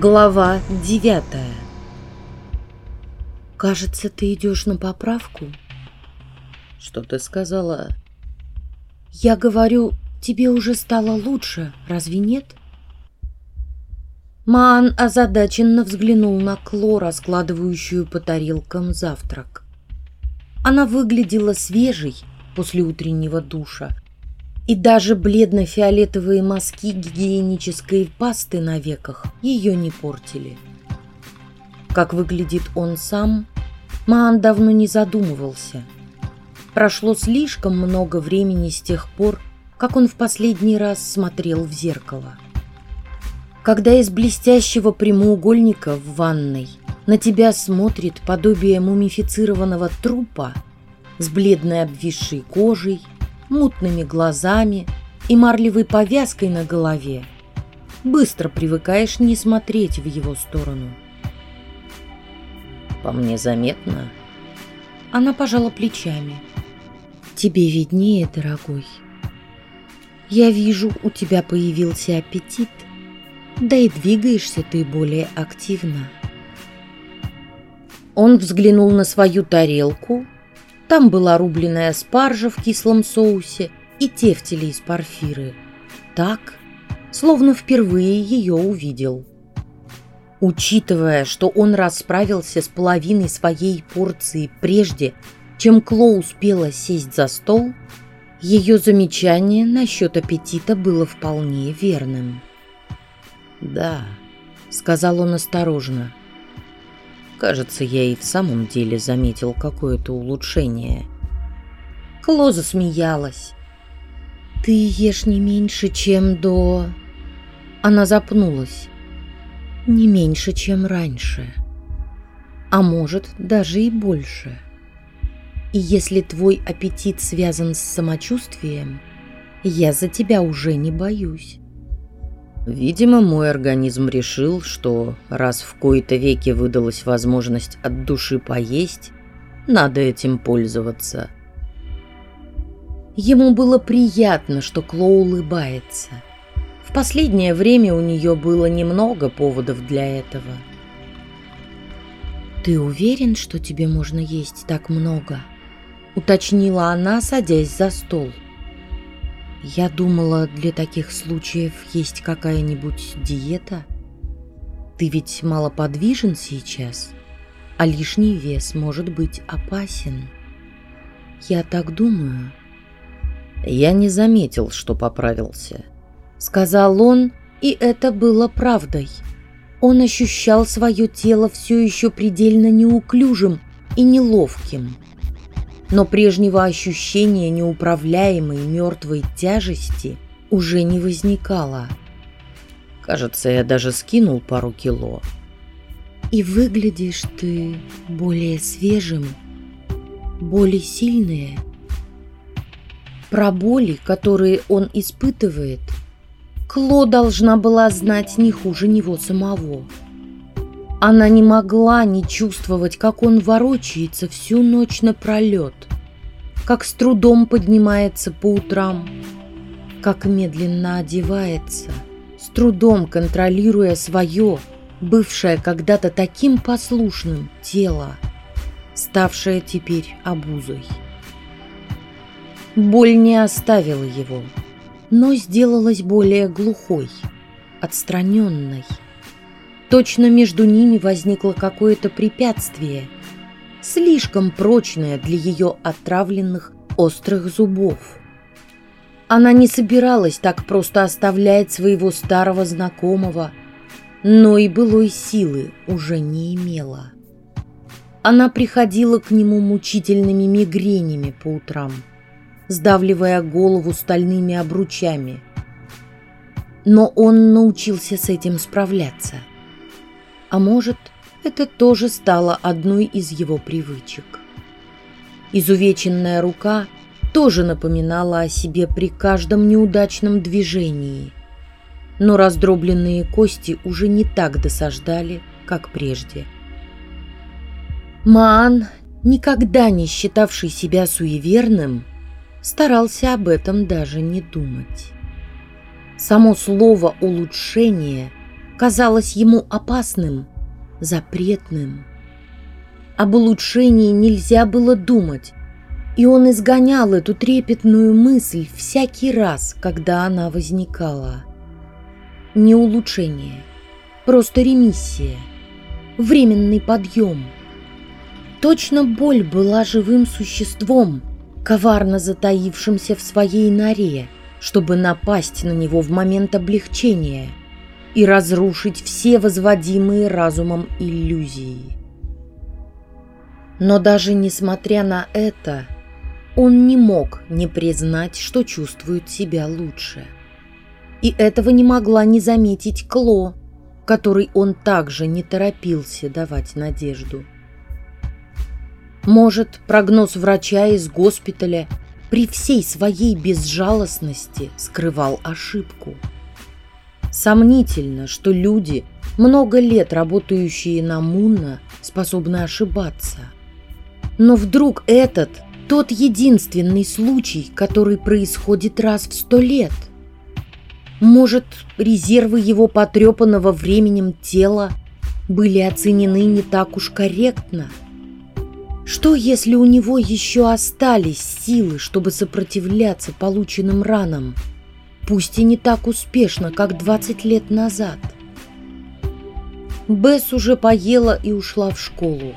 Глава девятая «Кажется, ты идешь на поправку?» «Что ты сказала?» «Я говорю, тебе уже стало лучше, разве нет?» Маан озадаченно взглянул на Кло, раскладывающую по тарелкам завтрак. Она выглядела свежей после утреннего душа, и даже бледно-фиолетовые мазки гигиенической пасты на веках ее не портили. Как выглядит он сам, Маан давно не задумывался. Прошло слишком много времени с тех пор, как он в последний раз смотрел в зеркало. Когда из блестящего прямоугольника в ванной на тебя смотрит подобие мумифицированного трупа с бледной обвисшей кожей, мутными глазами и марлевой повязкой на голове, быстро привыкаешь не смотреть в его сторону. «По мне заметно?» Она пожала плечами. «Тебе виднее, дорогой. Я вижу, у тебя появился аппетит, да и двигаешься ты более активно». Он взглянул на свою тарелку, там была рубленная спаржа в кислом соусе и тефтели из парфиры. Так, словно впервые ее увидел. Учитывая, что он расправился с половиной своей порции прежде, чем Кло успела сесть за стол, ее замечание насчет аппетита было вполне верным. «Да», — сказал он осторожно, — Кажется, я и в самом деле заметил какое-то улучшение. Кло засмеялась. «Ты ешь не меньше, чем до...» Она запнулась. «Не меньше, чем раньше. А может, даже и больше. И если твой аппетит связан с самочувствием, я за тебя уже не боюсь». Видимо, мой организм решил, что раз в кои-то веки выдалась возможность от души поесть, надо этим пользоваться. Ему было приятно, что Кло улыбается. В последнее время у нее было немного поводов для этого. «Ты уверен, что тебе можно есть так много?» — уточнила она, садясь за стол. — я думала, для таких случаев есть какая-нибудь диета. Ты ведь малоподвижен сейчас, а лишний вес может быть опасен. Я так думаю. Я не заметил, что поправился. Сказал он, и это было правдой. Он ощущал свое тело все еще предельно неуклюжим и неловким но прежнего ощущения неуправляемой мертвой тяжести уже не возникало. Кажется, я даже скинул пару кило. И выглядишь ты более свежим, более сильные. Про боли, которые он испытывает, Кло должна была знать не хуже него самого. Она не могла не чувствовать, как он ворочается всю ночь напролет, как с трудом поднимается по утрам, как медленно одевается, с трудом контролируя свое, бывшее когда-то таким послушным тело, ставшее теперь обузой. Боль не оставила его, но сделалась более глухой, отстраненной. Точно между ними возникло какое-то препятствие, слишком прочное для ее отравленных острых зубов. Она не собиралась так просто оставлять своего старого знакомого, но и былой силы уже не имела. Она приходила к нему мучительными мигренями по утрам, сдавливая голову стальными обручами. Но он научился с этим справляться – а может, это тоже стало одной из его привычек. Изувеченная рука тоже напоминала о себе при каждом неудачном движении, но раздробленные кости уже не так досаждали, как прежде. Маан, никогда не считавший себя суеверным, старался об этом даже не думать. Само слово «улучшение» казалось ему опасным, запретным. Об улучшении нельзя было думать, и он изгонял эту трепетную мысль всякий раз, когда она возникала. Не улучшение, просто ремиссия, временный подъем. Точно боль была живым существом, коварно затаившимся в своей норе, чтобы напасть на него в момент облегчения и разрушить все возводимые разумом иллюзии. Но даже несмотря на это, он не мог не признать, что чувствует себя лучше. И этого не могла не заметить Кло, которой он также не торопился давать надежду. Может, прогноз врача из госпиталя при всей своей безжалостности скрывал ошибку. Сомнительно, что люди, много лет работающие на Мунна, способны ошибаться. Но вдруг этот тот единственный случай, который происходит раз в сто лет. Может, резервы его потрепанного временем тела были оценены не так уж корректно? Что, если у него еще остались силы, чтобы сопротивляться полученным ранам, пусть и не так успешно, как 20 лет назад? Бесс уже поела и ушла в школу.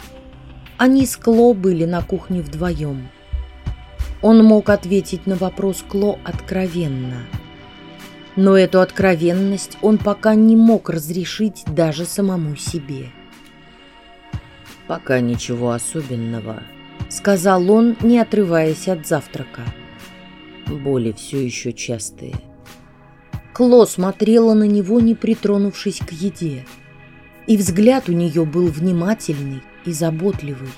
Они с Кло были на кухне вдвоем. Он мог ответить на вопрос Кло откровенно. Но эту откровенность он пока не мог разрешить даже самому себе. «Пока ничего особенного», — сказал он, не отрываясь от завтрака. «Боли все еще частые». Кло смотрела на него, не притронувшись к еде. И взгляд у нее был внимательный и заботливый.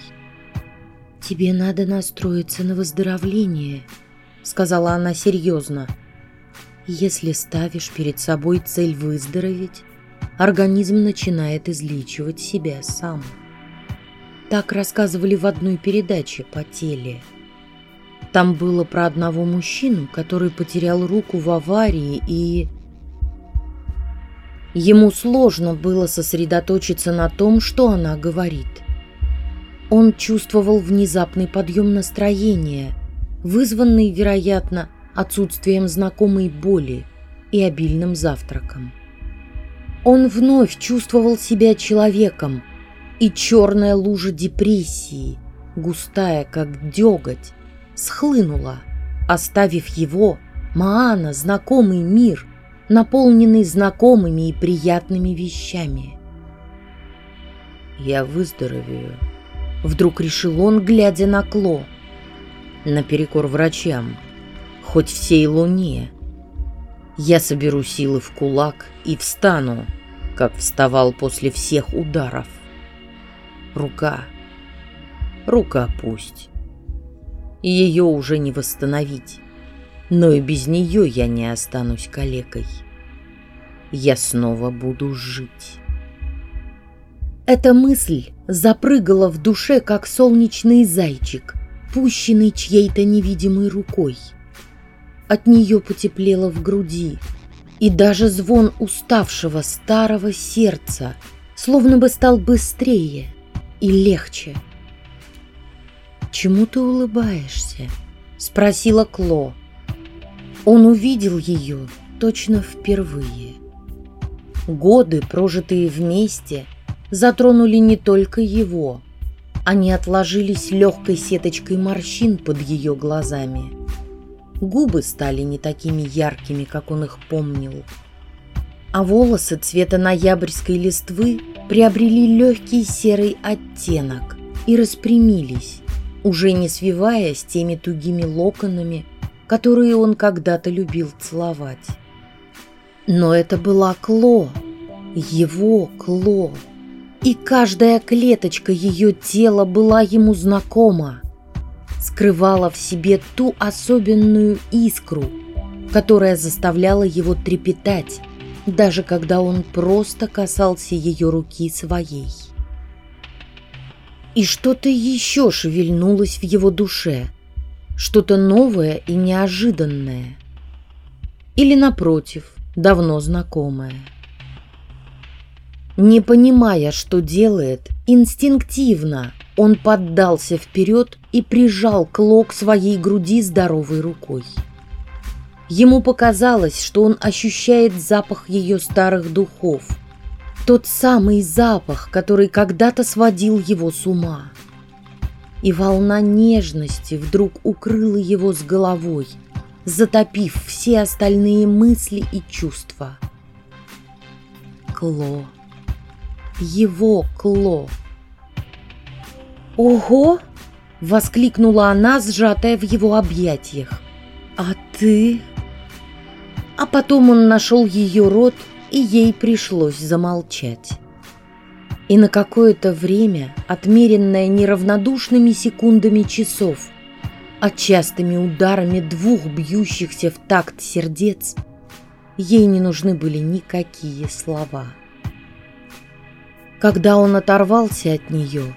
«Тебе надо настроиться на выздоровление», — сказала она серьезно. «Если ставишь перед собой цель выздороветь, организм начинает излечивать себя сам». Так рассказывали в одной передаче по теле. Там было про одного мужчину, который потерял руку в аварии и... Ему сложно было сосредоточиться на том, что она говорит – он чувствовал внезапный подъем настроения, вызванный, вероятно, отсутствием знакомой боли и обильным завтраком. Он вновь чувствовал себя человеком, и черная лужа депрессии, густая, как деготь, схлынула, оставив его, Маана, знакомый мир, наполненный знакомыми и приятными вещами. «Я выздоровею», Вдруг решил он, глядя на Кло. Наперекор врачам, хоть всей луне. Я соберу силы в кулак и встану, как вставал после всех ударов. Рука. Рука пусть. Ее уже не восстановить. Но и без нее я не останусь калекой. Я снова буду жить. Эта мысль запрыгала в душе, как солнечный зайчик, пущенный чьей-то невидимой рукой. От нее потеплело в груди, и даже звон уставшего старого сердца словно бы стал быстрее и легче. «Чему ты улыбаешься?» — спросила Кло. Он увидел ее точно впервые. Годы, прожитые вместе — затронули не только его. Они отложились легкой сеточкой морщин под ее глазами. Губы стали не такими яркими, как он их помнил. А волосы цвета ноябрьской листвы приобрели легкий серый оттенок и распрямились, уже не свиваясь теми тугими локонами, которые он когда-то любил целовать. Но это была Кло, его Кло и каждая клеточка ее тела была ему знакома, скрывала в себе ту особенную искру, которая заставляла его трепетать, даже когда он просто касался ее руки своей. И что-то еще шевельнулось в его душе, что-то новое и неожиданное. Или, напротив, давно знакомое. Не понимая, что делает, инстинктивно он поддался вперед и прижал Кло к своей груди здоровой рукой. Ему показалось, что он ощущает запах ее старых духов. Тот самый запах, который когда-то сводил его с ума. И волна нежности вдруг укрыла его с головой, затопив все остальные мысли и чувства. Кло. Его Кло. «Ого!» — воскликнула она, сжатая в его объятиях. «А ты...» А потом он нашел ее рот, и ей пришлось замолчать. И на какое-то время, отмеренное неравнодушными секундами часов, а частыми ударами двух бьющихся в такт сердец, ей не нужны были никакие слова. Когда он оторвался от нее,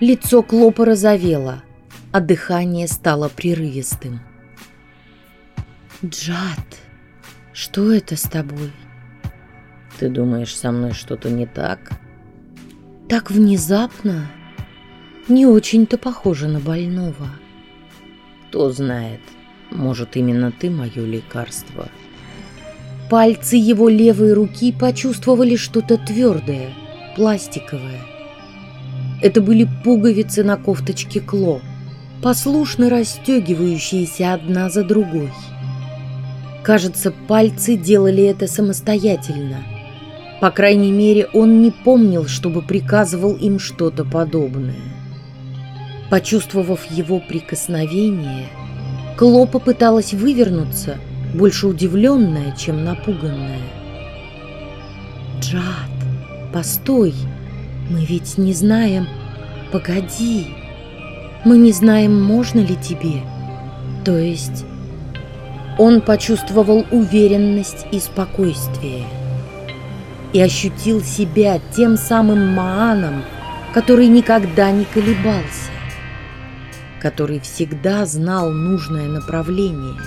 лицо Клопа розовело, а дыхание стало прерывистым. «Джад!» Что это с тобой? Ты думаешь, со мной что-то не так? Так внезапно? Не очень-то похоже на больного. Кто знает, может, именно ты мое лекарство. Пальцы его левой руки почувствовали что-то твердое, пластиковое. Это были пуговицы на кофточке Кло, послушно расстегивающиеся одна за другой. Кажется, пальцы делали это самостоятельно. По крайней мере, он не помнил, чтобы приказывал им что-то подобное. Почувствовав его прикосновение, Кло попыталась вывернуться, больше удивленная, чем напуганная. «Джад, постой! Мы ведь не знаем... Погоди! Мы не знаем, можно ли тебе. То есть он почувствовал уверенность и спокойствие и ощутил себя тем самым Мааном, который никогда не колебался, который всегда знал нужное направление.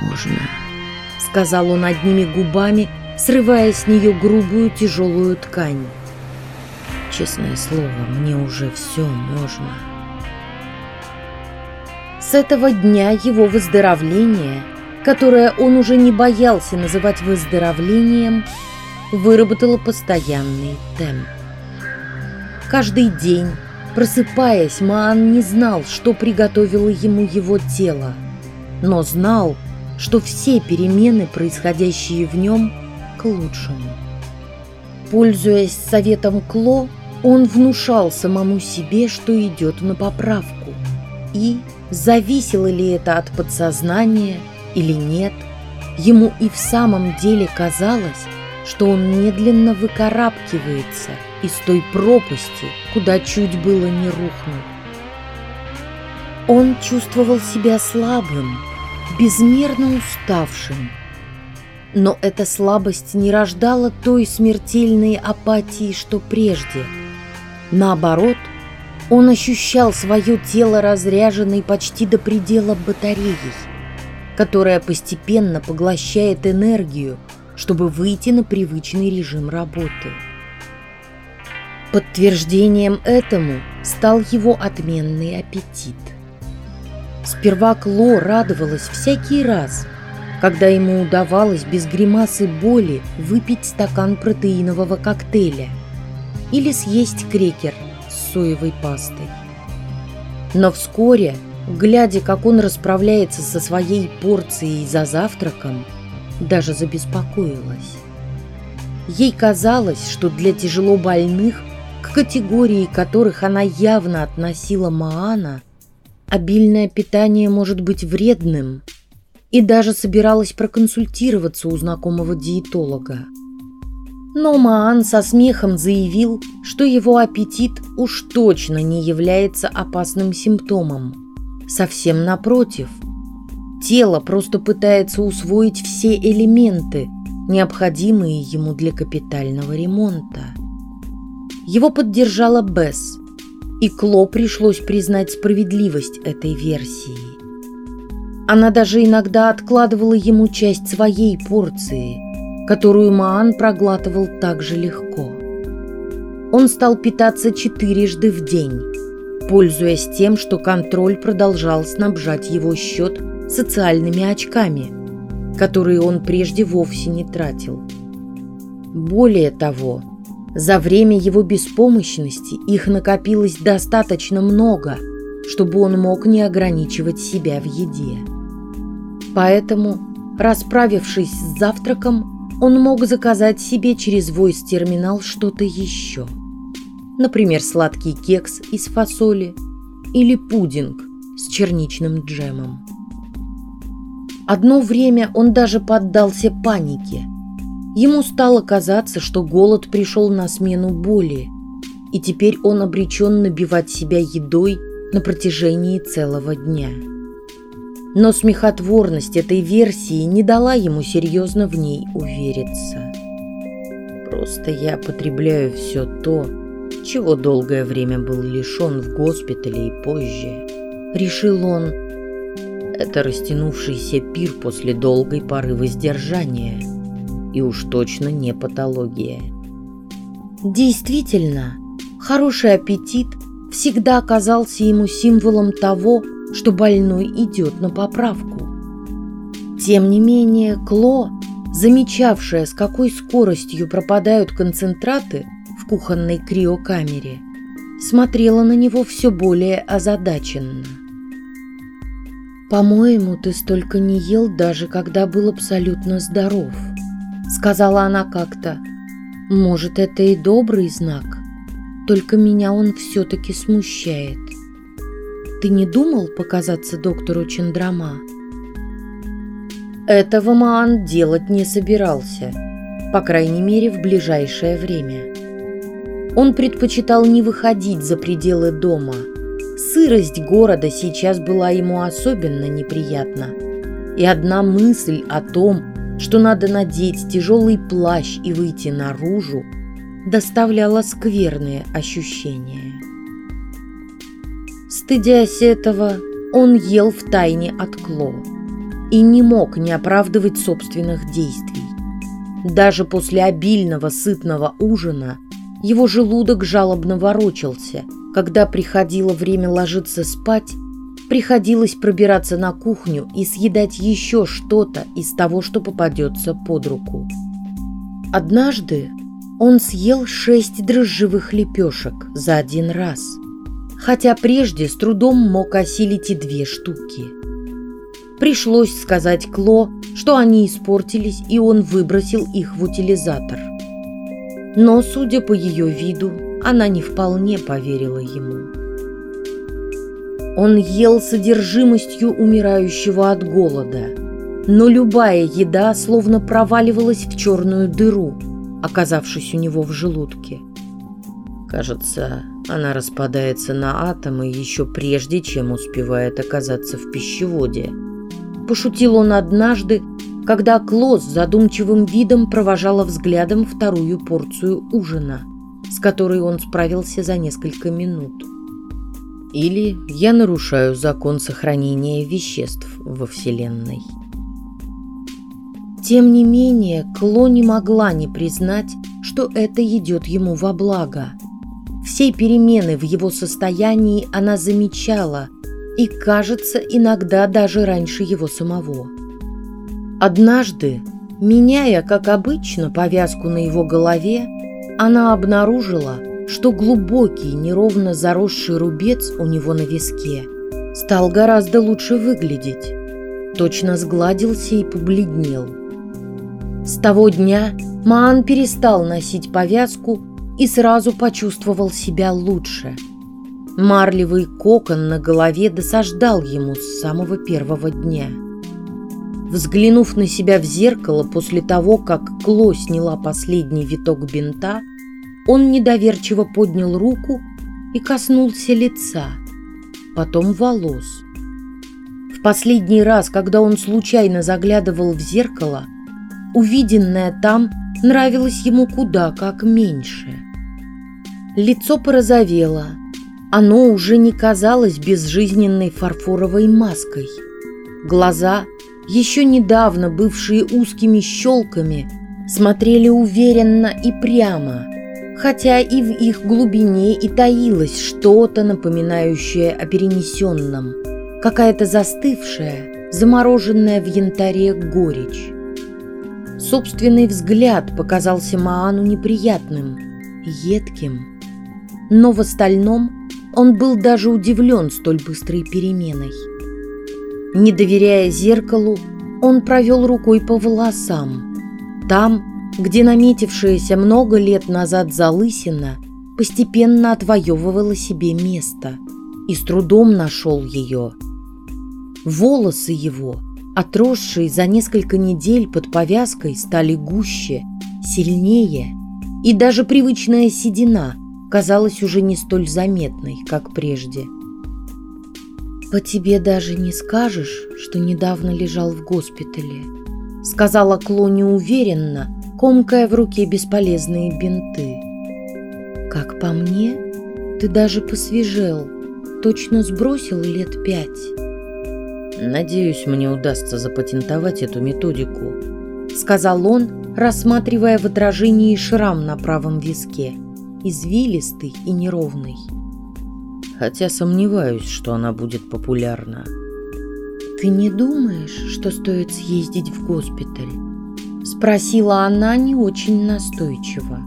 «Можно», — сказал он одними губами, срывая с нее грубую тяжелую ткань. «Честное слово, мне уже все можно». С этого дня его выздоровление, которое он уже не боялся называть выздоровлением, выработало постоянный темп. Каждый день, просыпаясь, Маан не знал, что приготовило ему его тело, но знал, что все перемены, происходящие в нем, к лучшему. Пользуясь советом Кло, он внушал самому себе, что идет на поправку, и Зависело ли это от подсознания или нет, ему и в самом деле казалось, что он медленно выкарабкивается из той пропасти, куда чуть было не рухнул. Он чувствовал себя слабым, безмерно уставшим. Но эта слабость не рождала той смертельной апатии, что прежде. Наоборот – он ощущал свое тело разряженной почти до предела батареей, которая постепенно поглощает энергию, чтобы выйти на привычный режим работы. Подтверждением этому стал его отменный аппетит. Сперва Кло радовалась всякий раз, когда ему удавалось без гримасы боли выпить стакан протеинового коктейля или съесть крекер – соевой пастой. Но вскоре, глядя, как он расправляется со своей порцией за завтраком, даже забеспокоилась. Ей казалось, что для тяжело больных, к категории которых она явно относила Маана, обильное питание может быть вредным, и даже собиралась проконсультироваться у знакомого диетолога. Но Маан со смехом заявил, что его аппетит уж точно не является опасным симптомом. Совсем напротив. Тело просто пытается усвоить все элементы, необходимые ему для капитального ремонта. Его поддержала Бесс, и Кло пришлось признать справедливость этой версии. Она даже иногда откладывала ему часть своей порции – которую Маан проглатывал так же легко. Он стал питаться четырежды в день, пользуясь тем, что контроль продолжал снабжать его счет социальными очками, которые он прежде вовсе не тратил. Более того, за время его беспомощности их накопилось достаточно много, чтобы он мог не ограничивать себя в еде. Поэтому, расправившись с завтраком, он мог заказать себе через войс-терминал что-то еще. Например, сладкий кекс из фасоли или пудинг с черничным джемом. Одно время он даже поддался панике. Ему стало казаться, что голод пришел на смену боли, и теперь он обречен набивать себя едой на протяжении целого дня. Но смехотворность этой версии не дала ему серьезно в ней увериться. Просто я потребляю все то, чего долгое время был лишен в госпитале и позже. Решил он, это растянувшийся пир после долгой поры воздержания, и уж точно не патология. Действительно, хороший аппетит всегда казался ему символом того, что больной идет на поправку. Тем не менее, Кло, замечавшая, с какой скоростью пропадают концентраты в кухонной криокамере, смотрела на него все более озадаченно. «По-моему, ты столько не ел, даже когда был абсолютно здоров», — сказала она как-то. «Может, это и добрый знак, только меня он все-таки смущает». Ты не думал показаться доктору Чандрама? Этого Маан делать не собирался, по крайней мере, в ближайшее время. Он предпочитал не выходить за пределы дома. Сырость города сейчас была ему особенно неприятна. И одна мысль о том, что надо надеть тяжелый плащ и выйти наружу, доставляла скверные ощущения. Стыдясь этого, он ел в тайне от Кло и не мог не оправдывать собственных действий. Даже после обильного сытного ужина его желудок жалобно ворочался. Когда приходило время ложиться спать, приходилось пробираться на кухню и съедать еще что-то из того, что попадется под руку. Однажды он съел шесть дрожжевых лепешек за один раз – хотя прежде с трудом мог осилить и две штуки. Пришлось сказать Кло, что они испортились, и он выбросил их в утилизатор. Но, судя по ее виду, она не вполне поверила ему. Он ел содержимостью умирающего от голода, но любая еда словно проваливалась в черную дыру, оказавшись у него в желудке. Кажется, она распадается на атомы еще прежде, чем успевает оказаться в пищеводе. Пошутил он однажды, когда Кло задумчивым видом провожала взглядом вторую порцию ужина, с которой он справился за несколько минут. Или я нарушаю закон сохранения веществ во Вселенной. Тем не менее, Кло не могла не признать, что это идет ему во благо – все перемены в его состоянии она замечала и, кажется, иногда даже раньше его самого. Однажды, меняя, как обычно, повязку на его голове, она обнаружила, что глубокий, неровно заросший рубец у него на виске стал гораздо лучше выглядеть. Точно сгладился и побледнел. С того дня Маан перестал носить повязку и сразу почувствовал себя лучше. Марлевый кокон на голове досаждал ему с самого первого дня. Взглянув на себя в зеркало после того, как Кло сняла последний виток бинта, он недоверчиво поднял руку и коснулся лица, потом волос. В последний раз, когда он случайно заглядывал в зеркало, увиденное там нравилось ему куда как меньше. Лицо порозовело. Оно уже не казалось безжизненной фарфоровой маской. Глаза, еще недавно бывшие узкими щелками, смотрели уверенно и прямо, хотя и в их глубине и таилось что-то напоминающее о перенесенном, какая-то застывшая, замороженная в янтаре горечь. Собственный взгляд показался Маану неприятным, едким, но в остальном он был даже удивлен столь быстрой переменой. Не доверяя зеркалу, он провел рукой по волосам. Там, где наметившаяся много лет назад залысина постепенно отвоевывала себе место и с трудом нашел ее. Волосы его, отросшие за несколько недель под повязкой, стали гуще, сильнее, и даже привычная седина казалась уже не столь заметной, как прежде. «По тебе даже не скажешь, что недавно лежал в госпитале», сказала Кло неуверенно, комкая в руке бесполезные бинты. «Как по мне, ты даже посвежел, точно сбросил лет пять». «Надеюсь, мне удастся запатентовать эту методику», сказал он, рассматривая в отражении шрам на правом виске, извилистый и неровный хотя сомневаюсь, что она будет популярна. «Ты не думаешь, что стоит съездить в госпиталь?» Спросила она не очень настойчиво.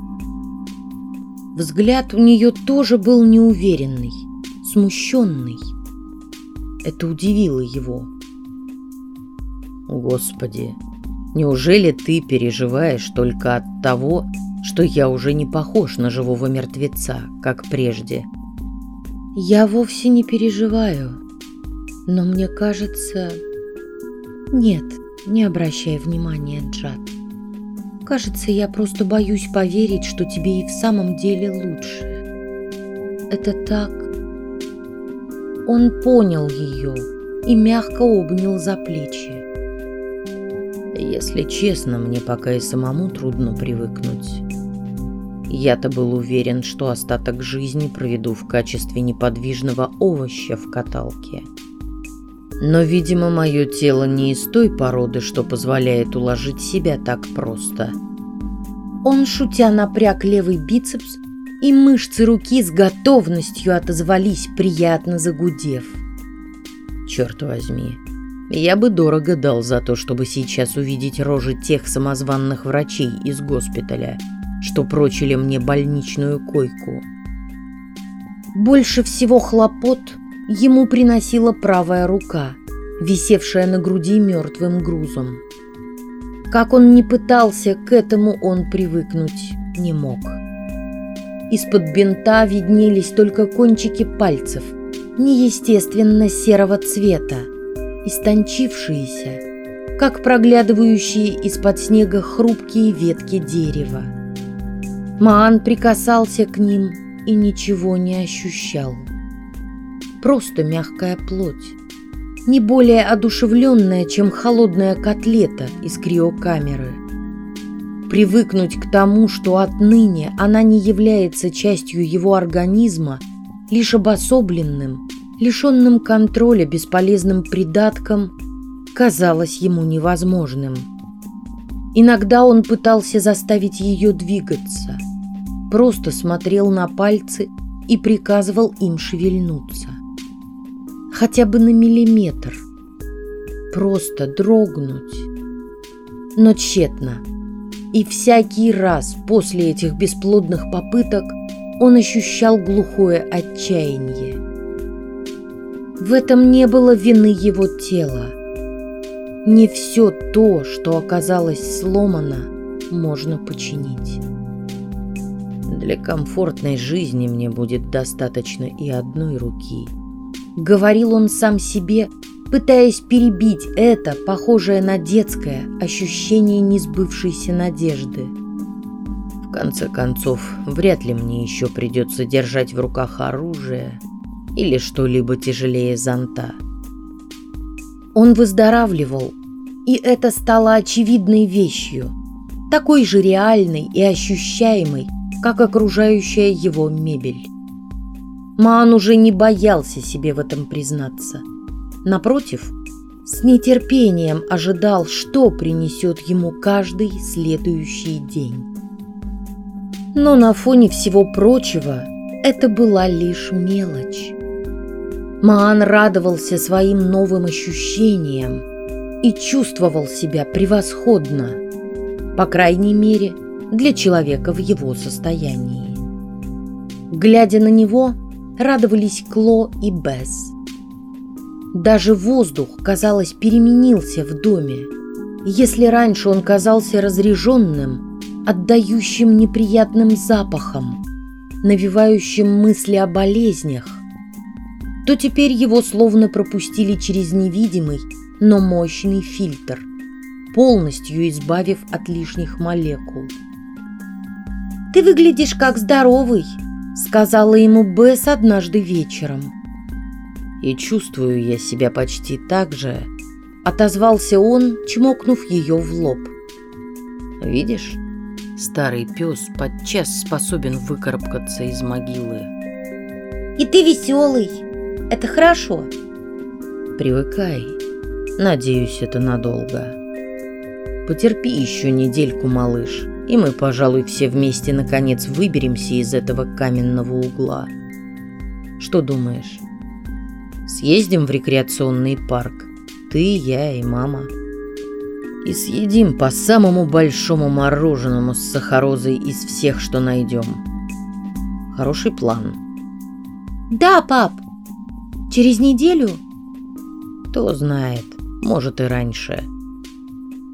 Взгляд у нее тоже был неуверенный, смущенный. Это удивило его. «Господи, неужели ты переживаешь только от того, что я уже не похож на живого мертвеца, как прежде?» Я вовсе не переживаю, но мне кажется... Нет, не обращай внимания, Джад. Кажется, я просто боюсь поверить, что тебе и в самом деле лучше. Это так... Он понял ее и мягко обнял за плечи. Если честно, мне пока и самому трудно привыкнуть. Я-то был уверен, что остаток жизни проведу в качестве неподвижного овоща в каталке. Но, видимо, мое тело не из той породы, что позволяет уложить себя так просто. Он, шутя, напряг левый бицепс, и мышцы руки с готовностью отозвались, приятно загудев. Черт возьми, я бы дорого дал за то, чтобы сейчас увидеть рожи тех самозванных врачей из госпиталя – что прочили мне больничную койку. Больше всего хлопот ему приносила правая рука, висевшая на груди мертвым грузом. Как он не пытался, к этому он привыкнуть не мог. Из-под бинта виднелись только кончики пальцев, неестественно серого цвета, истончившиеся, как проглядывающие из-под снега хрупкие ветки дерева. Маан прикасался к ним и ничего не ощущал. Просто мягкая плоть, не более одушевленная, чем холодная котлета из криокамеры. Привыкнуть к тому, что отныне она не является частью его организма, лишь обособленным, лишенным контроля бесполезным придатком, казалось ему невозможным. Иногда он пытался заставить ее двигаться – просто смотрел на пальцы и приказывал им шевельнуться. Хотя бы на миллиметр. Просто дрогнуть. Но тщетно. И всякий раз после этих бесплодных попыток он ощущал глухое отчаяние. В этом не было вины его тела. Не все то, что оказалось сломано, можно починить. Для комфортной жизни мне будет достаточно и одной руки. Говорил он сам себе, пытаясь перебить это, похожее на детское, ощущение несбывшейся надежды. В конце концов, вряд ли мне еще придется держать в руках оружие или что-либо тяжелее зонта. Он выздоравливал, и это стало очевидной вещью, такой же реальной и ощущаемой, как окружающая его мебель. Маан уже не боялся себе в этом признаться. Напротив, с нетерпением ожидал, что принесет ему каждый следующий день. Но на фоне всего прочего это была лишь мелочь. Маан радовался своим новым ощущениям и чувствовал себя превосходно, по крайней мере, для человека в его состоянии. Глядя на него, радовались Кло и Бесс. Даже воздух, казалось, переменился в доме. Если раньше он казался разреженным, отдающим неприятным запахом, навевающим мысли о болезнях, то теперь его словно пропустили через невидимый, но мощный фильтр, полностью избавив от лишних молекул. «Ты выглядишь как здоровый», — сказала ему Бесс однажды вечером. «И чувствую я себя почти так же», — отозвался он, чмокнув ее в лоб. «Видишь, старый пес подчас способен выкарабкаться из могилы». «И ты веселый, это хорошо». «Привыкай, надеюсь, это надолго». Потерпи еще недельку, малыш, и мы, пожалуй, все вместе наконец выберемся из этого каменного угла. Что думаешь? Съездим в рекреационный парк. Ты, я и мама. И съедим по самому большому мороженому с сахарозой из всех, что найдем. Хороший план. Да, пап. Через неделю? Кто знает, может и раньше.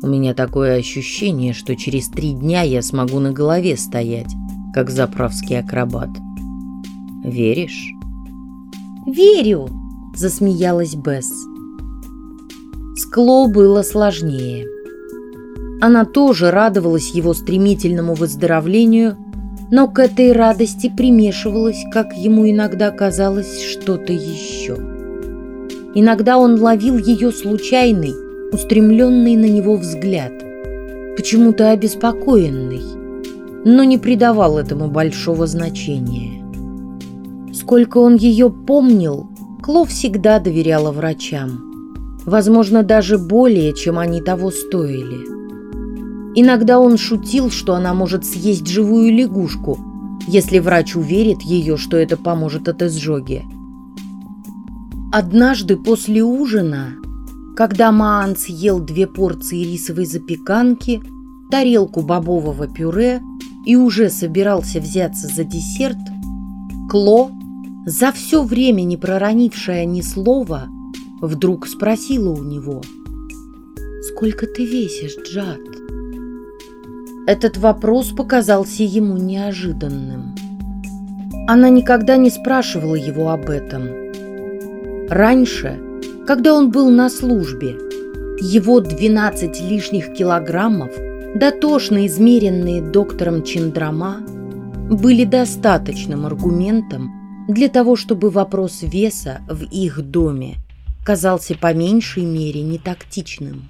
У меня такое ощущение, что через три дня я смогу на голове стоять, как заправский акробат. Веришь? Верю, засмеялась Бесс. С Кло было сложнее. Она тоже радовалась его стремительному выздоровлению, но к этой радости примешивалось, как ему иногда казалось, что-то еще. Иногда он ловил ее случайный, устремленный на него взгляд, почему-то обеспокоенный, но не придавал этому большого значения. Сколько он ее помнил, Кло всегда доверяла врачам, возможно, даже более, чем они того стоили. Иногда он шутил, что она может съесть живую лягушку, если врач уверит ее, что это поможет от изжоги. Однажды после ужина когда Маан съел две порции рисовой запеканки, тарелку бобового пюре и уже собирался взяться за десерт, Кло, за все время не проронившая ни слова, вдруг спросила у него «Сколько ты весишь, Джад?» Этот вопрос показался ему неожиданным. Она никогда не спрашивала его об этом. Раньше – когда он был на службе. Его 12 лишних килограммов, дотошно измеренные доктором Чендрама, были достаточным аргументом для того, чтобы вопрос веса в их доме казался по меньшей мере нетактичным.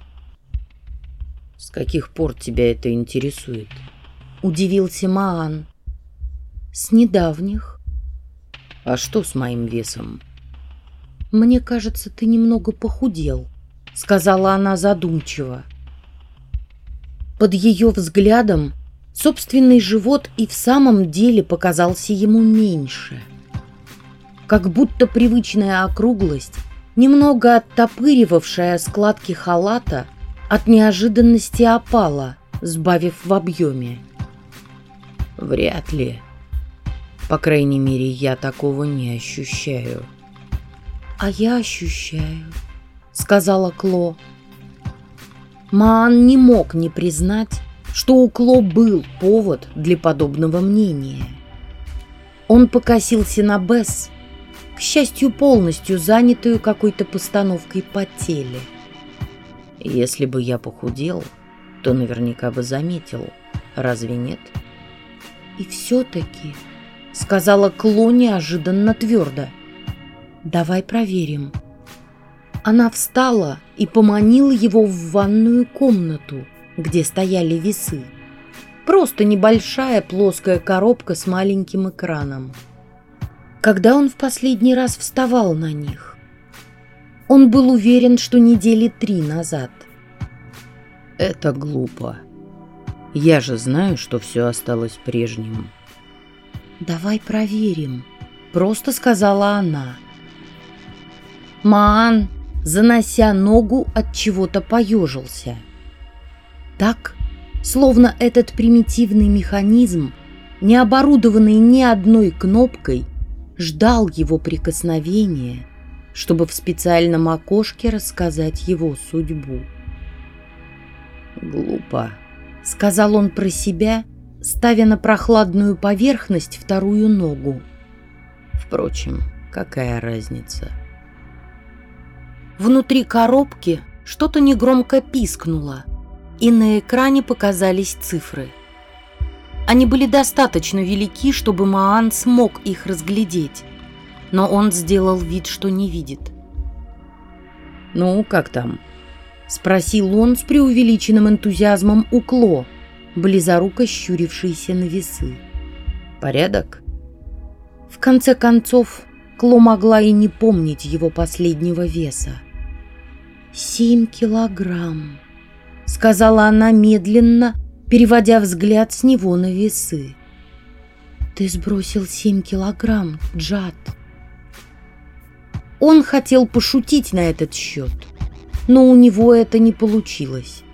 «С каких пор тебя это интересует?» – удивился Маан. «С недавних». «А что с моим весом?» «Мне кажется, ты немного похудел», — сказала она задумчиво. Под ее взглядом собственный живот и в самом деле показался ему меньше. Как будто привычная округлость, немного оттопыривавшая складки халата, от неожиданности опала, сбавив в объеме. «Вряд ли. По крайней мере, я такого не ощущаю». «А я ощущаю», — сказала Кло. Маан не мог не признать, что у Кло был повод для подобного мнения. Он покосился на Бесс, к счастью, полностью занятую какой-то постановкой по теле. «Если бы я похудел, то наверняка бы заметил. Разве нет?» «И все-таки», — сказала Кло неожиданно твердо, — Давай проверим. Она встала и поманила его в ванную комнату, где стояли весы. Просто небольшая плоская коробка с маленьким экраном. Когда он в последний раз вставал на них? Он был уверен, что недели три назад. Это глупо. Я же знаю, что все осталось прежним. «Давай проверим», — просто сказала она. Маан, занося ногу, от чего-то поежился. Так, словно этот примитивный механизм, не оборудованный ни одной кнопкой, ждал его прикосновения, чтобы в специальном окошке рассказать его судьбу. «Глупо», — сказал он про себя, ставя на прохладную поверхность вторую ногу. «Впрочем, какая разница?» Внутри коробки что-то негромко пискнуло, и на экране показались цифры. Они были достаточно велики, чтобы Маан смог их разглядеть, но он сделал вид, что не видит. «Ну, как там?» — спросил он с преувеличенным энтузиазмом у Кло, близоруко щурившийся на весы. «Порядок?» В конце концов, Кло могла и не помнить его последнего веса. «Семь килограмм», — сказала она медленно, переводя взгляд с него на весы. «Ты сбросил семь килограмм, Джад». Он хотел пошутить на этот счет, но у него это не получилось.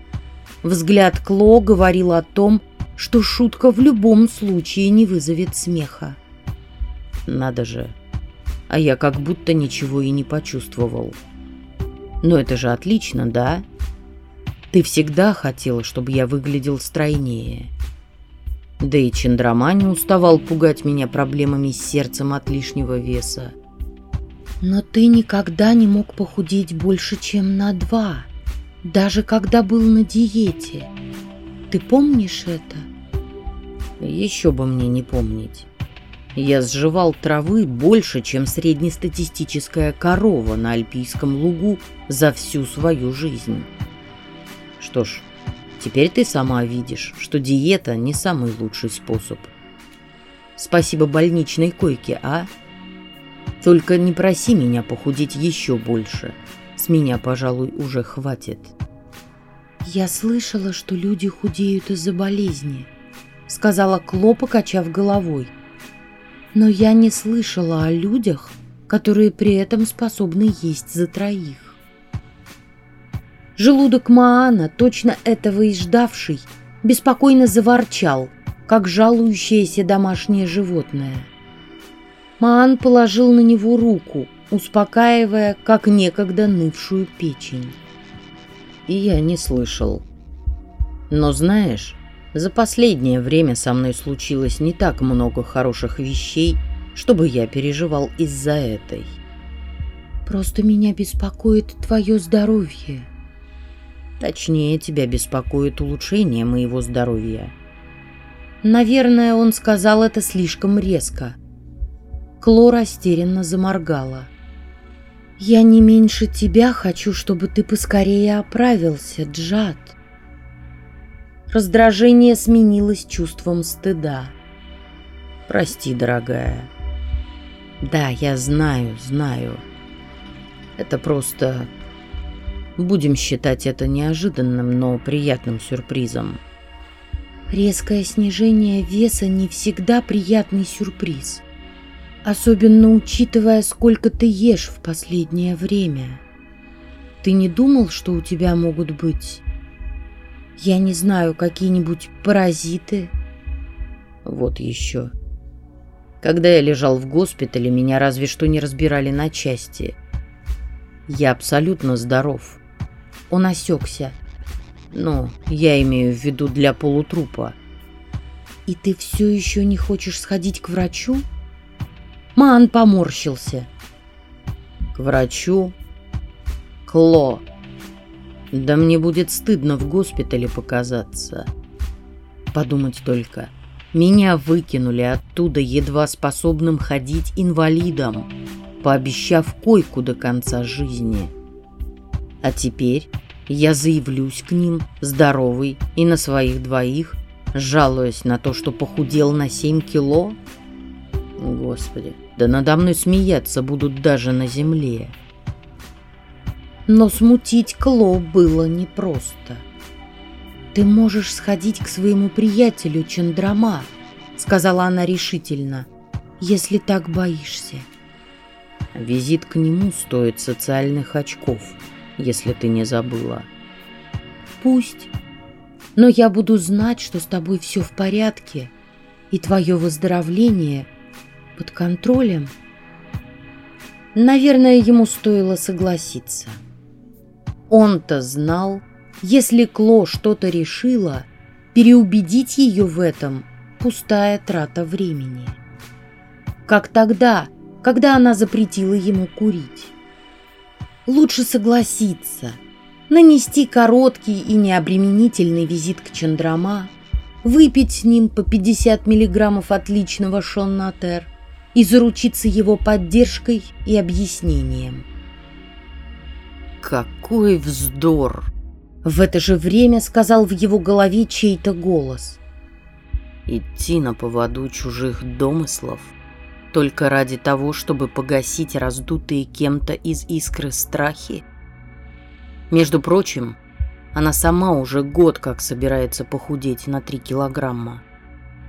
Взгляд Кло говорил о том, что шутка в любом случае не вызовет смеха. «Надо же, а я как будто ничего и не почувствовал». Но это же отлично, да? Ты всегда хотела, чтобы я выглядел стройнее. Да и Чандрама не уставал пугать меня проблемами с сердцем от лишнего веса. Но ты никогда не мог похудеть больше, чем на два, даже когда был на диете. Ты помнишь это? Еще бы мне не помнить. Я сживал травы больше, чем среднестатистическая корова на альпийском лугу за всю свою жизнь. Что ж, теперь ты сама видишь, что диета не самый лучший способ. Спасибо больничной койке, а? Только не проси меня похудеть еще больше. С меня, пожалуй, уже хватит. Я слышала, что люди худеют из-за болезни, сказала Кло, покачав головой. Но я не слышала о людях, которые при этом способны есть за троих. Желудок Маана, точно этого и ждавший, беспокойно заворчал, как жалующееся домашнее животное. Маан положил на него руку, успокаивая, как некогда нывшую печень. И я не слышал. Но знаешь, за последнее время со мной случилось не так много хороших вещей, чтобы я переживал из-за этой. Просто меня беспокоит твое здоровье. Точнее, тебя беспокоит улучшение моего здоровья. Наверное, он сказал это слишком резко. Кло растерянно заморгала. «Я не меньше тебя хочу, чтобы ты поскорее оправился, Джад». Раздражение сменилось чувством стыда. «Прости, дорогая». «Да, я знаю, знаю. Это просто... Будем считать это неожиданным, но приятным сюрпризом». Резкое снижение веса не всегда приятный сюрприз. Особенно учитывая, сколько ты ешь в последнее время. Ты не думал, что у тебя могут быть я не знаю, какие-нибудь паразиты. Вот еще. Когда я лежал в госпитале, меня разве что не разбирали на части. Я абсолютно здоров. Он осекся. Ну, я имею в виду для полутрупа. И ты все еще не хочешь сходить к врачу? Ман поморщился. К врачу? Кло. Да мне будет стыдно в госпитале показаться. Подумать только. Меня выкинули оттуда едва способным ходить инвалидом, пообещав койку до конца жизни. А теперь я заявлюсь к ним, здоровый и на своих двоих, жалуясь на то, что похудел на 7 кило. Господи, да надо мной смеяться будут даже на земле. Но смутить Кло было непросто. «Ты можешь сходить к своему приятелю Чандрама», — сказала она решительно, — «если так боишься». Визит к нему стоит социальных очков, если ты не забыла. Пусть. Но я буду знать, что с тобой все в порядке, и твое выздоровление под контролем. Наверное, ему стоило согласиться. Он-то знал, если Кло что-то решила, переубедить ее в этом – пустая трата времени. Как тогда, когда она запретила ему курить. Лучше согласиться, нанести короткий и необременительный визит к Чандрама, выпить с ним по 50 миллиграммов отличного Шоннатер и заручиться его поддержкой и объяснением. Какой вздор! В это же время сказал в его голове чей-то голос. Идти на поводу чужих домыслов только ради того, чтобы погасить раздутые кем-то из искры страхи. Между прочим, она сама уже год как собирается похудеть на три килограмма.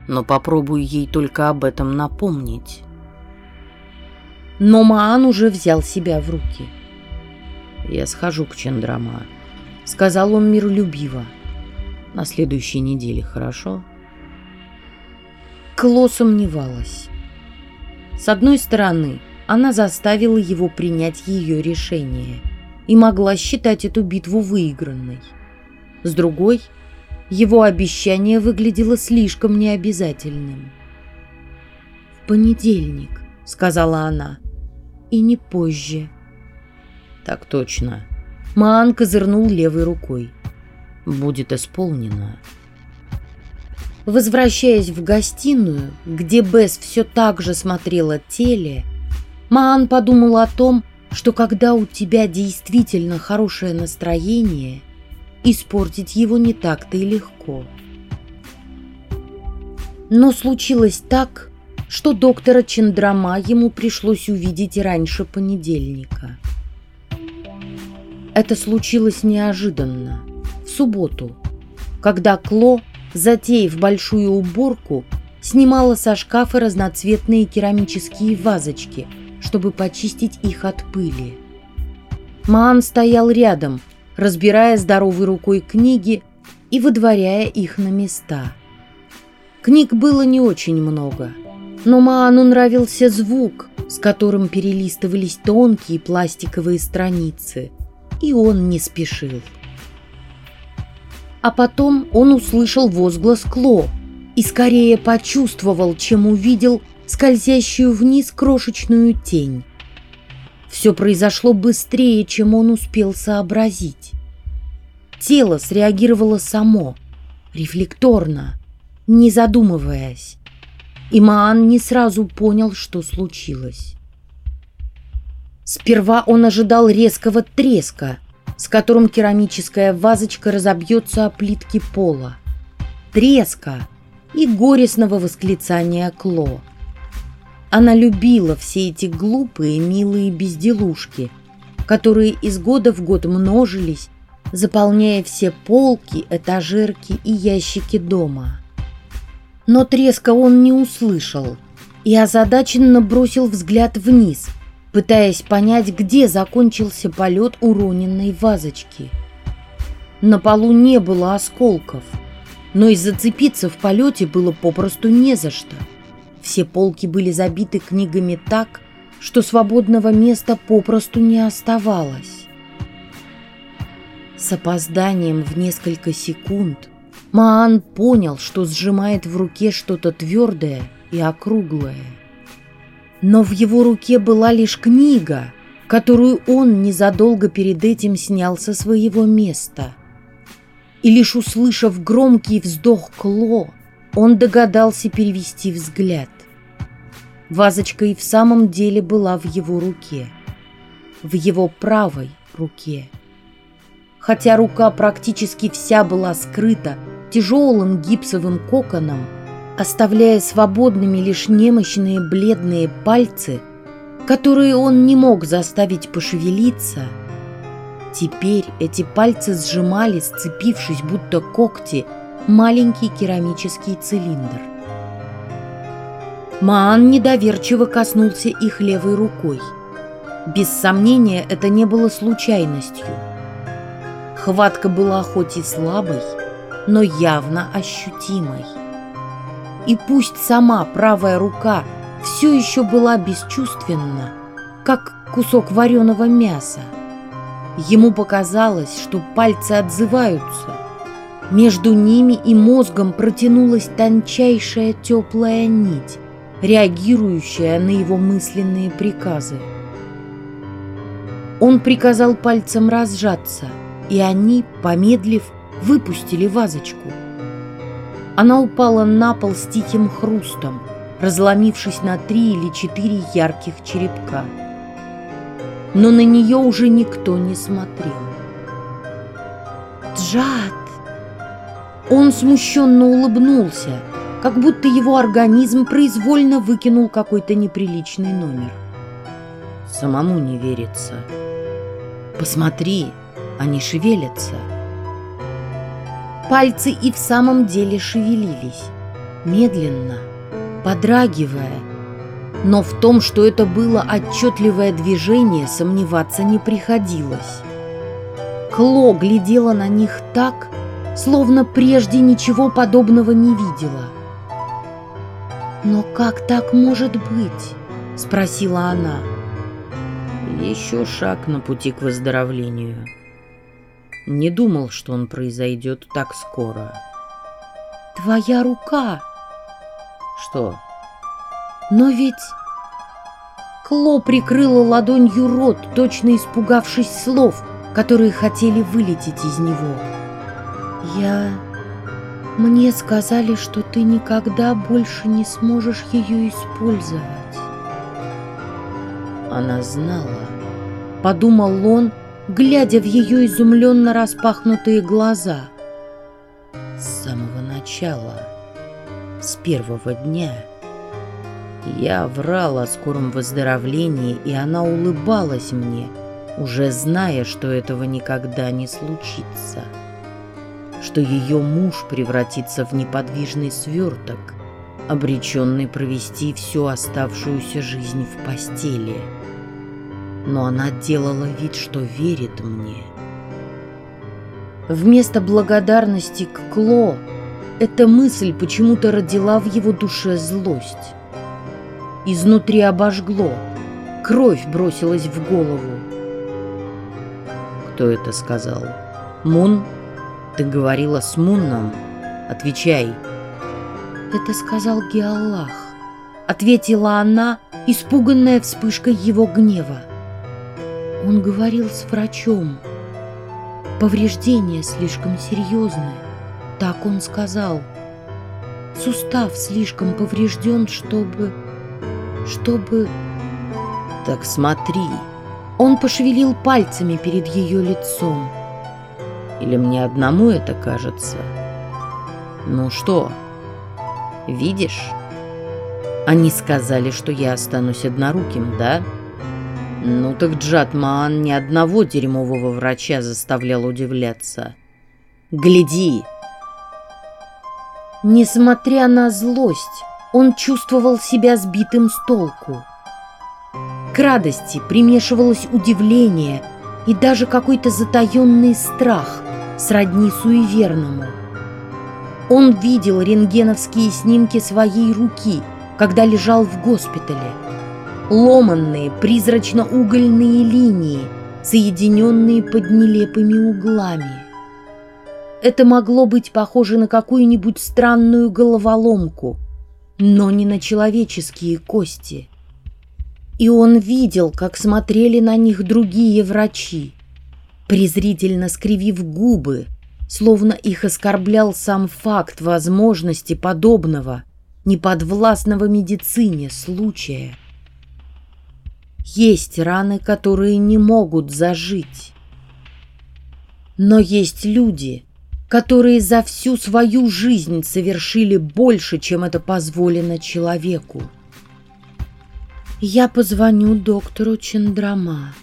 Но попробую ей только об этом напомнить. Но Маан уже взял себя в руки. «Я схожу к Чендрама», — сказал он миролюбиво. «На следующей неделе, хорошо?» Кло сомневалась. С одной стороны, она заставила его принять ее решение и могла считать эту битву выигранной. С другой, его обещание выглядело слишком необязательным. «В понедельник», — сказала она, — «и не позже». «Так точно». Маан козырнул левой рукой. «Будет исполнено». Возвращаясь в гостиную, где Бесс все так же смотрела теле, Маан подумал о том, что когда у тебя действительно хорошее настроение, испортить его не так-то и легко. Но случилось так, что доктора Чендрама ему пришлось увидеть раньше понедельника. Это случилось неожиданно, в субботу, когда Кло, затеяв большую уборку, снимала со шкафа разноцветные керамические вазочки, чтобы почистить их от пыли. Маан стоял рядом, разбирая здоровой рукой книги и выдворяя их на места. Книг было не очень много, но Маану нравился звук, с которым перелистывались тонкие пластиковые страницы – и он не спешил. А потом он услышал возглас Кло и скорее почувствовал, чем увидел скользящую вниз крошечную тень. Все произошло быстрее, чем он успел сообразить. Тело среагировало само, рефлекторно, не задумываясь. И Маан не сразу понял, что случилось. Сперва он ожидал резкого треска, с которым керамическая вазочка разобьется о плитки пола. Треска и горестного восклицания Кло. Она любила все эти глупые, милые безделушки, которые из года в год множились, заполняя все полки, этажерки и ящики дома. Но треска он не услышал и озадаченно бросил взгляд вниз – пытаясь понять, где закончился полет уроненной вазочки. На полу не было осколков, но и зацепиться в полете было попросту не за что. Все полки были забиты книгами так, что свободного места попросту не оставалось. С опозданием в несколько секунд Маан понял, что сжимает в руке что-то твердое и округлое. Но в его руке была лишь книга, которую он незадолго перед этим снял со своего места. И лишь услышав громкий вздох Кло, он догадался перевести взгляд. Вазочка и в самом деле была в его руке. В его правой руке. Хотя рука практически вся была скрыта тяжелым гипсовым коконом, оставляя свободными лишь немощные бледные пальцы, которые он не мог заставить пошевелиться, Теперь эти пальцы сжимали, сцепившись, будто когти, маленький керамический цилиндр. Маан недоверчиво коснулся их левой рукой. Без сомнения, это не было случайностью. Хватка была хоть и слабой, но явно ощутимой. И пусть сама правая рука все еще была бесчувственна, как кусок вареного мяса, ему показалось, что пальцы отзываются. Между ними и мозгом протянулась тончайшая теплая нить, реагирующая на его мысленные приказы. Он приказал пальцам разжаться, и они, помедлив, выпустили вазочку. Она упала на пол с тихим хрустом, разломившись на три или четыре ярких черепка. Но на нее уже никто не смотрел. «Джад!» Он смущенно улыбнулся, как будто его организм произвольно выкинул какой-то неприличный номер. Самому не верится. Посмотри, они шевелятся. Пальцы и в самом деле шевелились, медленно, подрагивая. Но в том, что это было отчетливое движение, сомневаться не приходилось. Кло глядела на них так, словно прежде ничего подобного не видела. «Но как так может быть?» — спросила она. Еще шаг на пути к выздоровлению. Не думал, что он произойдет так скоро. Твоя рука. Что? Но ведь... Кло прикрыла ладонью рот, точно испугавшись слов, которые хотели вылететь из него. Я... Мне сказали, что ты никогда больше не сможешь ее использовать. Она знала. Подумал он, глядя в ее изумленно распахнутые глаза. С самого начала, с первого дня, я врал о скором выздоровлении, и она улыбалась мне, уже зная, что этого никогда не случится, что ее муж превратится в неподвижный сверток, обреченный провести всю оставшуюся жизнь в постели но она делала вид, что верит мне. Вместо благодарности к Кло эта мысль почему-то родила в его душе злость. Изнутри обожгло, кровь бросилась в голову. Кто это сказал? Мун? Ты говорила с Мунном? Отвечай. Это сказал Геаллах. Ответила она, испуганная вспышкой его гнева. Он говорил с врачом. Повреждение слишком серьезное, так он сказал. Сустав слишком поврежден, чтобы... чтобы... Так смотри. Он пошевелил пальцами перед ее лицом. Или мне одному это кажется? Ну что, видишь? Они сказали, что я останусь одноруким, да? Да. Ну так Джатман ни одного дерьмового врача заставлял удивляться. Гляди! Несмотря на злость, он чувствовал себя сбитым с толку. К радости примешивалось удивление и даже какой-то затаенный страх, сродни суеверному. Он видел рентгеновские снимки своей руки, когда лежал в госпитале – ломанные призрачно-угольные линии, соединенные под нелепыми углами. Это могло быть похоже на какую-нибудь странную головоломку, но не на человеческие кости. И он видел, как смотрели на них другие врачи, презрительно скривив губы, словно их оскорблял сам факт возможности подобного, неподвластного медицине случая. Есть раны, которые не могут зажить. Но есть люди, которые за всю свою жизнь совершили больше, чем это позволено человеку. Я позвоню доктору Чендрама.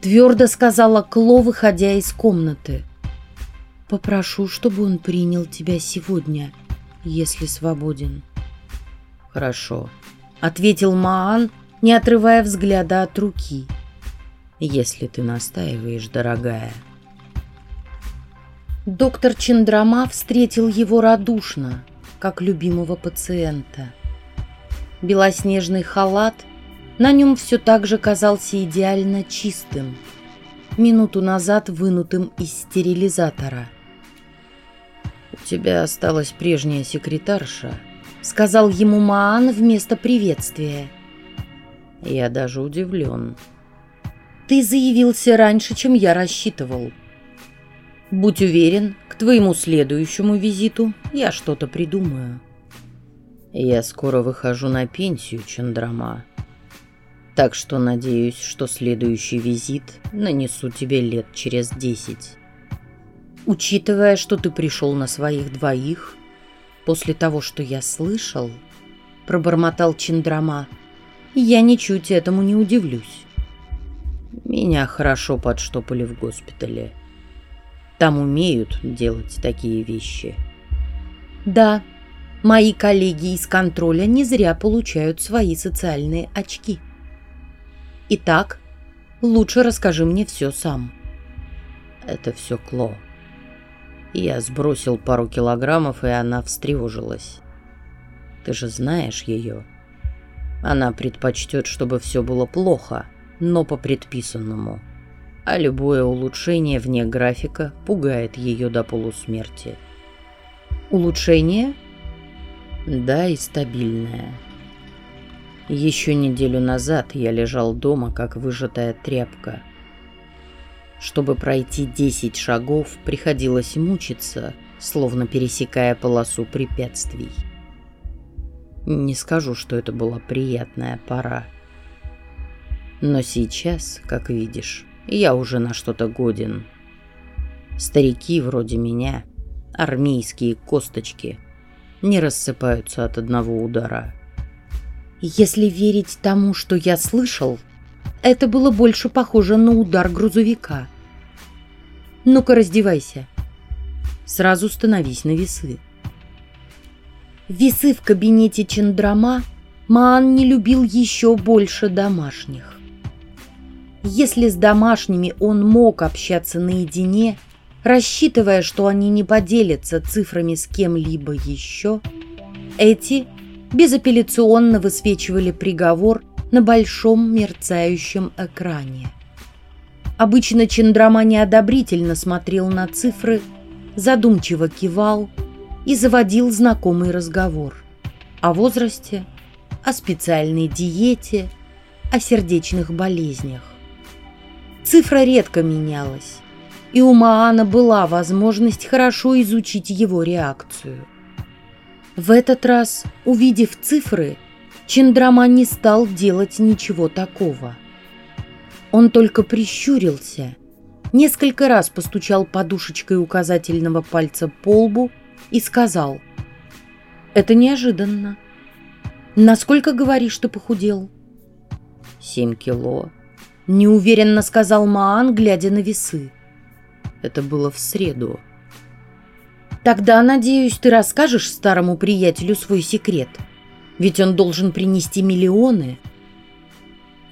Твердо сказала Кло, выходя из комнаты. Попрошу, чтобы он принял тебя сегодня, если свободен. Хорошо, ответил Маан, не отрывая взгляда от руки. Если ты настаиваешь, дорогая. Доктор Чендрама встретил его радушно, как любимого пациента. Белоснежный халат на нем все так же казался идеально чистым, минуту назад вынутым из стерилизатора. «У тебя осталась прежняя секретарша», — сказал ему Маан вместо приветствия. «Я даже удивлен». «Ты заявился раньше, чем я рассчитывал», Будь уверен, к твоему следующему визиту я что-то придумаю. Я скоро выхожу на пенсию, Чандрама. Так что надеюсь, что следующий визит нанесу тебе лет через десять. Учитывая, что ты пришел на своих двоих, после того, что я слышал, пробормотал Чандрама, я ничуть этому не удивлюсь. Меня хорошо подштопали в госпитале. Там умеют делать такие вещи. Да, мои коллеги из контроля не зря получают свои социальные очки. Итак, лучше расскажи мне все сам. Это все Кло. Я сбросил пару килограммов, и она встревожилась. Ты же знаешь ее. Она предпочтет, чтобы все было плохо, но по предписанному а любое улучшение вне графика пугает ее до полусмерти. Улучшение? Да, и стабильное. Еще неделю назад я лежал дома, как выжатая тряпка. Чтобы пройти 10 шагов, приходилось мучиться, словно пересекая полосу препятствий. Не скажу, что это была приятная пора. Но сейчас, как видишь, я уже на что-то годен. Старики вроде меня, армейские косточки, не рассыпаются от одного удара. Если верить тому, что я слышал, это было больше похоже на удар грузовика. Ну-ка, раздевайся. Сразу становись на весы. Весы в кабинете Чендрама Маан не любил еще больше домашних. Если с домашними он мог общаться наедине, рассчитывая, что они не поделятся цифрами с кем-либо еще, эти безапелляционно высвечивали приговор на большом мерцающем экране. Обычно Чендрама неодобрительно смотрел на цифры, задумчиво кивал и заводил знакомый разговор о возрасте, о специальной диете, о сердечных болезнях. Цифра редко менялась, и у Маана была возможность хорошо изучить его реакцию. В этот раз, увидев цифры, Чендрама не стал делать ничего такого. Он только прищурился, несколько раз постучал подушечкой указательного пальца по лбу и сказал «Это неожиданно. Насколько, говоришь, ты похудел?» «Семь кило», неуверенно сказал Маан, глядя на весы. Это было в среду. Тогда, надеюсь, ты расскажешь старому приятелю свой секрет. Ведь он должен принести миллионы.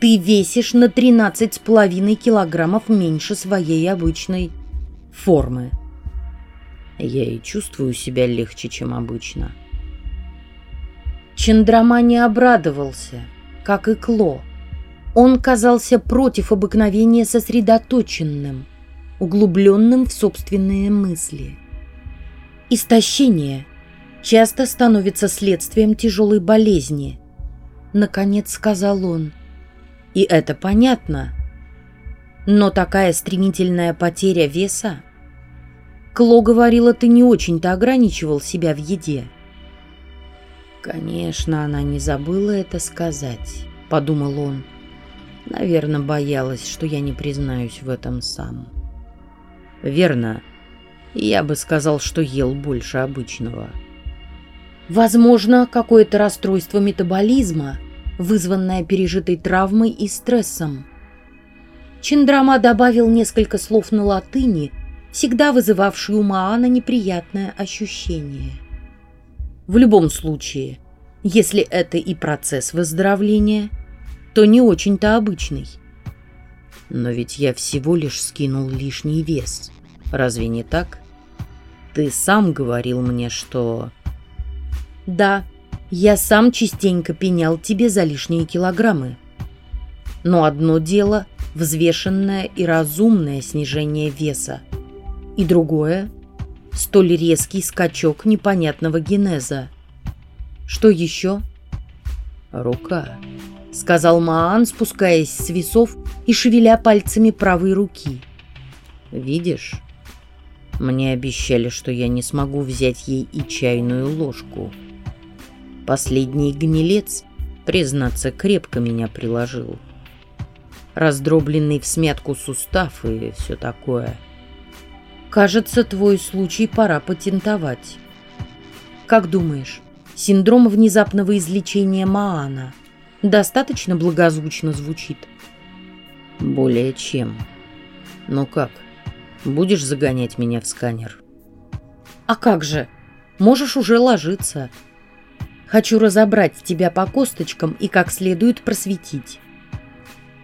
Ты весишь на тринадцать с половиной килограммов меньше своей обычной формы. Я и чувствую себя легче, чем обычно. Чендрама не обрадовался, как и Кло. Он казался против обыкновения сосредоточенным, углубленным в собственные мысли. Истощение часто становится следствием тяжелой болезни, наконец сказал он. И это понятно. Но такая стремительная потеря веса... Кло говорила, ты не очень-то ограничивал себя в еде. Конечно, она не забыла это сказать, подумал он. Наверное, боялась, что я не признаюсь в этом сам. Верно. Я бы сказал, что ел больше обычного. Возможно, какое-то расстройство метаболизма, вызванное пережитой травмой и стрессом. Чиндрама добавил несколько слов на латыни, всегда вызывавший у Маана неприятное ощущение. В любом случае, если это и процесс выздоровления, то не очень-то обычный. Но ведь я всего лишь скинул лишний вес. Разве не так? Ты сам говорил мне, что... Да, я сам частенько пенял тебе за лишние килограммы. Но одно дело – взвешенное и разумное снижение веса, и другое – столь резкий скачок непонятного генеза. Что еще? Рука, сказал Маан, спускаясь с весов и шевеля пальцами правой руки. Видишь? Мне обещали, что я не смогу взять ей и чайную ложку. Последний гнилец, признаться, крепко меня приложил. Раздробленный в смятку сустав и все такое. Кажется, твой случай пора патентовать. Как думаешь, синдром внезапного излечения Маана достаточно благозвучно звучит? Более чем. Ну как, будешь загонять меня в сканер? А как же? Можешь уже ложиться. Хочу разобрать тебя по косточкам и как следует просветить.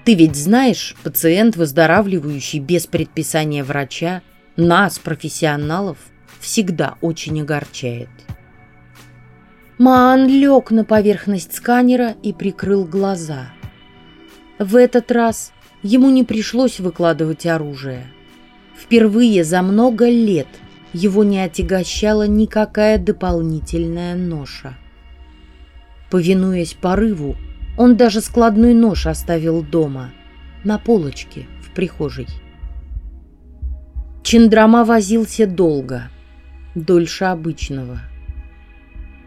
Ты ведь знаешь, пациент, выздоравливающий без предписания врача, нас, профессионалов, всегда очень огорчает. Маан лег на поверхность сканера и прикрыл глаза. В этот раз ему не пришлось выкладывать оружие. Впервые за много лет его не отягощала никакая дополнительная ноша. Повинуясь порыву, он даже складной нож оставил дома, на полочке в прихожей. Чендрама возился долго, дольше обычного.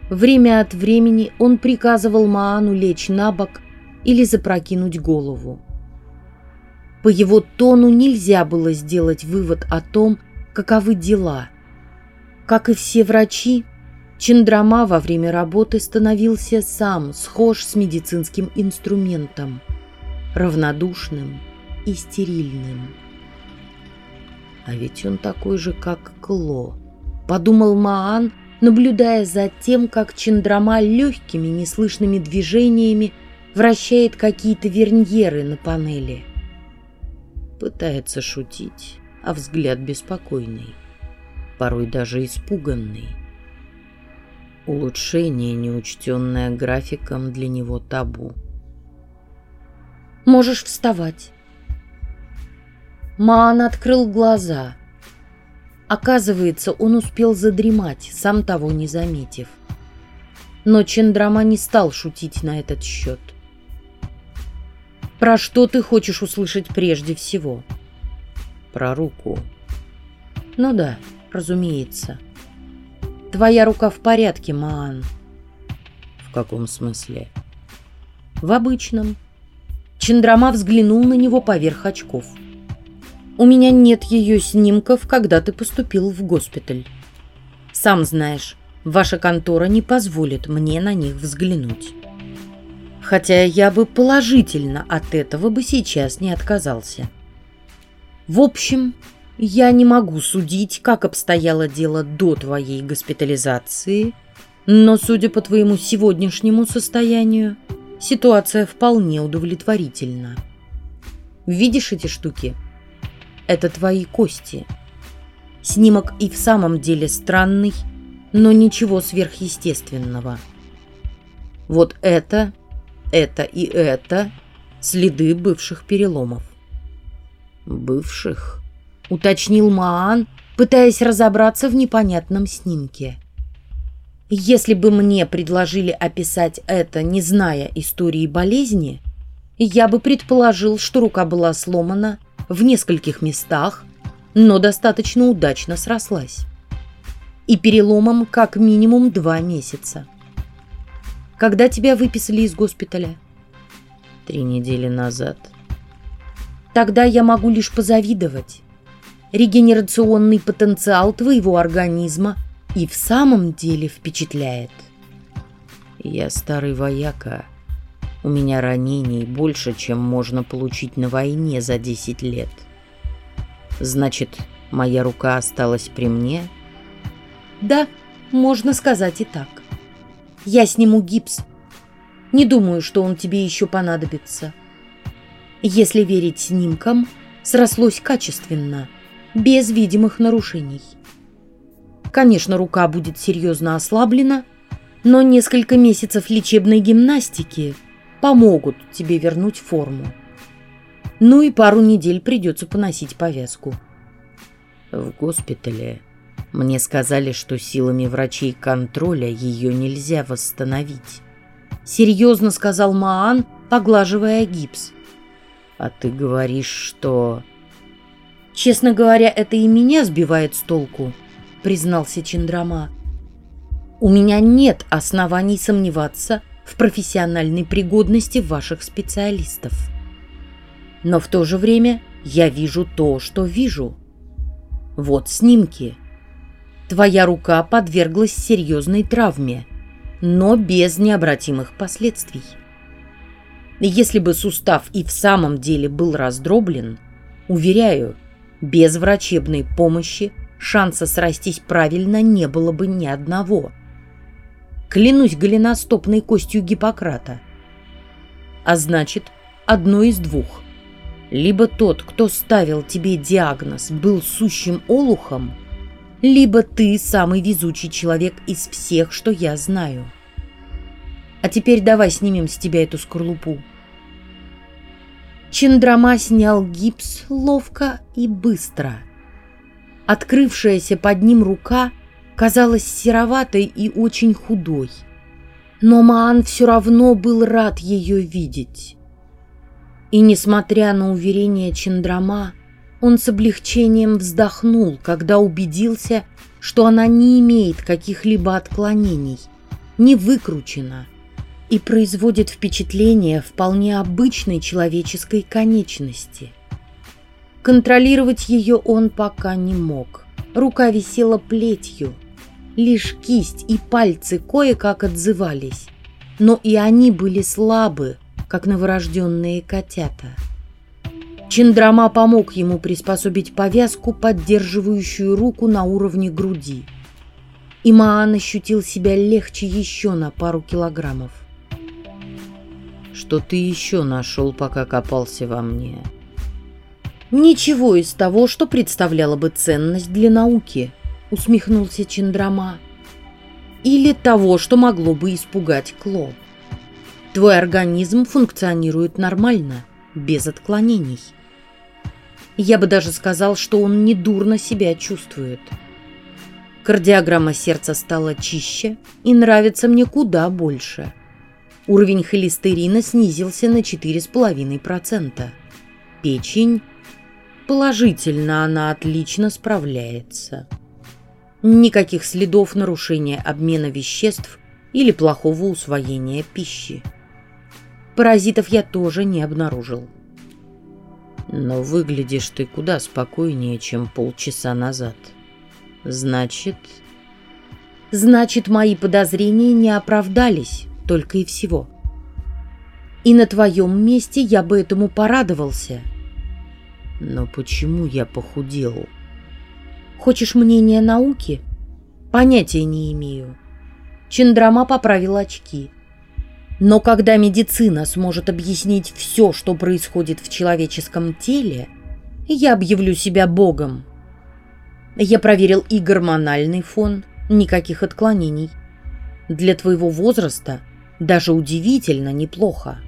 Время от времени он приказывал Маану лечь на бок или запрокинуть голову. По его тону нельзя было сделать вывод о том, каковы дела. Как и все врачи, Чендрама во время работы становился сам схож с медицинским инструментом, равнодушным и стерильным. А ведь он такой же, как Кло, подумал Маан, наблюдая за тем, как Чендрама легкими неслышными движениями вращает какие-то верньеры на панели. Пытается шутить, а взгляд беспокойный, порой даже испуганный. Улучшение, неучтенное графиком, для него табу. «Можешь вставать». Маан открыл глаза. Оказывается, он успел задремать, сам того не заметив. Но Чендрама не стал шутить на этот счет. «Про что ты хочешь услышать прежде всего?» «Про руку». «Ну да, разумеется». Твоя рука в порядке, Маан. В каком смысле? В обычном. Чендрама взглянул на него поверх очков. У меня нет ее снимков, когда ты поступил в госпиталь. Сам знаешь, ваша контора не позволит мне на них взглянуть. Хотя я бы положительно от этого бы сейчас не отказался. В общем, я не могу судить, как обстояло дело до твоей госпитализации, но, судя по твоему сегодняшнему состоянию, ситуация вполне удовлетворительна. Видишь эти штуки? Это твои кости. Снимок и в самом деле странный, но ничего сверхъестественного. Вот это, это и это следы бывших переломов. Бывших? — уточнил Маан, пытаясь разобраться в непонятном снимке. «Если бы мне предложили описать это, не зная истории болезни, я бы предположил, что рука была сломана в нескольких местах, но достаточно удачно срослась. И переломом как минимум два месяца. Когда тебя выписали из госпиталя? Три недели назад. Тогда я могу лишь позавидовать регенерационный потенциал твоего организма и в самом деле впечатляет. Я старый вояка У меня ранений больше, чем можно получить на войне за 10 лет. Значит, моя рука осталась при мне? Да, можно сказать и так. Я сниму гипс. Не думаю, что он тебе еще понадобится. Если верить снимкам, срослось качественно, без видимых нарушений. Конечно, рука будет серьезно ослаблена, но несколько месяцев лечебной гимнастики помогут тебе вернуть форму. Ну и пару недель придется поносить повязку. В госпитале мне сказали, что силами врачей контроля ее нельзя восстановить. Серьезно сказал Маан, поглаживая гипс. А ты говоришь, что... Честно говоря, это и меня сбивает с толку, признался Чендрама. У меня нет оснований сомневаться, в профессиональной пригодности ваших специалистов. Но в то же время я вижу то, что вижу. Вот снимки. Твоя рука подверглась серьезной травме, но без необратимых последствий. Если бы сустав и в самом деле был раздроблен, уверяю, без врачебной помощи шанса срастись правильно не было бы ни одного – Клянусь голеностопной костью Гиппократа. А значит, одно из двух. Либо тот, кто ставил тебе диагноз, был сущим олухом, либо ты самый везучий человек из всех, что я знаю. А теперь давай снимем с тебя эту скорлупу. Чендрама снял гипс ловко и быстро. Открывшаяся под ним рука – казалась сероватой и очень худой. Но Маан все равно был рад ее видеть. И, несмотря на уверение Чендрама, он с облегчением вздохнул, когда убедился, что она не имеет каких-либо отклонений, не выкручена и производит впечатление вполне обычной человеческой конечности. Контролировать ее он пока не мог. Рука висела плетью, Лишь кисть и пальцы кое-как отзывались, но и они были слабы, как новорожденные котята. Чендрама помог ему приспособить повязку, поддерживающую руку на уровне груди. И Маан ощутил себя легче еще на пару килограммов. «Что ты еще нашел, пока копался во мне?» «Ничего из того, что представляло бы ценность для науки», усмехнулся Чендрама. Или того, что могло бы испугать Кло. Твой организм функционирует нормально, без отклонений. Я бы даже сказал, что он недурно себя чувствует. Кардиограмма сердца стала чище и нравится мне куда больше. Уровень холестерина снизился на 4,5%. Печень положительно она отлично справляется. Никаких следов нарушения обмена веществ или плохого усвоения пищи. Паразитов я тоже не обнаружил. Но выглядишь ты куда спокойнее, чем полчаса назад. Значит... Значит, мои подозрения не оправдались, только и всего. И на твоем месте я бы этому порадовался. Но почему я похудел? Хочешь мнение науки? Понятия не имею. Чендрама поправил очки. Но когда медицина сможет объяснить все, что происходит в человеческом теле, я объявлю себя богом. Я проверил и гормональный фон, никаких отклонений. Для твоего возраста даже удивительно неплохо.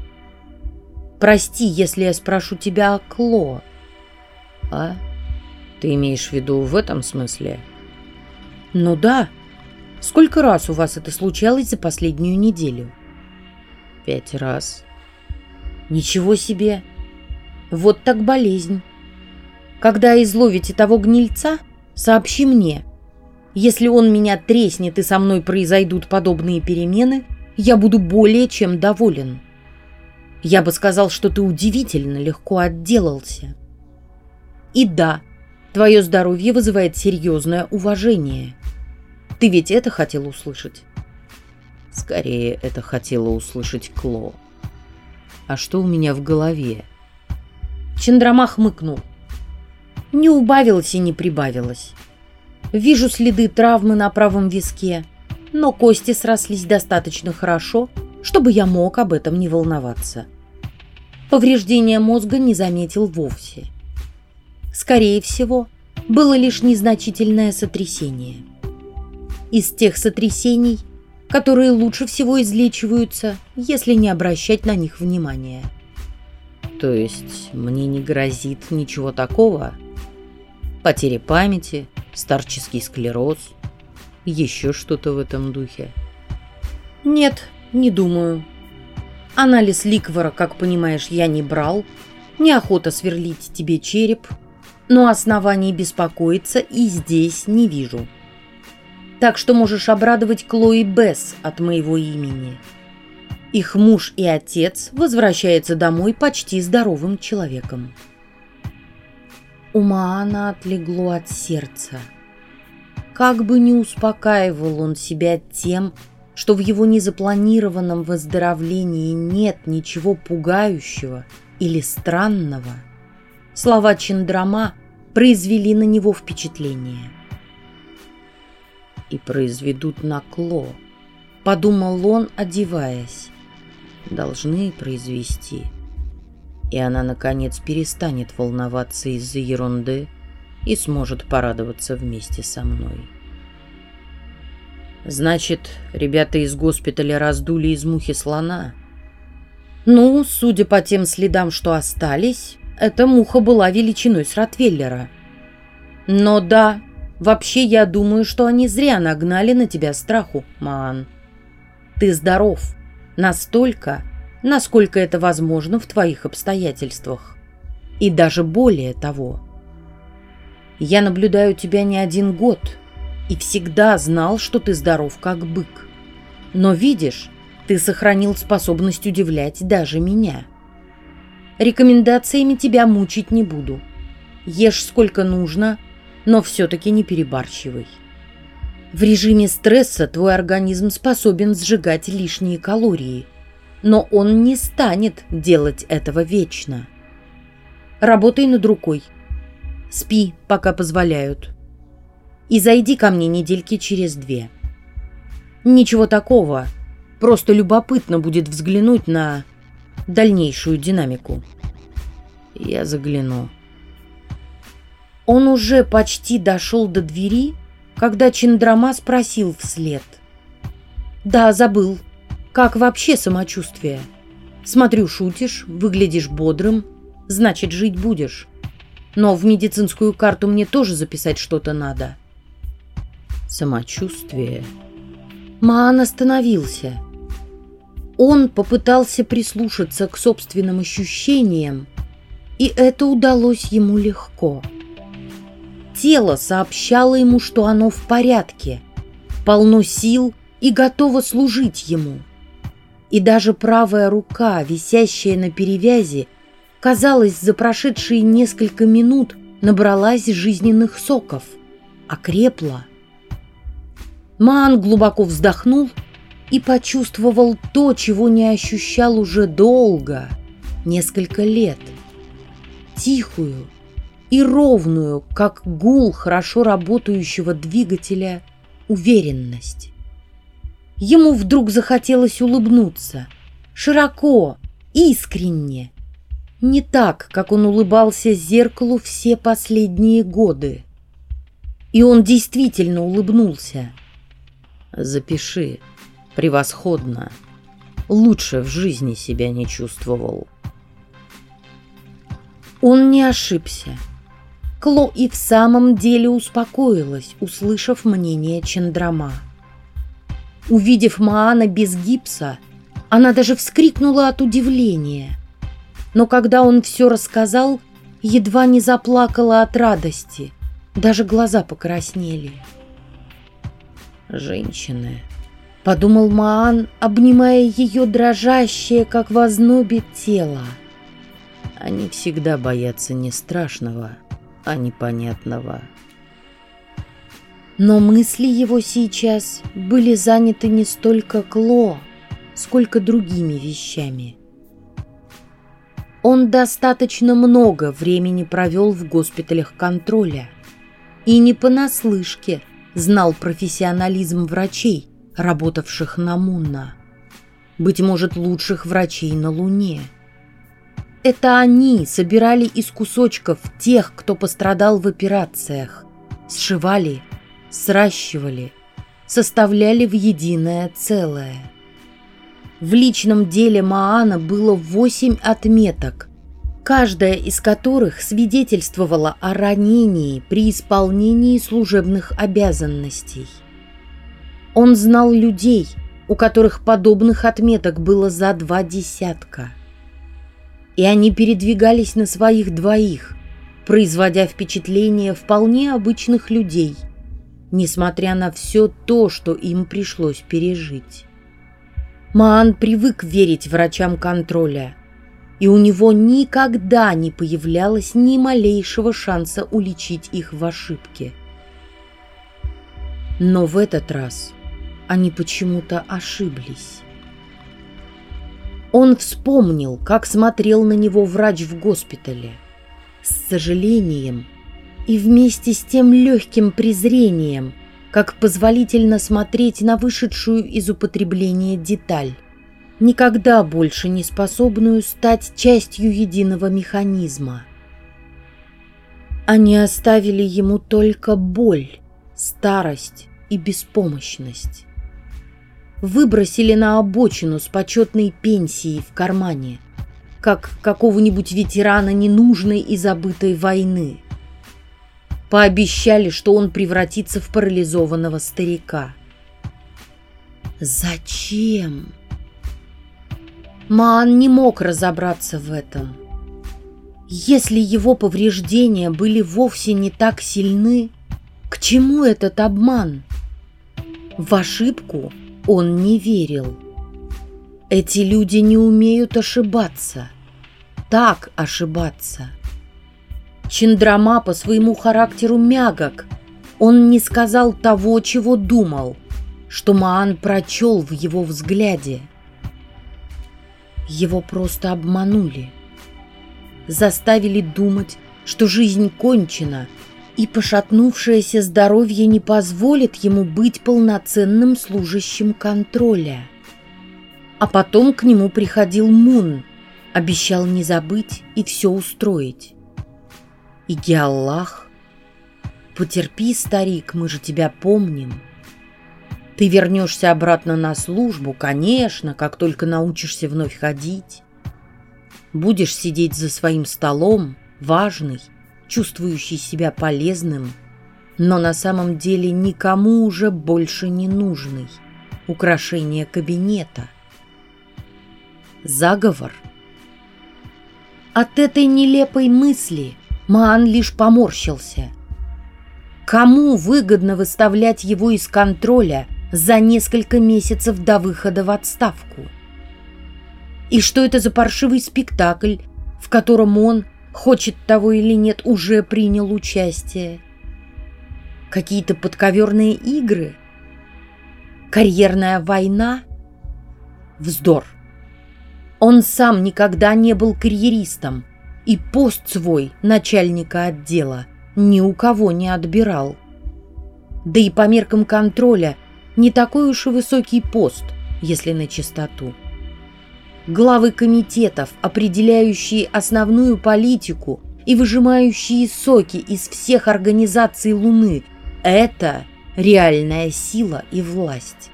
Прости, если я спрошу тебя о Кло. А? Ты имеешь в виду в этом смысле? Ну да. Сколько раз у вас это случалось за последнюю неделю? Пять раз. Ничего себе. Вот так болезнь. Когда изловите того гнильца, сообщи мне. Если он меня треснет и со мной произойдут подобные перемены, я буду более чем доволен. Я бы сказал, что ты удивительно легко отделался. И да, Твое здоровье вызывает серьезное уважение. Ты ведь это хотел услышать? Скорее, это хотела услышать Кло. А что у меня в голове? Чендрама хмыкнул. Не убавилось и не прибавилось. Вижу следы травмы на правом виске, но кости срослись достаточно хорошо, чтобы я мог об этом не волноваться. Повреждения мозга не заметил вовсе. Скорее всего, было лишь незначительное сотрясение. Из тех сотрясений, которые лучше всего излечиваются, если не обращать на них внимания. То есть мне не грозит ничего такого? Потеря памяти, старческий склероз, еще что-то в этом духе? Нет, не думаю. Анализ ликвора, как понимаешь, я не брал. Неохота сверлить тебе череп, но оснований беспокоиться и здесь не вижу. Так что можешь обрадовать Клои Бесс от моего имени. Их муж и отец возвращаются домой почти здоровым человеком. У Маана отлегло от сердца. Как бы не успокаивал он себя тем, что в его незапланированном выздоровлении нет ничего пугающего или странного, слова Чендрама произвели на него впечатление. «И произведут на Кло», — подумал он, одеваясь. «Должны произвести». И она, наконец, перестанет волноваться из-за ерунды и сможет порадоваться вместе со мной. Значит, ребята из госпиталя раздули из мухи слона? Ну, судя по тем следам, что остались, эта муха была величиной с Ротвейлера. Но да, вообще я думаю, что они зря нагнали на тебя страху, Маан. Ты здоров. Настолько, насколько это возможно в твоих обстоятельствах. И даже более того. Я наблюдаю тебя не один год — и всегда знал, что ты здоров как бык. Но видишь, ты сохранил способность удивлять даже меня. Рекомендациями тебя мучить не буду. Ешь сколько нужно, но все-таки не перебарщивай. В режиме стресса твой организм способен сжигать лишние калории, но он не станет делать этого вечно. Работай над рукой. Спи, пока позволяют и зайди ко мне недельки через две. Ничего такого, просто любопытно будет взглянуть на дальнейшую динамику. Я загляну. Он уже почти дошел до двери, когда Чендрама спросил вслед. «Да, забыл. Как вообще самочувствие? Смотрю, шутишь, выглядишь бодрым, значит, жить будешь. Но в медицинскую карту мне тоже записать что-то надо» самочувствие. Маан остановился. Он попытался прислушаться к собственным ощущениям, и это удалось ему легко. Тело сообщало ему, что оно в порядке, полно сил и готово служить ему. И даже правая рука, висящая на перевязи, казалось, за прошедшие несколько минут набралась жизненных соков, окрепла. Маан глубоко вздохнул и почувствовал то, чего не ощущал уже долго, несколько лет. Тихую и ровную, как гул хорошо работающего двигателя, уверенность. Ему вдруг захотелось улыбнуться, широко, искренне, не так, как он улыбался зеркалу все последние годы. И он действительно улыбнулся – Запиши. Превосходно. Лучше в жизни себя не чувствовал. Он не ошибся. Кло и в самом деле успокоилась, услышав мнение Чендрама. Увидев Маана без гипса, она даже вскрикнула от удивления. Но когда он все рассказал, едва не заплакала от радости, даже глаза покраснели женщины. Подумал Маан, обнимая ее дрожащее, как вознобит тело. Они всегда боятся не страшного, а непонятного. Но мысли его сейчас были заняты не столько Кло, сколько другими вещами. Он достаточно много времени провел в госпиталях контроля и не понаслышке знал профессионализм врачей, работавших на Мунна. Быть может, лучших врачей на Луне. Это они собирали из кусочков тех, кто пострадал в операциях, сшивали, сращивали, составляли в единое целое. В личном деле Маана было восемь отметок, каждая из которых свидетельствовала о ранении при исполнении служебных обязанностей. Он знал людей, у которых подобных отметок было за два десятка. И они передвигались на своих двоих, производя впечатление вполне обычных людей, несмотря на все то, что им пришлось пережить. Маан привык верить врачам контроля, и у него никогда не появлялось ни малейшего шанса уличить их в ошибке. Но в этот раз они почему-то ошиблись. Он вспомнил, как смотрел на него врач в госпитале. С сожалением и вместе с тем легким презрением, как позволительно смотреть на вышедшую из употребления деталь, никогда больше не способную стать частью единого механизма. Они оставили ему только боль, старость и беспомощность выбросили на обочину с почетной пенсией в кармане, как какого-нибудь ветерана ненужной и забытой войны. Пообещали, что он превратится в парализованного старика. Зачем? Маан не мог разобраться в этом. Если его повреждения были вовсе не так сильны, к чему этот обман? В ошибку – он не верил. Эти люди не умеют ошибаться. Так ошибаться. Чендрама по своему характеру мягок. Он не сказал того, чего думал, что Маан прочел в его взгляде. Его просто обманули. Заставили думать, что жизнь кончена – и пошатнувшееся здоровье не позволит ему быть полноценным служащим контроля. А потом к нему приходил Мун, обещал не забыть и все устроить. И Геаллах, потерпи, старик, мы же тебя помним. Ты вернешься обратно на службу, конечно, как только научишься вновь ходить. Будешь сидеть за своим столом, важный, чувствующий себя полезным, но на самом деле никому уже больше не нужный. Украшение кабинета. Заговор. От этой нелепой мысли Маан лишь поморщился. Кому выгодно выставлять его из контроля за несколько месяцев до выхода в отставку? И что это за паршивый спектакль, в котором он хочет того или нет, уже принял участие. Какие-то подковерные игры? Карьерная война? Вздор. Он сам никогда не был карьеристом, и пост свой начальника отдела ни у кого не отбирал. Да и по меркам контроля не такой уж и высокий пост, если на чистоту главы комитетов, определяющие основную политику и выжимающие соки из всех организаций Луны – это реальная сила и власть.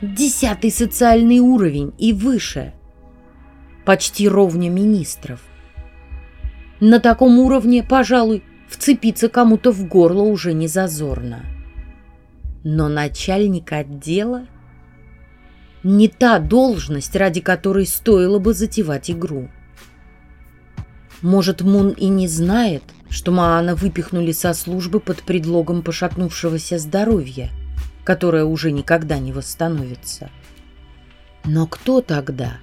Десятый социальный уровень и выше. Почти ровня министров. На таком уровне, пожалуй, вцепиться кому-то в горло уже не зазорно. Но начальник отдела – не та должность, ради которой стоило бы затевать игру. Может, Мун и не знает, что Маана выпихнули со службы под предлогом пошатнувшегося здоровья, которое уже никогда не восстановится. Но кто тогда?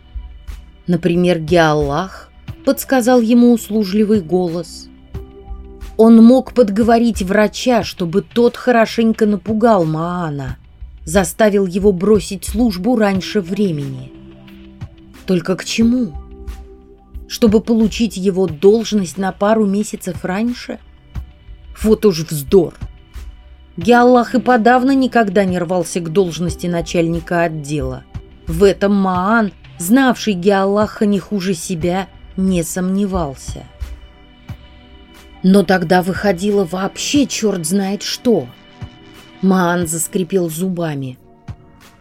Например, Геаллах подсказал ему услужливый голос. Он мог подговорить врача, чтобы тот хорошенько напугал Маана – заставил его бросить службу раньше времени. Только к чему? чтобы получить его должность на пару месяцев раньше? Вот уж вздор! Геаллах и подавно никогда не рвался к должности начальника отдела. В этом Маан, знавший Геаллаха не хуже себя, не сомневался. Но тогда выходило вообще черт знает что. Маан заскрипел зубами.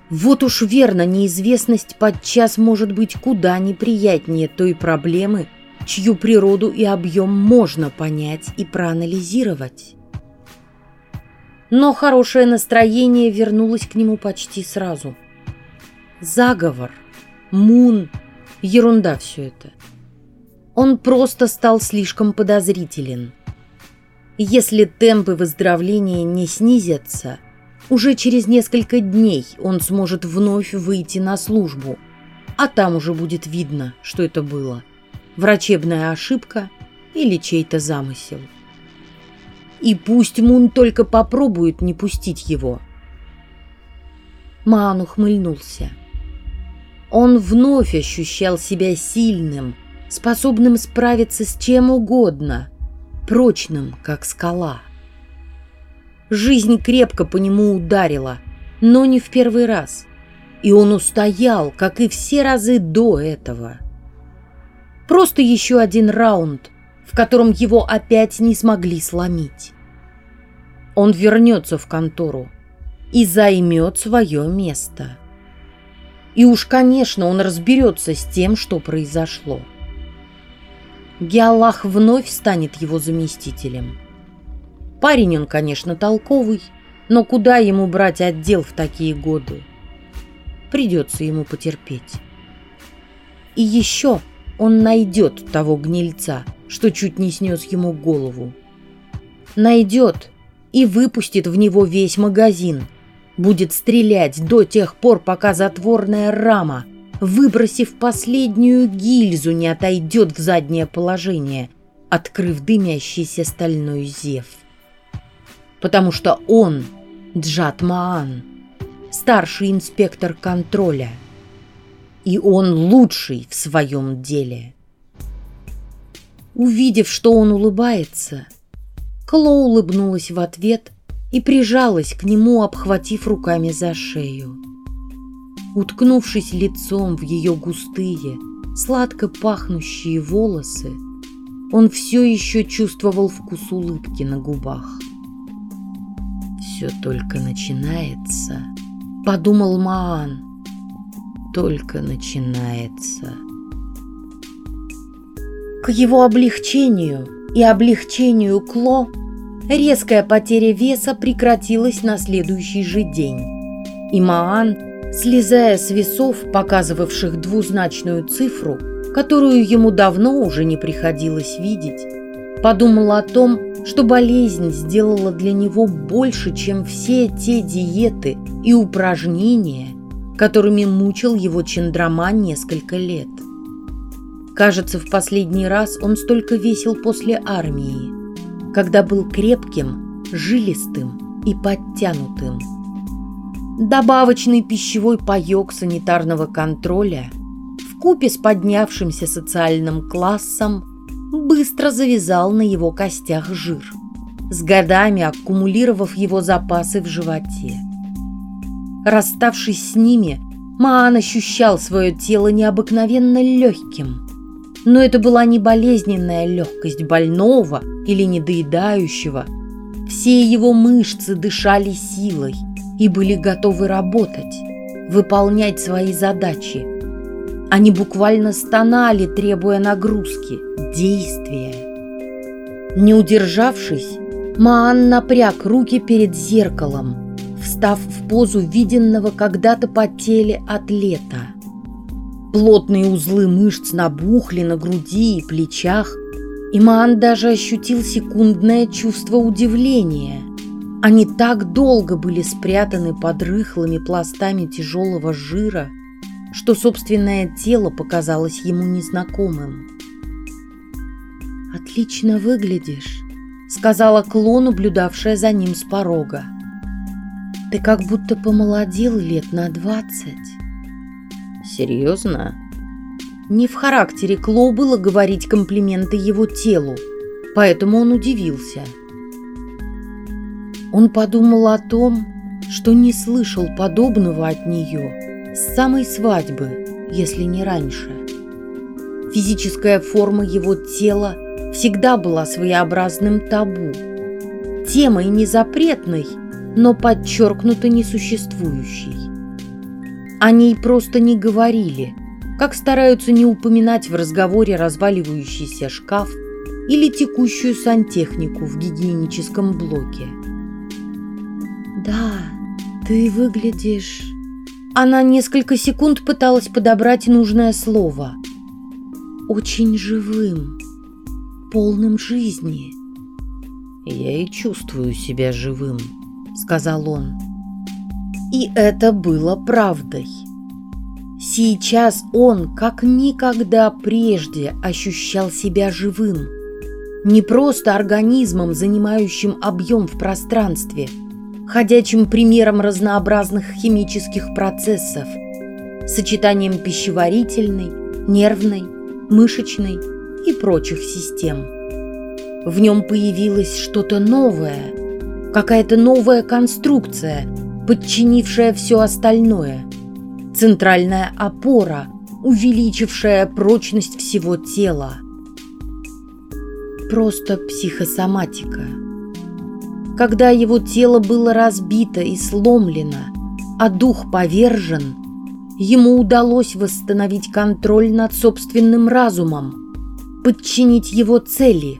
Вот уж верно, неизвестность подчас может быть куда неприятнее той проблемы, чью природу и объем можно понять и проанализировать. Но хорошее настроение вернулось к нему почти сразу. Заговор, Мун, ерунда все это. Он просто стал слишком подозрителен. Если темпы выздоровления не снизятся, уже через несколько дней он сможет вновь выйти на службу, а там уже будет видно, что это было. Врачебная ошибка или чей-то замысел. И пусть Мун только попробует не пустить его. Маан ухмыльнулся. Он вновь ощущал себя сильным, способным справиться с чем угодно, прочным, как скала. Жизнь крепко по нему ударила, но не в первый раз. И он устоял, как и все разы до этого. Просто еще один раунд, в котором его опять не смогли сломить. Он вернется в контору и займет свое место. И уж, конечно, он разберется с тем, что произошло. Геаллах вновь станет его заместителем. Парень он, конечно, толковый, но куда ему брать отдел в такие годы? Придется ему потерпеть. И еще он найдет того гнильца, что чуть не снес ему голову. Найдет и выпустит в него весь магазин. Будет стрелять до тех пор, пока затворная рама, выбросив последнюю гильзу, не отойдет в заднее положение, открыв дымящийся стальной зев. Потому что он, Джат Маан, старший инспектор контроля, и он лучший в своем деле. Увидев, что он улыбается, Кло улыбнулась в ответ и прижалась к нему, обхватив руками за шею. Уткнувшись лицом в ее густые, сладко пахнущие волосы, он все еще чувствовал вкус улыбки на губах. «Все только начинается», — подумал Маан. «Только начинается». К его облегчению и облегчению Кло резкая потеря веса прекратилась на следующий же день. И Маан, слезая с весов, показывавших двузначную цифру, которую ему давно уже не приходилось видеть, подумал о том, что болезнь сделала для него больше, чем все те диеты и упражнения, которыми мучил его Чандрама несколько лет. Кажется, в последний раз он столько весил после армии, когда был крепким, жилистым и подтянутым. Добавочный пищевой паёк санитарного контроля в купе с поднявшимся социальным классом быстро завязал на его костях жир, с годами аккумулировав его запасы в животе. Расставшись с ними, Маан ощущал свое тело необыкновенно легким – но это была не болезненная легкость больного или недоедающего. Все его мышцы дышали силой и были готовы работать, выполнять свои задачи. Они буквально стонали, требуя нагрузки, действия. Не удержавшись, Маан напряг руки перед зеркалом, встав в позу виденного когда-то по теле атлета. Плотные узлы мышц набухли на груди и плечах. Иман даже ощутил секундное чувство удивления. Они так долго были спрятаны под рыхлыми пластами тяжелого жира, что собственное тело показалось ему незнакомым. «Отлично выглядишь», — сказала Кло, наблюдавшая за ним с порога. «Ты как будто помолодел лет на двадцать». Серьезно? Не в характере Кло было говорить комплименты его телу, поэтому он удивился. Он подумал о том, что не слышал подобного от нее с самой свадьбы, если не раньше. Физическая форма его тела всегда была своеобразным табу. Темой не запретной, но подчеркнуто несуществующей. О ней просто не говорили, как стараются не упоминать в разговоре разваливающийся шкаф или текущую сантехнику в гигиеническом блоке. «Да, ты выглядишь...» Она несколько секунд пыталась подобрать нужное слово. «Очень живым, полным жизни». «Я и чувствую себя живым», — сказал он. И это было правдой. Сейчас он, как никогда прежде, ощущал себя живым. Не просто организмом, занимающим объем в пространстве, ходячим примером разнообразных химических процессов, сочетанием пищеварительной, нервной, мышечной и прочих систем. В нем появилось что-то новое, какая-то новая конструкция, подчинившая все остальное. Центральная опора, увеличившая прочность всего тела. Просто психосоматика. Когда его тело было разбито и сломлено, а дух повержен, ему удалось восстановить контроль над собственным разумом, подчинить его цели,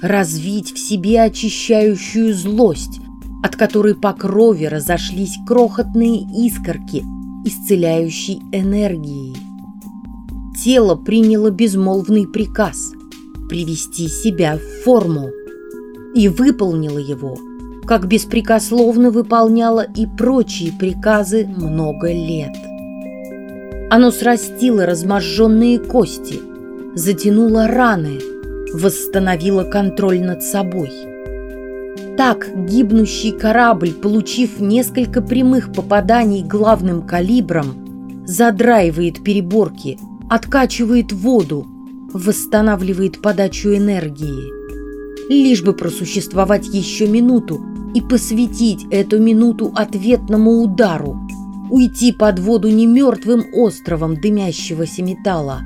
развить в себе очищающую злость, от которой по крови разошлись крохотные искорки исцеляющей энергии. Тело приняло безмолвный приказ привести себя в форму и выполнило его, как беспрекословно выполняло и прочие приказы много лет. Оно срастило разможженные кости, затянуло раны, восстановило контроль над собой – так гибнущий корабль, получив несколько прямых попаданий главным калибром, задраивает переборки, откачивает воду, восстанавливает подачу энергии. Лишь бы просуществовать еще минуту и посвятить эту минуту ответному удару, уйти под воду не мертвым островом дымящегося металла,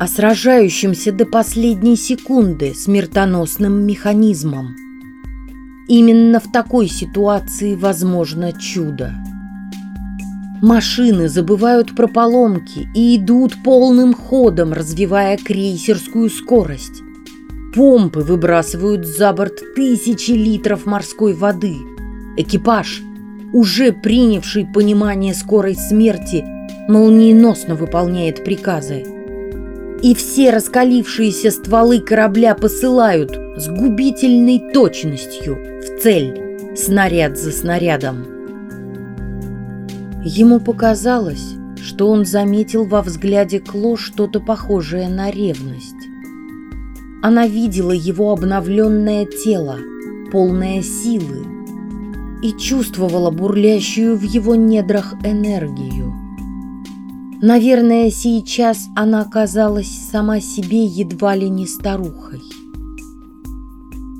а сражающимся до последней секунды смертоносным механизмом. Именно в такой ситуации возможно чудо. Машины забывают про поломки и идут полным ходом, развивая крейсерскую скорость. Помпы выбрасывают за борт тысячи литров морской воды. Экипаж, уже принявший понимание скорой смерти, молниеносно выполняет приказы. И все раскалившиеся стволы корабля посылают с губительной точностью в цель, снаряд за снарядом. Ему показалось, что он заметил во взгляде Кло что-то похожее на ревность. Она видела его обновленное тело, полное силы, и чувствовала бурлящую в его недрах энергию. Наверное, сейчас она казалась сама себе едва ли не старухой.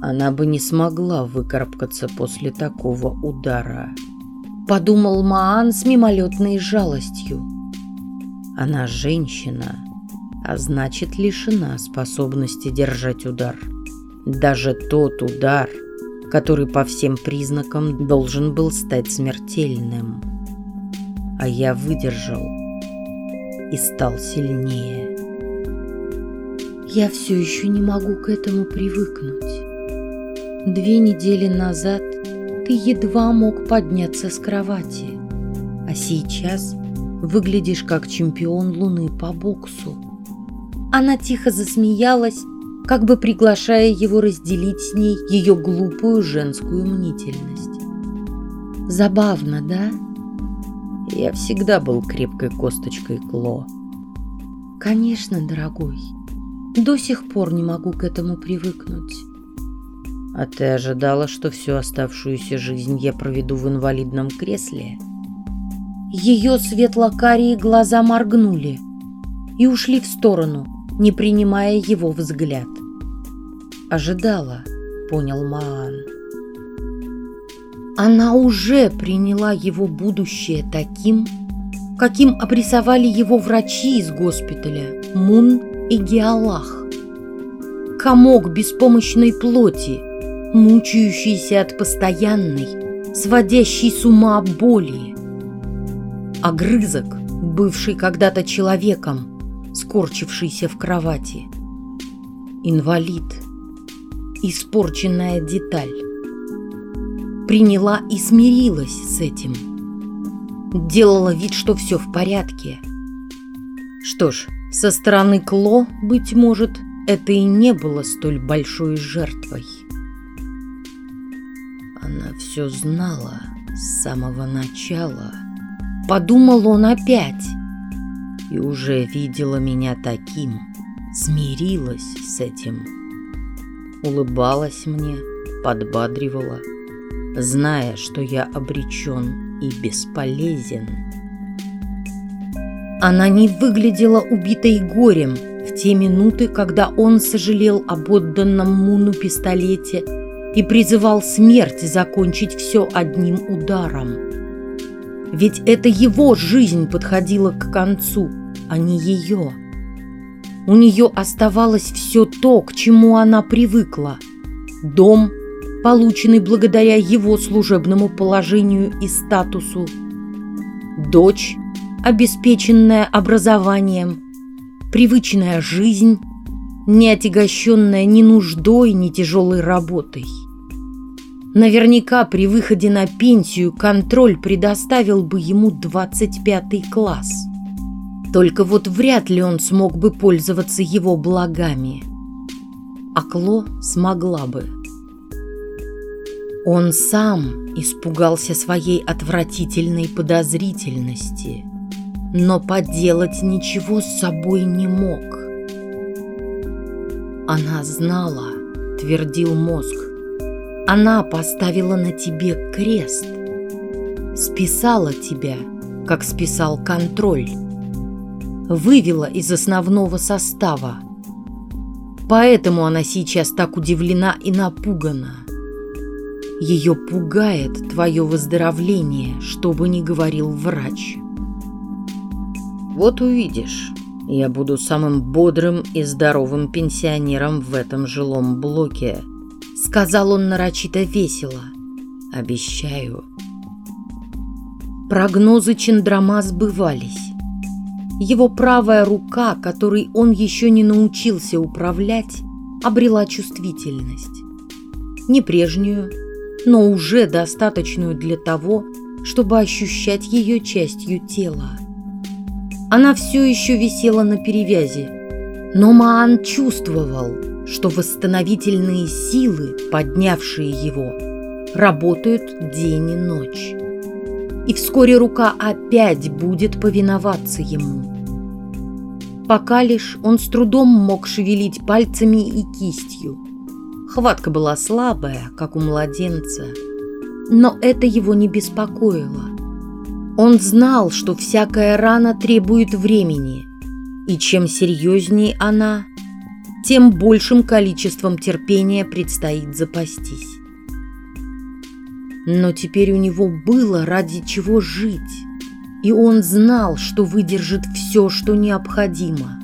Она бы не смогла выкарабкаться после такого удара. Подумал Маан с мимолетной жалостью. Она женщина, а значит лишена способности держать удар. Даже тот удар, который по всем признакам должен был стать смертельным. А я выдержал и стал сильнее. Я все еще не могу к этому привыкнуть. Две недели назад ты едва мог подняться с кровати, а сейчас выглядишь как чемпион Луны по боксу. Она тихо засмеялась, как бы приглашая его разделить с ней ее глупую женскую мнительность. Забавно, да? Я всегда был крепкой косточкой Кло. Конечно, дорогой. До сих пор не могу к этому привыкнуть. А ты ожидала, что всю оставшуюся жизнь я проведу в инвалидном кресле? Ее светло-карие глаза моргнули, и ушли в сторону, не принимая его взгляд. «Ожидала», — понял Маан. Она уже приняла его будущее таким, каким обрисовали его врачи из госпиталя Мун и Геалах. Комок беспомощной плоти, мучающийся от постоянной, сводящей с ума боли. Огрызок, бывший когда-то человеком, скорчившийся в кровати. Инвалид. Испорченная деталь. Приняла и смирилась с этим. Делала вид, что все в порядке. Что ж, со стороны Кло, быть может, это и не было столь большой жертвой. Она все знала с самого начала. Подумал он опять. И уже видела меня таким. Смирилась с этим. Улыбалась мне, подбадривала, зная, что я обречен и бесполезен. Она не выглядела убитой горем в те минуты, когда он сожалел об отданном Муну пистолете и призывал смерть закончить все одним ударом. Ведь это его жизнь подходила к концу, а не ее. У нее оставалось все то, к чему она привыкла. Дом, полученный благодаря его служебному положению и статусу. Дочь, обеспеченная образованием. Привычная жизнь, не отягощенная ни нуждой, ни тяжелой работой. Наверняка при выходе на пенсию контроль предоставил бы ему 25 класс. Только вот вряд ли он смог бы пользоваться его благами. А Кло смогла бы. Он сам испугался своей отвратительной подозрительности, но поделать ничего с собой не мог. Она знала, твердил мозг, она поставила на тебе крест. Списала тебя, как списал контроль. Вывела из основного состава. Поэтому она сейчас так удивлена и напугана. Ее пугает твое выздоровление, что бы ни говорил врач. Вот увидишь, я буду самым бодрым и здоровым пенсионером в этом жилом блоке, сказал он нарочито весело. Обещаю. Прогнозы Чендрама сбывались. Его правая рука, которой он еще не научился управлять, обрела чувствительность. Не прежнюю, но уже достаточную для того, чтобы ощущать ее частью тела. Она все еще висела на перевязи, но Маан чувствовал, что восстановительные силы, поднявшие его, работают день и ночь. И вскоре рука опять будет повиноваться ему. Пока лишь он с трудом мог шевелить пальцами и кистью. Хватка была слабая, как у младенца, но это его не беспокоило. Он знал, что всякая рана требует времени, и чем серьезнее она, тем большим количеством терпения предстоит запастись. Но теперь у него было ради чего жить, и он знал, что выдержит все, что необходимо.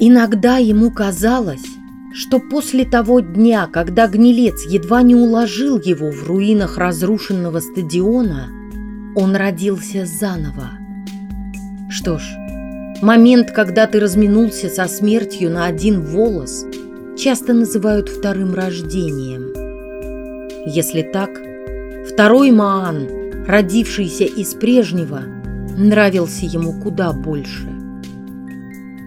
Иногда ему казалось, что после того дня, когда гнилец едва не уложил его в руинах разрушенного стадиона, он родился заново. Что ж, Момент, когда ты разминулся со смертью на один волос, часто называют вторым рождением. Если так, второй Маан, родившийся из прежнего, нравился ему куда больше.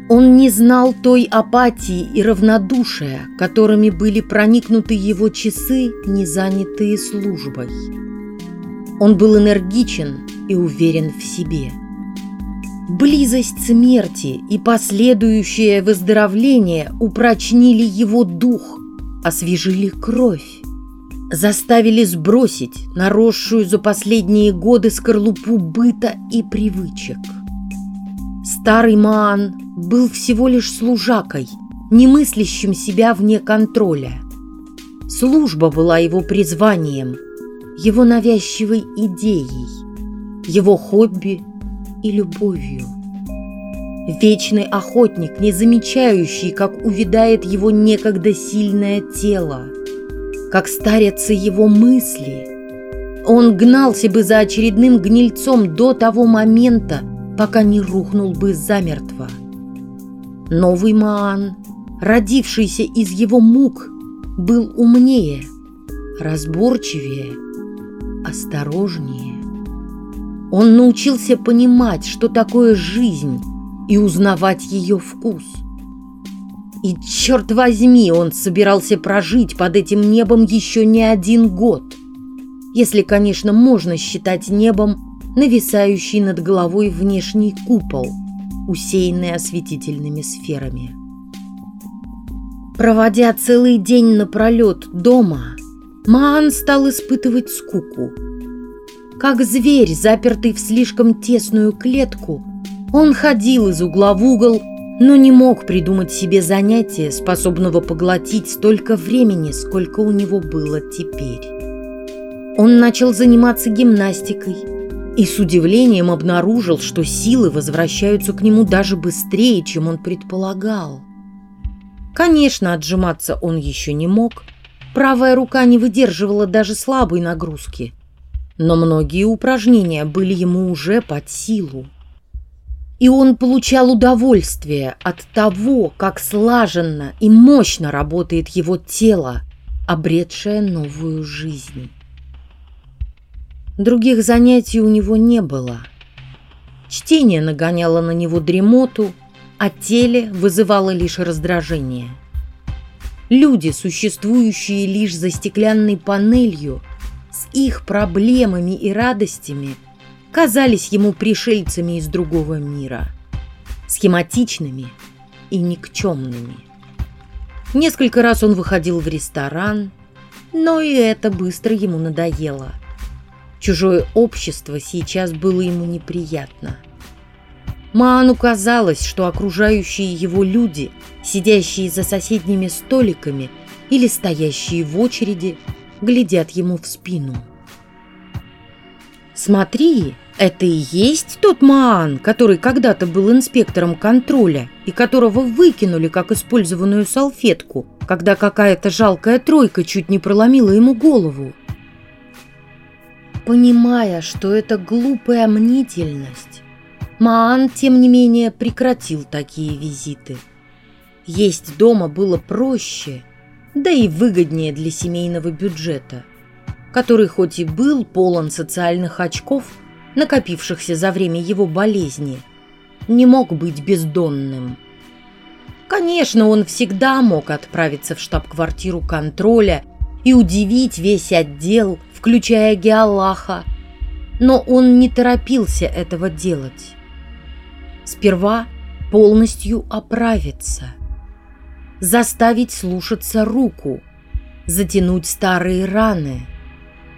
Он не знал той апатии и равнодушия, которыми были проникнуты его часы, не занятые службой. Он был энергичен и уверен в себе – Близость смерти и последующее выздоровление упрочнили его дух, освежили кровь, заставили сбросить наросшую за последние годы скорлупу быта и привычек. Старый Маан был всего лишь служакой, не мыслящим себя вне контроля. Служба была его призванием, его навязчивой идеей, его хобби и любовью. Вечный охотник, не замечающий, как увядает его некогда сильное тело, как старятся его мысли. Он гнался бы за очередным гнильцом до того момента, пока не рухнул бы замертво. Новый Маан, родившийся из его мук, был умнее, разборчивее, осторожнее. Он научился понимать, что такое жизнь, и узнавать ее вкус. И, черт возьми, он собирался прожить под этим небом еще не один год. Если, конечно, можно считать небом нависающий над головой внешний купол, усеянный осветительными сферами. Проводя целый день напролет дома, Маан стал испытывать скуку. Как зверь, запертый в слишком тесную клетку, он ходил из угла в угол, но не мог придумать себе занятия, способного поглотить столько времени, сколько у него было теперь. Он начал заниматься гимнастикой и с удивлением обнаружил, что силы возвращаются к нему даже быстрее, чем он предполагал. Конечно, отжиматься он еще не мог. Правая рука не выдерживала даже слабой нагрузки. Но многие упражнения были ему уже под силу и он получал удовольствие от того, как слаженно и мощно работает его тело, обретшее новую жизнь. Других занятий у него не было. Чтение нагоняло на него дремоту, а теле вызывало лишь раздражение. Люди, существующие лишь за стеклянной панелью, с их проблемами и радостями – казались ему пришельцами из другого мира, схематичными и никчемными. Несколько раз он выходил в ресторан, но и это быстро ему надоело. Чужое общество сейчас было ему неприятно. Маану казалось, что окружающие его люди, сидящие за соседними столиками или стоящие в очереди, глядят ему в спину. «Смотри, это и есть тот Маан, который когда-то был инспектором контроля и которого выкинули как использованную салфетку, когда какая-то жалкая тройка чуть не проломила ему голову. Понимая, что это глупая мнительность, Маан, тем не менее, прекратил такие визиты. Есть дома было проще, да и выгоднее для семейного бюджета, который хоть и был полон социальных очков – накопившихся за время его болезни, не мог быть бездонным. Конечно, он всегда мог отправиться в штаб-квартиру контроля и удивить весь отдел, включая Геаллаха, но он не торопился этого делать. Сперва полностью оправиться, заставить слушаться руку, затянуть старые раны –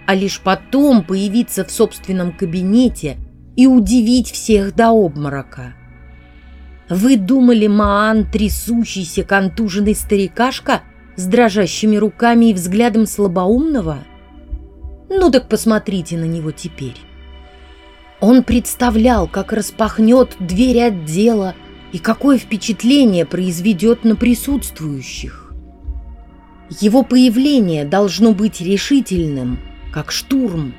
а лишь потом появиться в собственном кабинете и удивить всех до обморока. Вы думали, Маан трясущийся контуженный старикашка с дрожащими руками и взглядом слабоумного? Ну так посмотрите на него теперь. Он представлял, как распахнет дверь отдела и какое впечатление произведет на присутствующих. Его появление должно быть решительным – как штурм.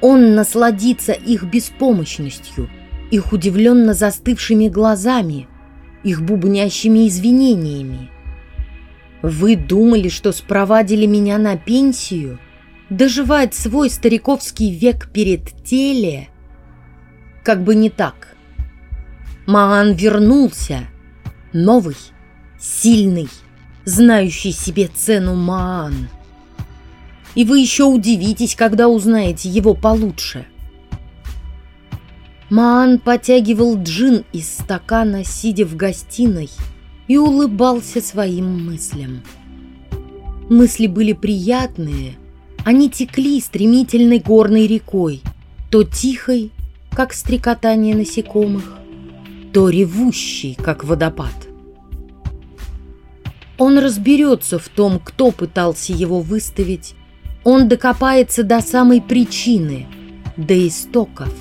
Он насладится их беспомощностью, их удивленно застывшими глазами, их бубнящими извинениями. Вы думали, что спровадили меня на пенсию? Доживать свой стариковский век перед теле? Как бы не так. Маан вернулся, новый, сильный, знающий себе цену Маан и вы еще удивитесь, когда узнаете его получше. Маан потягивал джин из стакана, сидя в гостиной, и улыбался своим мыслям. Мысли были приятные, они текли стремительной горной рекой, то тихой, как стрекотание насекомых, то ревущий, как водопад. Он разберется в том, кто пытался его выставить, он докопается до самой причины, до истоков.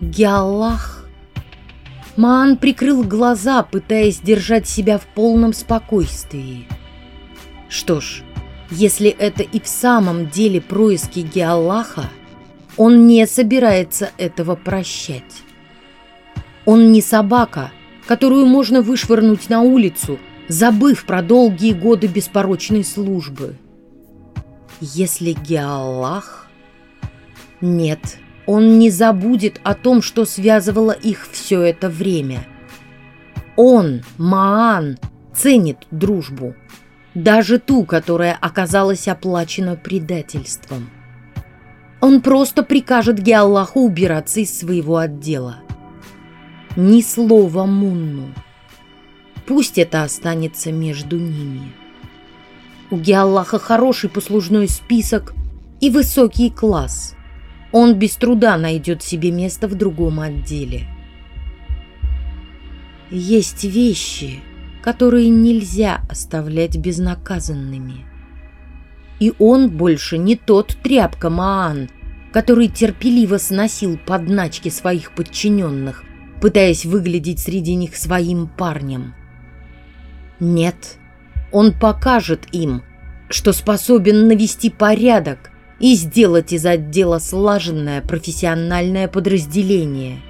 Геаллах. Маан прикрыл глаза, пытаясь держать себя в полном спокойствии. Что ж, если это и в самом деле происки Геаллаха, он не собирается этого прощать. Он не собака, которую можно вышвырнуть на улицу, забыв про долгие годы беспорочной службы. Если Геаллах... Нет, он не забудет о том, что связывало их все это время. Он, Маан, ценит дружбу. Даже ту, которая оказалась оплачена предательством. Он просто прикажет Геаллаху убираться из своего отдела. Ни слова Мунну. Пусть это останется между ними. У Геаллаха хороший послужной список и высокий класс. Он без труда найдет себе место в другом отделе. Есть вещи, которые нельзя оставлять безнаказанными. И он больше не тот тряпка Маан, который терпеливо сносил подначки своих подчиненных, пытаясь выглядеть среди них своим парнем. Нет, он покажет им, что способен навести порядок и сделать из отдела слаженное профессиональное подразделение,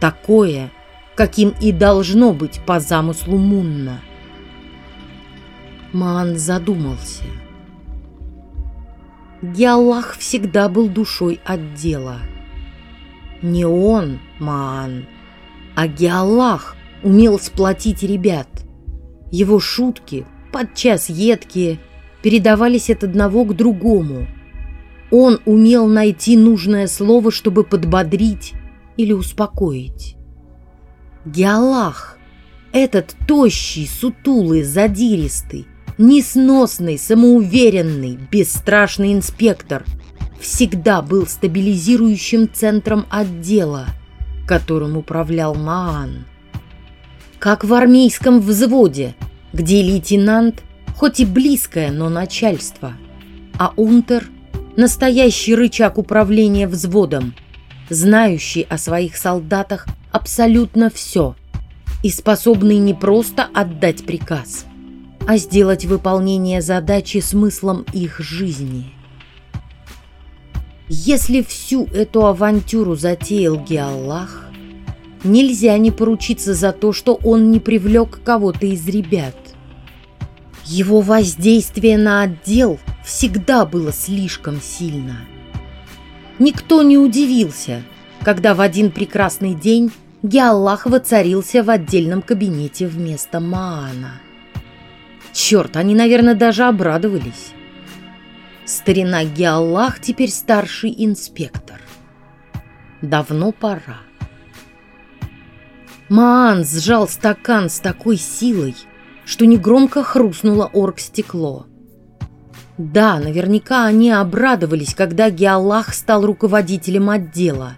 такое, каким и должно быть по замыслу Мунна. Маан задумался. Геаллах всегда был душой отдела. Не он, Маан, а Геаллах умел сплотить ребят. Его шутки, подчас едкие, передавались от одного к другому. Он умел найти нужное слово, чтобы подбодрить или успокоить. Геалах, этот тощий, сутулый, задиристый, несносный, самоуверенный, бесстрашный инспектор, всегда был стабилизирующим центром отдела, которым управлял Маан как в армейском взводе, где лейтенант хоть и близкое, но начальство, а унтер – настоящий рычаг управления взводом, знающий о своих солдатах абсолютно все и способный не просто отдать приказ, а сделать выполнение задачи смыслом их жизни. Если всю эту авантюру затеял Геаллах, Нельзя не поручиться за то, что он не привлек кого-то из ребят. Его воздействие на отдел всегда было слишком сильно. Никто не удивился, когда в один прекрасный день Геаллах воцарился в отдельном кабинете вместо Маана. Черт, они, наверное, даже обрадовались. Старина Геаллах теперь старший инспектор. Давно пора. Маан сжал стакан с такой силой, что негромко хрустнуло оргстекло. Да, наверняка они обрадовались, когда Геаллах стал руководителем отдела.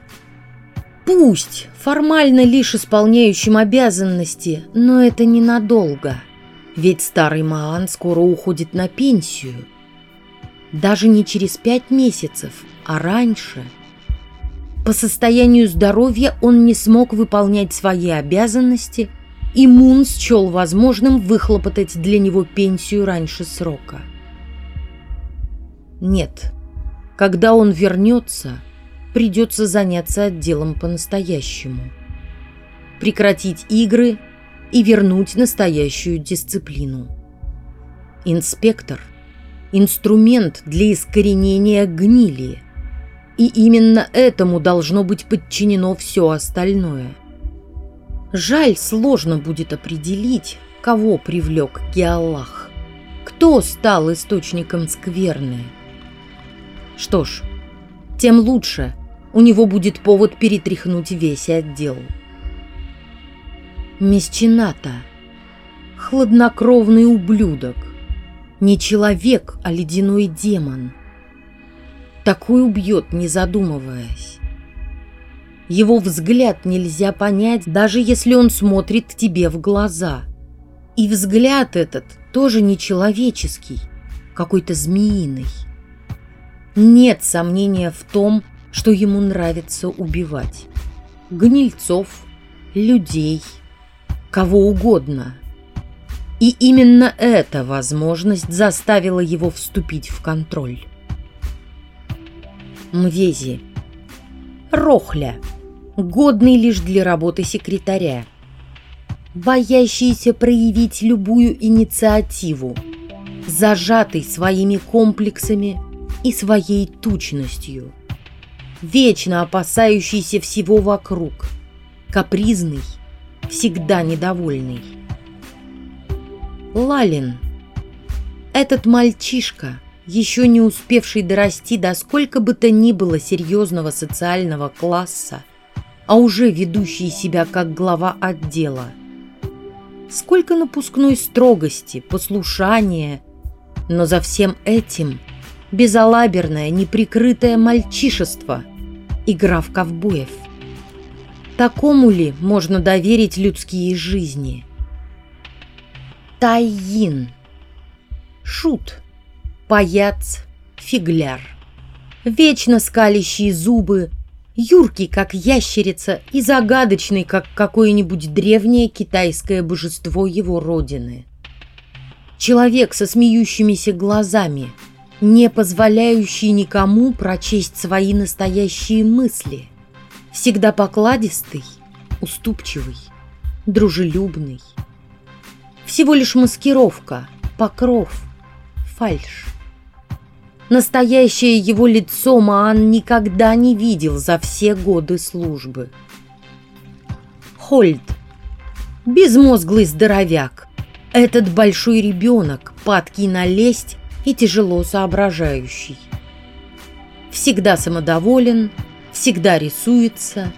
Пусть, формально лишь исполняющим обязанности, но это ненадолго. Ведь старый Маан скоро уходит на пенсию. Даже не через пять месяцев, а раньше – по состоянию здоровья он не смог выполнять свои обязанности, и Мун счел возможным выхлопотать для него пенсию раньше срока. Нет, когда он вернется, придется заняться отделом по-настоящему. Прекратить игры и вернуть настоящую дисциплину. Инспектор – инструмент для искоренения гнили – и именно этому должно быть подчинено все остальное. Жаль, сложно будет определить, кого привлек Геаллах. Кто стал источником скверны? Что ж, тем лучше. У него будет повод перетряхнуть весь отдел. Месчината. Хладнокровный ублюдок. Не человек, а ледяной демон – такой убьет, не задумываясь. Его взгляд нельзя понять, даже если он смотрит тебе в глаза. И взгляд этот тоже нечеловеческий, какой-то змеиный. Нет сомнения в том, что ему нравится убивать. Гнильцов, людей, кого угодно. И именно эта возможность заставила его вступить в контроль. Мвези. Рохля. Годный лишь для работы секретаря. Боящийся проявить любую инициативу. Зажатый своими комплексами и своей тучностью. Вечно опасающийся всего вокруг. Капризный, всегда недовольный. Лалин. Этот мальчишка, еще не успевший дорасти до сколько бы то ни было серьезного социального класса, а уже ведущий себя как глава отдела. Сколько напускной строгости, послушания, но за всем этим безалаберное, неприкрытое мальчишество, игра в ковбоев. Такому ли можно доверить людские жизни – Тайин. Шут. Паяц. Фигляр. Вечно скалящие зубы, юркий, как ящерица, и загадочный, как какое-нибудь древнее китайское божество его родины. Человек со смеющимися глазами, не позволяющий никому прочесть свои настоящие мысли, всегда покладистый, уступчивый, дружелюбный, всего лишь маскировка, покров, фальшь. Настоящее его лицо Маан никогда не видел за все годы службы. Хольд. Безмозглый здоровяк. Этот большой ребенок, падкий на лесть и тяжело соображающий. Всегда самодоволен, всегда рисуется.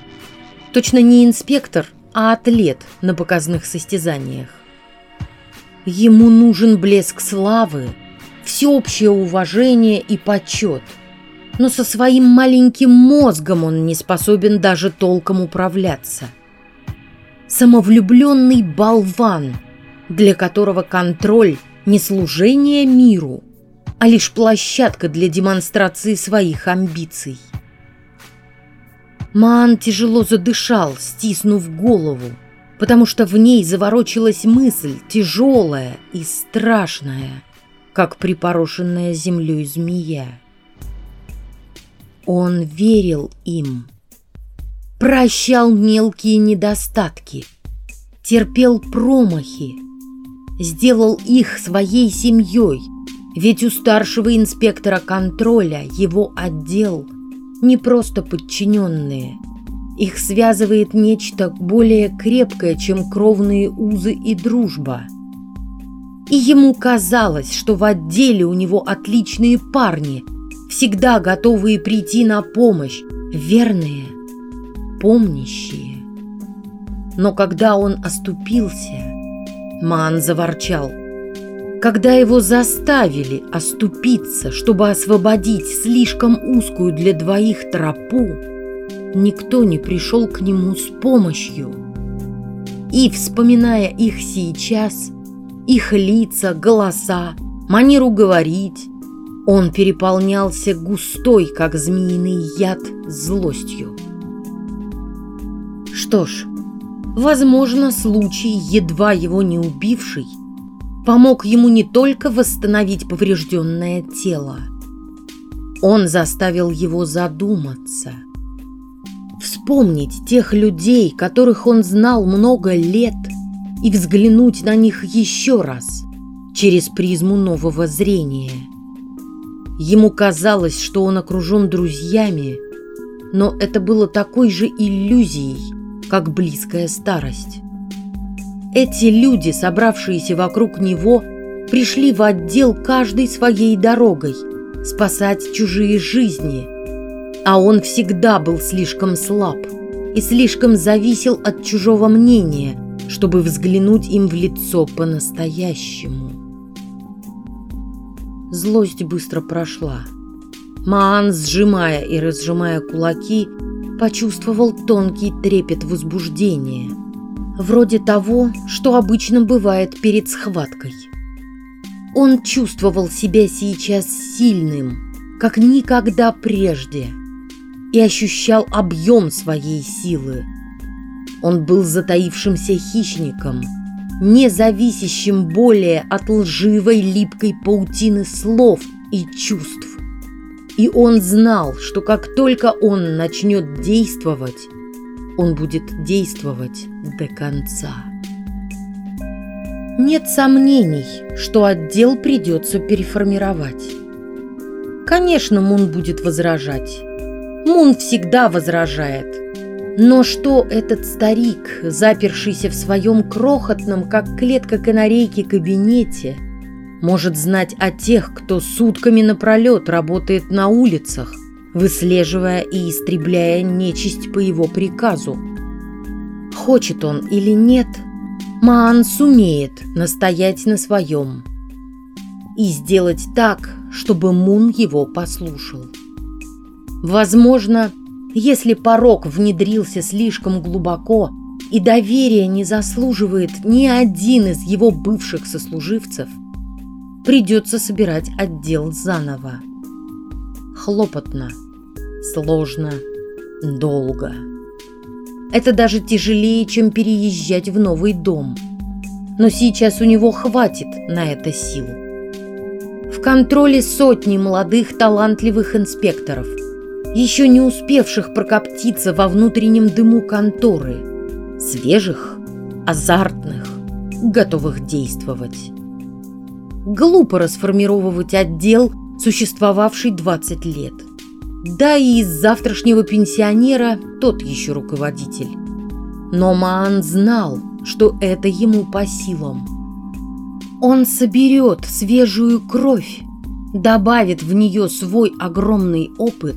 Точно не инспектор, а атлет на показных состязаниях. Ему нужен блеск славы, всеобщее уважение и почет. Но со своим маленьким мозгом он не способен даже толком управляться. Самовлюбленный болван, для которого контроль не служение миру, а лишь площадка для демонстрации своих амбиций. Маан тяжело задышал, стиснув голову потому что в ней заворочилась мысль, тяжелая и страшная, как припорошенная землей змея. Он верил им, прощал мелкие недостатки, терпел промахи, сделал их своей семьей, ведь у старшего инспектора контроля его отдел не просто подчиненные – их связывает нечто более крепкое, чем кровные узы и дружба. И ему казалось, что в отделе у него отличные парни, всегда готовые прийти на помощь, верные, помнящие. Но когда он оступился, Ман заворчал. Когда его заставили оступиться, чтобы освободить слишком узкую для двоих тропу, никто не пришел к нему с помощью. И, вспоминая их сейчас, их лица, голоса, манеру говорить, он переполнялся густой, как змеиный яд, злостью. Что ж, возможно, случай, едва его не убивший, помог ему не только восстановить поврежденное тело, он заставил его задуматься – вспомнить тех людей, которых он знал много лет, и взглянуть на них еще раз через призму нового зрения. Ему казалось, что он окружен друзьями, но это было такой же иллюзией, как близкая старость. Эти люди, собравшиеся вокруг него, пришли в отдел каждой своей дорогой спасать чужие жизни – а он всегда был слишком слаб и слишком зависел от чужого мнения, чтобы взглянуть им в лицо по-настоящему. Злость быстро прошла. Маан, сжимая и разжимая кулаки, почувствовал тонкий трепет возбуждения, вроде того, что обычно бывает перед схваткой. Он чувствовал себя сейчас сильным, как никогда прежде, и ощущал объем своей силы. Он был затаившимся хищником, не зависящим более от лживой липкой паутины слов и чувств. И он знал, что как только он начнет действовать, он будет действовать до конца. Нет сомнений, что отдел придется переформировать. Конечно, Мун будет возражать. Мун всегда возражает. Но что этот старик, запершийся в своем крохотном, как клетка канарейки, кабинете – может знать о тех, кто сутками напролет работает на улицах, выслеживая и истребляя нечисть по его приказу. Хочет он или нет, Маан сумеет настоять на своем и сделать так, чтобы Мун его послушал. Возможно, если порог внедрился слишком глубоко и доверия не заслуживает ни один из его бывших сослуживцев, придется собирать отдел заново. Хлопотно, сложно, долго. Это даже тяжелее, чем переезжать в новый дом. Но сейчас у него хватит на это сил. В контроле сотни молодых талантливых инспекторов, еще не успевших прокоптиться во внутреннем дыму конторы, свежих, азартных, готовых действовать. Глупо расформировывать отдел, существовавший 20 лет. Да и из завтрашнего пенсионера тот еще руководитель. Но Маан знал, что это ему по силам. Он соберет свежую кровь, добавит в нее свой огромный опыт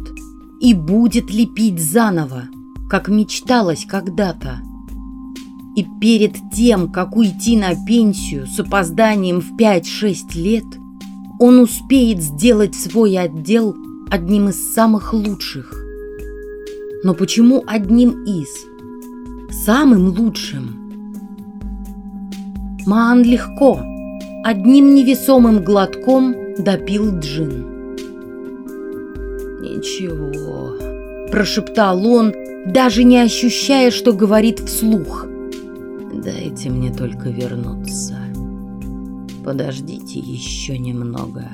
и будет лепить заново, как мечталось когда-то. И перед тем, как уйти на пенсию с опозданием в 5-6 лет, он успеет сделать свой отдел одним из самых лучших. Но почему одним из? Самым лучшим. Маан легко, одним невесомым глотком допил джин. «Ничего», – прошептал он, даже не ощущая, что говорит вслух – Дайте мне только вернуться. Подождите еще немного.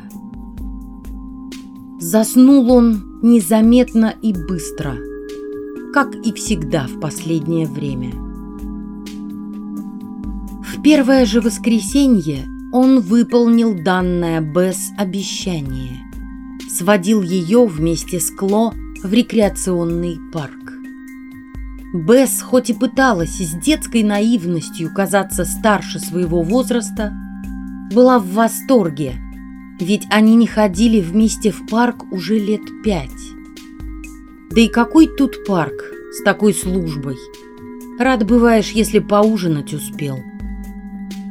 Заснул он незаметно и быстро, как и всегда в последнее время. В первое же воскресенье он выполнил данное без обещания. Сводил ее вместе с Кло в рекреационный парк. Бесс, хоть и пыталась с детской наивностью казаться старше своего возраста, была в восторге, ведь они не ходили вместе в парк уже лет пять. Да и какой тут парк с такой службой? Рад бываешь, если поужинать успел.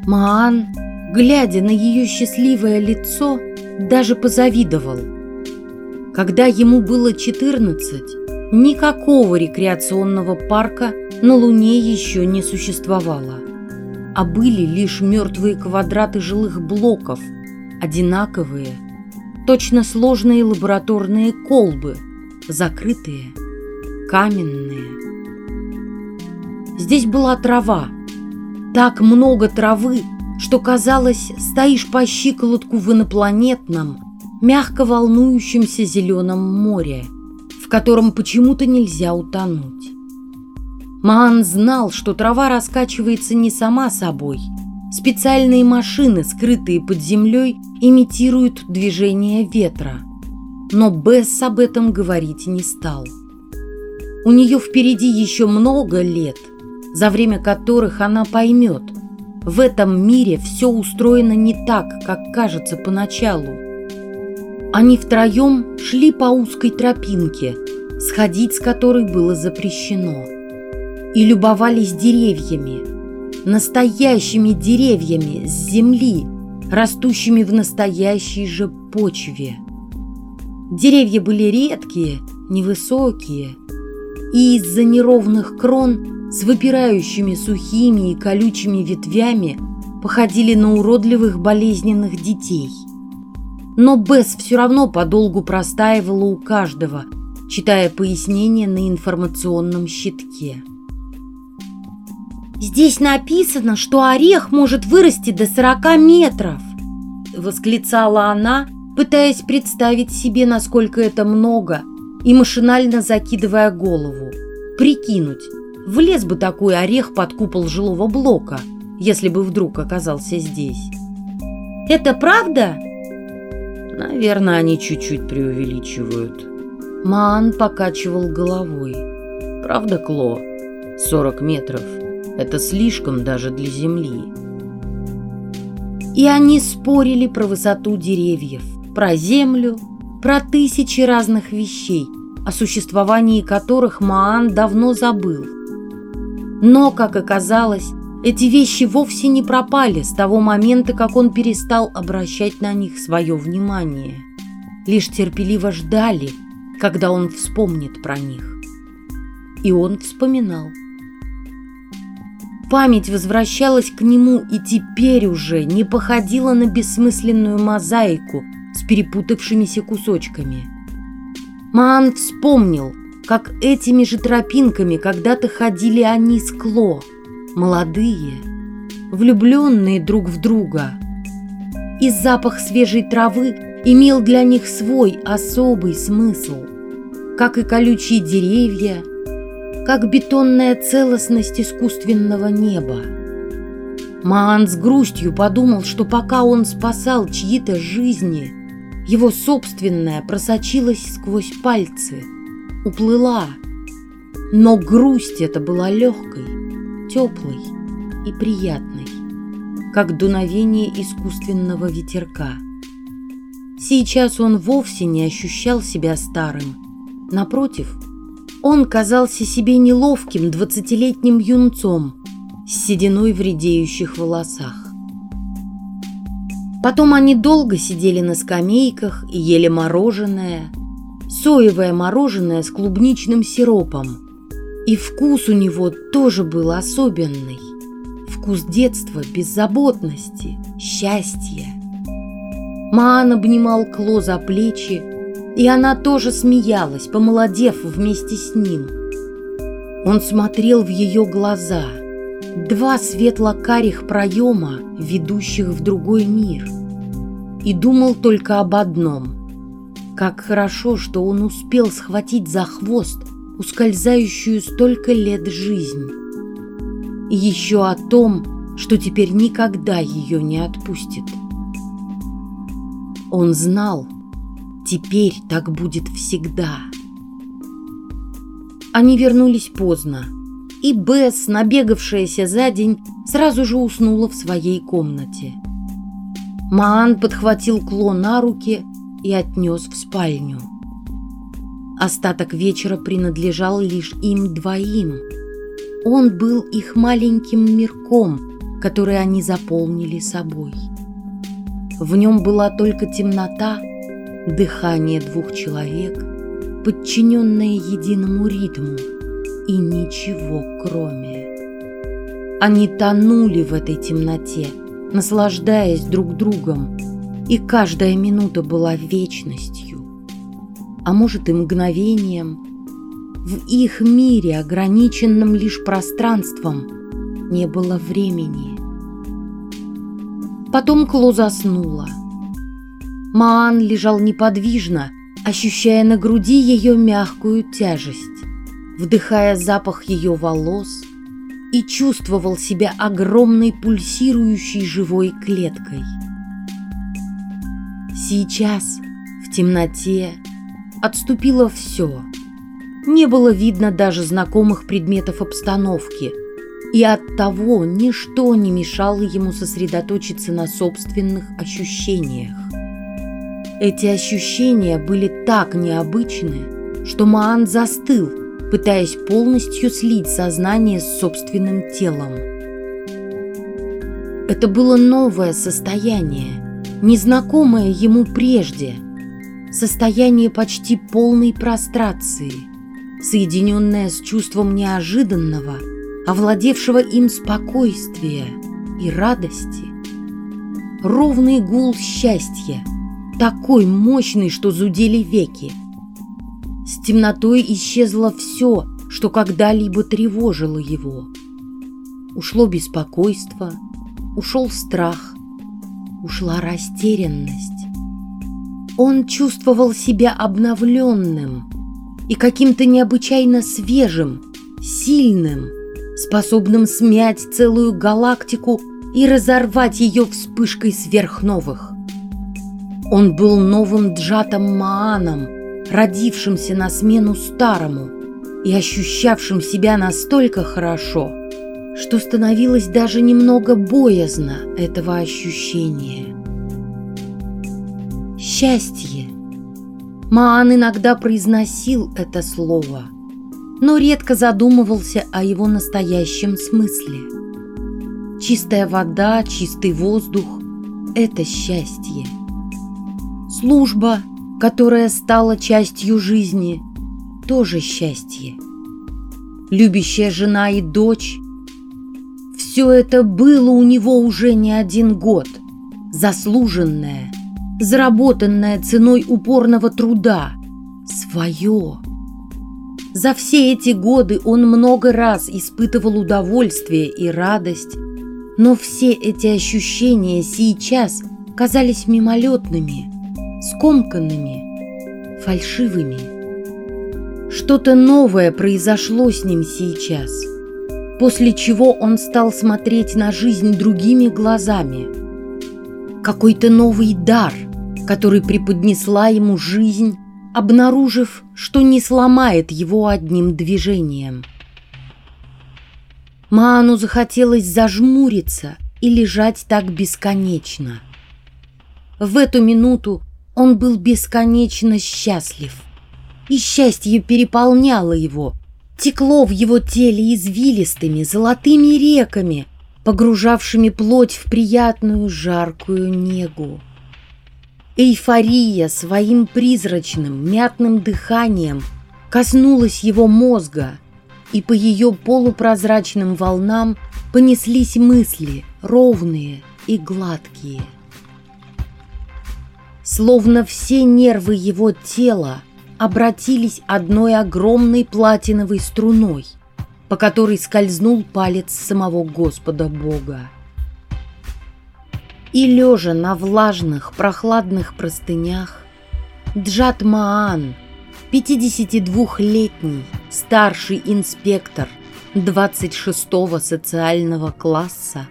Маан, глядя на ее счастливое лицо, даже позавидовал. Когда ему было четырнадцать, Никакого рекреационного парка на Луне еще не существовало, а были лишь мертвые квадраты жилых блоков, одинаковые, точно сложные лабораторные колбы, закрытые, каменные. Здесь была трава, так много травы, что казалось, стоишь по щиколотку в инопланетном, мягко волнующемся зеленом море – котором почему-то нельзя утонуть. Маан знал, что трава раскачивается не сама собой. Специальные машины, скрытые под землей, имитируют движение ветра. Но Бесс об этом говорить не стал. У нее впереди еще много лет, за время которых она поймет, в этом мире все устроено не так, как кажется поначалу. Они втроем шли по узкой тропинке, сходить с которой было запрещено, и любовались деревьями, настоящими деревьями с земли, растущими в настоящей же почве. Деревья были редкие, невысокие, и из-за неровных крон с выпирающими сухими и колючими ветвями походили на уродливых болезненных детей. Но Бесс все равно подолгу простаивала у каждого, читая пояснения на информационном щитке. «Здесь написано, что орех может вырасти до 40 метров!» — восклицала она, пытаясь представить себе, насколько это много, и машинально закидывая голову. Прикинуть, влез бы такой орех под купол жилого блока, если бы вдруг оказался здесь. «Это правда?» Наверное, они чуть-чуть преувеличивают. Маан покачивал головой. Правда, Кло? 40 метров. Это слишком даже для земли. И они спорили про высоту деревьев, про землю, про тысячи разных вещей, о существовании которых Маан давно забыл. Но, как оказалось, эти вещи вовсе не пропали с того момента, как он перестал обращать на них свое внимание. Лишь терпеливо ждали, когда он вспомнит про них. И он вспоминал. Память возвращалась к нему и теперь уже не походила на бессмысленную мозаику с перепутавшимися кусочками. Маан вспомнил, как этими же тропинками когда-то ходили они с Кло, молодые, влюбленные друг в друга. И запах свежей травы имел для них свой особый смысл, как и колючие деревья, как бетонная целостность искусственного неба. Маан с грустью подумал, что пока он спасал чьи-то жизни, его собственная просочилась сквозь пальцы, уплыла. Но грусть эта была легкой, теплой и приятной, как дуновение искусственного ветерка. Сейчас он вовсе не ощущал себя старым. Напротив, он казался себе неловким двадцатилетним юнцом с сединой в редеющих волосах. Потом они долго сидели на скамейках и ели мороженое, соевое мороженое с клубничным сиропом. И вкус у него тоже был особенный. Вкус детства, беззаботности, счастья. Маан обнимал Кло за плечи, и она тоже смеялась, помолодев вместе с ним. Он смотрел в ее глаза, два светло-карих проема, ведущих в другой мир, и думал только об одном. Как хорошо, что он успел схватить за хвост ускользающую столько лет жизнь. И еще о том, что теперь никогда ее не отпустит. Он знал, Теперь так будет всегда. Они вернулись поздно, и Бесс, набегавшаяся за день, сразу же уснула в своей комнате. Маан подхватил Кло на руки и отнес в спальню. Остаток вечера принадлежал лишь им двоим. Он был их маленьким мирком, который они заполнили собой. В нем была только темнота дыхание двух человек, подчиненное единому ритму, и ничего кроме. Они тонули в этой темноте, наслаждаясь друг другом, и каждая минута была вечностью, а может и мгновением. В их мире, ограниченном лишь пространством, не было времени. Потом Кло заснула – Маан лежал неподвижно, ощущая на груди ее мягкую тяжесть, вдыхая запах ее волос и чувствовал себя огромной пульсирующей живой клеткой. Сейчас, в темноте, отступило все. Не было видно даже знакомых предметов обстановки, и оттого ничто не мешало ему сосредоточиться на собственных ощущениях. Эти ощущения были так необычны, что Маан застыл, пытаясь полностью слить сознание с собственным телом. Это было новое состояние, незнакомое ему прежде, состояние почти полной прострации, соединенное с чувством неожиданного, овладевшего им спокойствия и радости. Ровный гул счастья, такой мощный, что зудели веки. С темнотой исчезло все, что когда-либо тревожило его. Ушло беспокойство, ушел страх, ушла растерянность. Он чувствовал себя обновленным и каким-то необычайно свежим, сильным, способным смять целую галактику и разорвать ее вспышкой сверхновых. Он был новым Джатом Мааном, родившимся на смену старому и ощущавшим себя настолько хорошо, что становилось даже немного боязно этого ощущения. Счастье. Маан иногда произносил это слово, но редко задумывался о его настоящем смысле. Чистая вода, чистый воздух – это счастье. Служба, которая стала частью жизни, тоже счастье. Любящая жена и дочь – все это было у него уже не один год, заслуженное, заработанное ценой упорного труда, свое. За все эти годы он много раз испытывал удовольствие и радость, но все эти ощущения сейчас казались мимолетными, скомканными, фальшивыми. Что-то новое произошло с ним сейчас, после чего он стал смотреть на жизнь другими глазами. Какой-то новый дар, который преподнесла ему жизнь, обнаружив, что не сломает его одним движением – Маану захотелось зажмуриться и лежать так бесконечно. В эту минуту он был бесконечно счастлив. И счастье переполняло его, текло в его теле извилистыми золотыми реками, погружавшими плоть в приятную жаркую негу. Эйфория своим призрачным мятным дыханием коснулась его мозга – и по ее полупрозрачным волнам понеслись мысли, ровные и гладкие. Словно все нервы его тела обратились одной огромной платиновой струной, по которой скользнул палец самого Господа Бога. И лежа на влажных, прохладных простынях, Джат Маан – 52-летний старший инспектор 26-го социального класса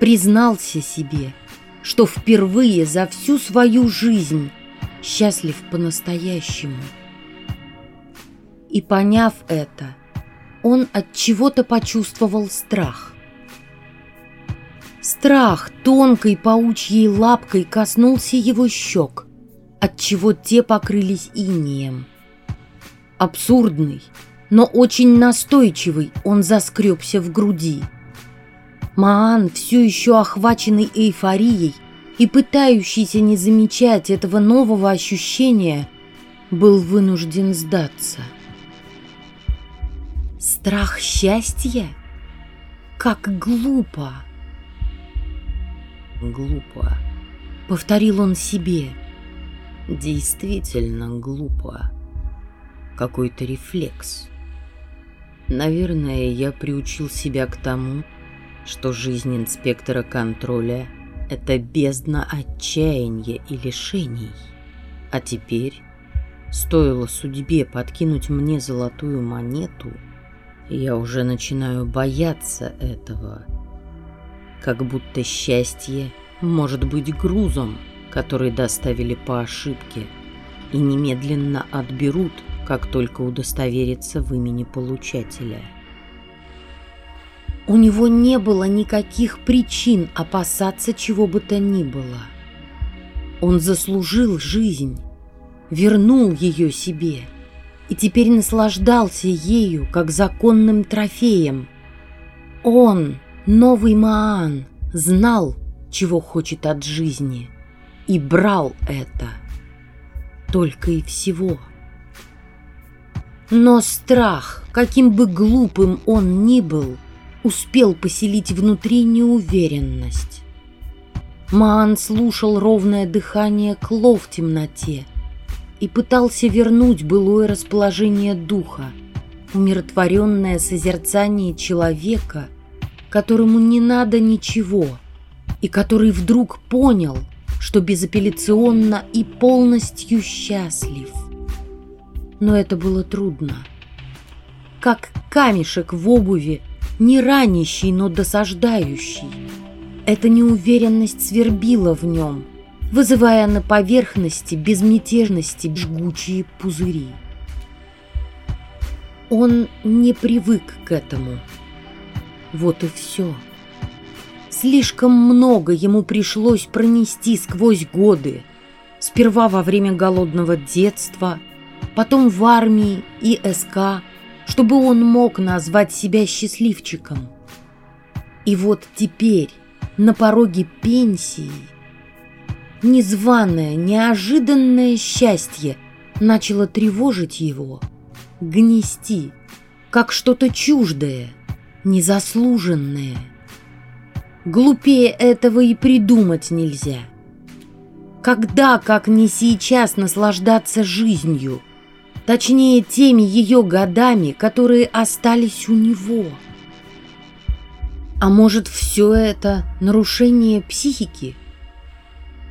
признался себе, что впервые за всю свою жизнь счастлив по-настоящему. И поняв это, он от чего-то почувствовал страх. Страх тонкой паучьей лапкой коснулся его щек, отчего те покрылись инеем. Абсурдный, но очень настойчивый он заскребся в груди. Маан, все еще охваченный эйфорией и пытающийся не замечать этого нового ощущения, был вынужден сдаться. Страх счастья? Как глупо! Глупо, повторил он себе. Действительно глупо какой-то рефлекс. Наверное, я приучил себя к тому, что жизнь инспектора контроля — это бездна отчаяния и лишений. А теперь, стоило судьбе подкинуть мне золотую монету, я уже начинаю бояться этого. Как будто счастье может быть грузом, который доставили по ошибке, и немедленно отберут — как только удостоверится в имени получателя. У него не было никаких причин опасаться чего бы то ни было. Он заслужил жизнь, вернул ее себе и теперь наслаждался ею, как законным трофеем. Он, новый Маан, знал, чего хочет от жизни, и брал это. Только и всего. Но страх, каким бы глупым он ни был, успел поселить внутри неуверенность. Маан слушал ровное дыхание Кло в темноте и пытался вернуть былое расположение духа, умиротворенное созерцание человека, которому не надо ничего, и который вдруг понял, что безапелляционно и полностью счастлив. Но это было трудно. Как камешек в обуви, не ранящий, но досаждающий. Эта неуверенность свербила в нем, вызывая на поверхности безмятежности жгучие пузыри. Он не привык к этому. Вот и все. Слишком много ему пришлось пронести сквозь годы. Сперва во время голодного детства, потом в армии и СК, чтобы он мог назвать себя счастливчиком. И вот теперь, на пороге пенсии, незваное, неожиданное счастье начало тревожить его, гнести, как что-то чуждое, незаслуженное. Глупее этого и придумать нельзя. Когда, как не сейчас, наслаждаться жизнью, точнее теми ее годами, которые остались у него – а может, все это нарушение психики?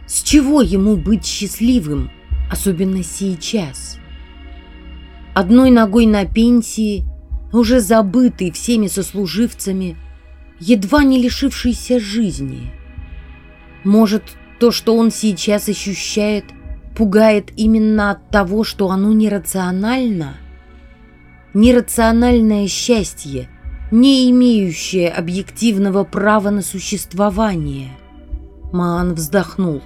С чего ему быть счастливым, особенно сейчас? Одной ногой на пенсии, уже забытый всеми сослуживцами, едва не лишившийся жизни. Может, то, что он сейчас ощущает, пугает именно от того, что оно нерационально? Нерациональное счастье – не имеющее объективного права на существование. Маан вздохнул.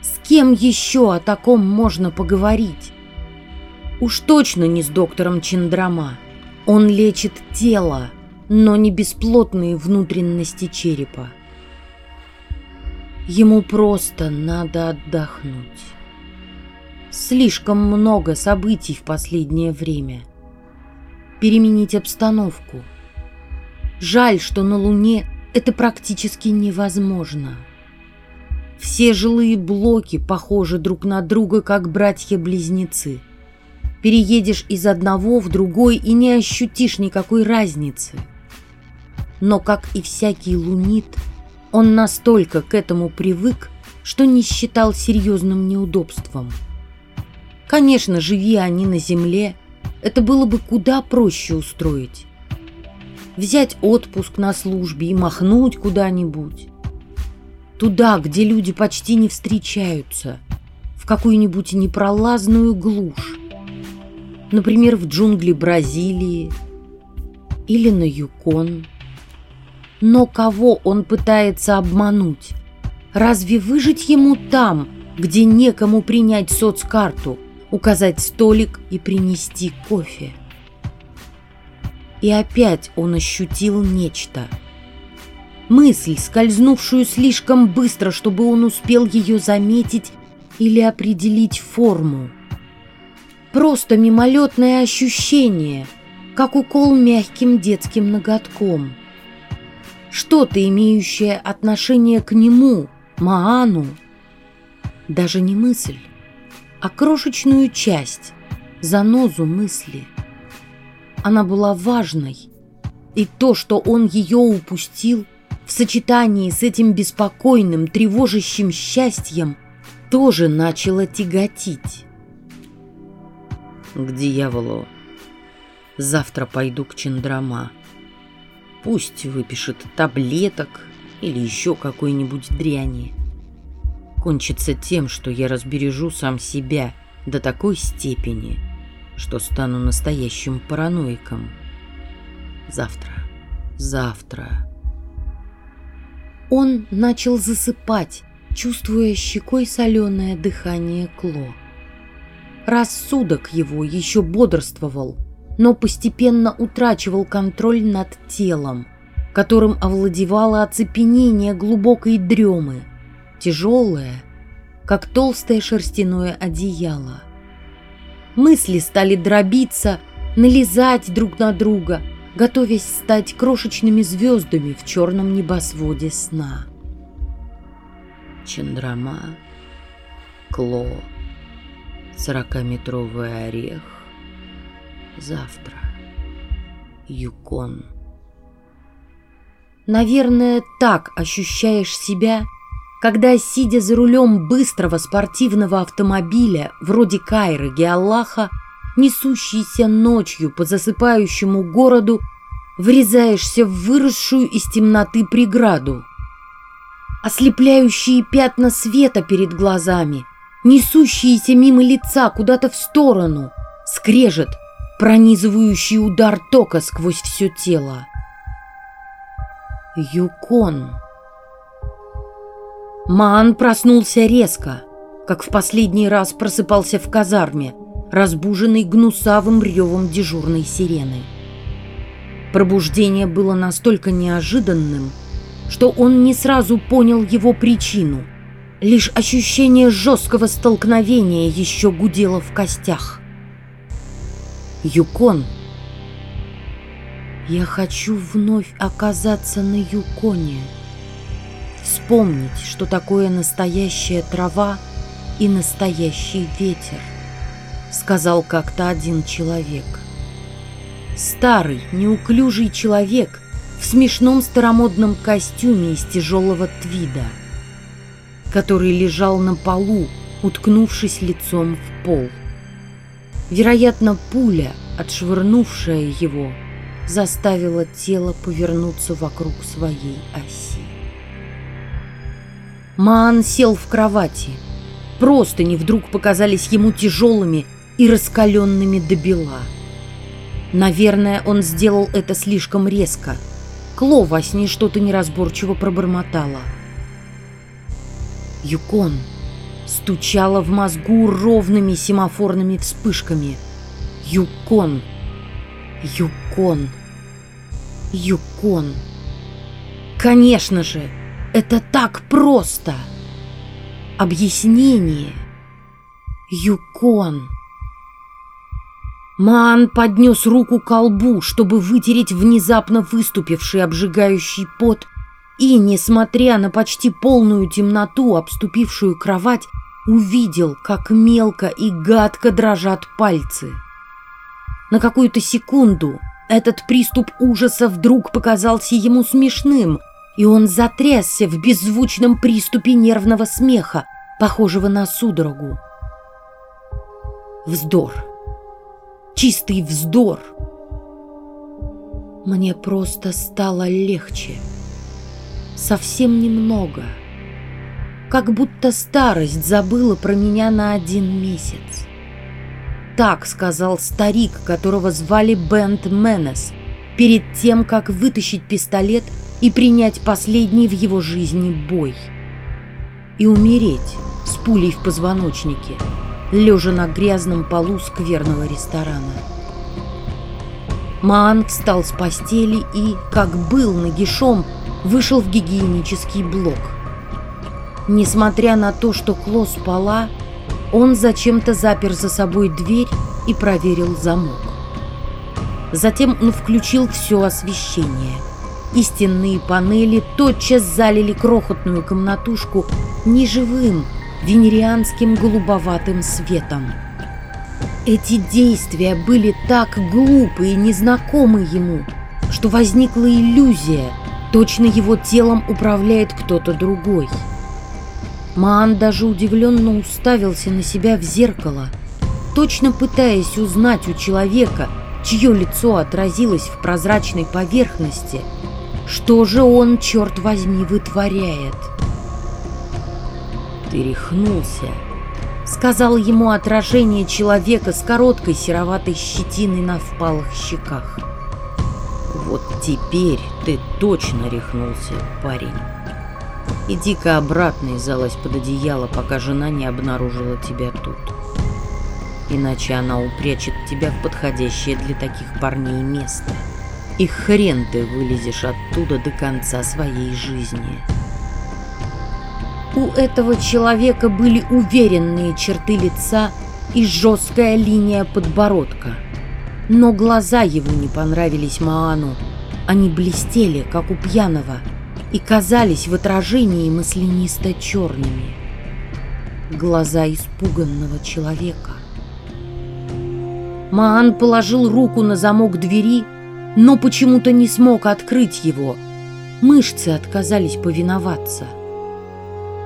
С кем еще о таком можно поговорить? Уж точно не с доктором Чендрама. Он лечит тело, но не бесплотные внутренности черепа. Ему просто надо отдохнуть. Слишком много событий в последнее время. Переменить обстановку – Жаль, что на Луне это практически невозможно. Все жилые блоки похожи друг на друга, как братья-близнецы. Переедешь из одного в другой и не ощутишь никакой разницы. Но, как и всякий лунит, он настолько к этому привык, что не считал серьезным неудобством. Конечно, живи они на Земле, это было бы куда проще устроить взять отпуск на службе и махнуть куда-нибудь. Туда, где люди почти не встречаются, в какую-нибудь непролазную глушь. Например, в джунгли Бразилии или на Юкон. Но кого он пытается обмануть? Разве выжить ему там, где некому принять соцкарту, указать столик и принести кофе? И опять он ощутил нечто. Мысль, скользнувшую слишком быстро, чтобы он успел ее заметить или определить форму. Просто мимолетное ощущение, как укол мягким детским ноготком. Что-то, имеющее отношение к нему, Маану. Даже не мысль, а крошечную часть, занозу мысли – она была важной. И то, что он ее упустил, в сочетании с этим беспокойным, тревожащим счастьем, тоже начало тяготить. К дьяволу. Завтра пойду к Чендрама. Пусть выпишет таблеток или еще какой-нибудь дряни. Кончится тем, что я разбережу сам себя до такой степени, что стану настоящим параноиком. Завтра, завтра. Он начал засыпать, чувствуя щекой соленое дыхание Кло. Рассудок его еще бодрствовал, но постепенно утрачивал контроль над телом, которым овладевало оцепенение глубокой дремы, тяжелое, как толстое шерстяное одеяло. Мысли стали дробиться, налезать друг на друга, готовясь стать крошечными звездами в черном небосводе сна. Чандрама, Кло, сорокаметровый орех, завтра, Юкон. Наверное, так ощущаешь себя, когда, сидя за рулем быстрого спортивного автомобиля, вроде Кайры Геаллаха, несущийся ночью по засыпающему городу, врезаешься в выросшую из темноты преграду. Ослепляющие пятна света перед глазами, несущиеся мимо лица куда-то в сторону, скрежет, пронизывающий удар тока сквозь все тело. Юкон. Маан проснулся резко, как в последний раз просыпался в казарме, разбуженный гнусавым ревом дежурной сирены. Пробуждение было настолько неожиданным, что он не сразу понял его причину. Лишь ощущение жесткого столкновения еще гудело в костях. Юкон. Я хочу вновь оказаться на Юконе вспомнить, что такое настоящая трава и настоящий ветер, сказал как-то один человек. Старый, неуклюжий человек в смешном старомодном костюме из тяжелого твида, который лежал на полу, уткнувшись лицом в пол. Вероятно, пуля, отшвырнувшая его, заставила тело повернуться вокруг своей оси. Маан сел в кровати. Простыни вдруг показались ему тяжелыми и раскаленными до бела. Наверное, он сделал это слишком резко. Кло во сне что-то неразборчиво пробормотала. Юкон стучала в мозгу ровными семафорными вспышками. Юкон. Юкон. Юкон. Конечно же, это так просто. Объяснение. Юкон. Маан поднес руку к колбу, чтобы вытереть внезапно выступивший обжигающий пот, и, несмотря на почти полную темноту, обступившую кровать, увидел, как мелко и гадко дрожат пальцы. На какую-то секунду этот приступ ужаса вдруг показался ему смешным — и он затрясся в беззвучном приступе нервного смеха, похожего на судорогу. Вздор. Чистый вздор. Мне просто стало легче. Совсем немного. Как будто старость забыла про меня на один месяц. Так сказал старик, которого звали Бент Менес, перед тем, как вытащить пистолет и принять последний в его жизни бой. И умереть с пулей в позвоночнике, лежа на грязном полу скверного ресторана. Маан встал с постели и, как был нагишом, вышел в гигиенический блок. Несмотря на то, что Кло спала, он зачем-то запер за собой дверь и проверил замок. Затем он включил все освещение – и стенные панели тотчас залили крохотную комнатушку неживым венерианским голубоватым светом. Эти действия были так глупы и незнакомы ему, что возникла иллюзия, точно его телом управляет кто-то другой. Маан даже удивленно уставился на себя в зеркало, точно пытаясь узнать у человека, чье лицо отразилось в прозрачной поверхности – что же он, черт возьми, вытворяет? Ты рехнулся, сказал ему отражение человека с короткой сероватой щетиной на впалых щеках. Вот теперь ты точно рехнулся, парень. Иди-ка обратно и залазь под одеяло, пока жена не обнаружила тебя тут. Иначе она упрячет тебя в подходящее для таких парней место. — и хрен ты вылезешь оттуда до конца своей жизни. У этого человека были уверенные черты лица и жесткая линия подбородка. Но глаза его не понравились Маану. Они блестели, как у пьяного, и казались в отражении маслянисто-черными. Глаза испуганного человека. Маан положил руку на замок двери, но почему-то не смог открыть его. Мышцы отказались повиноваться.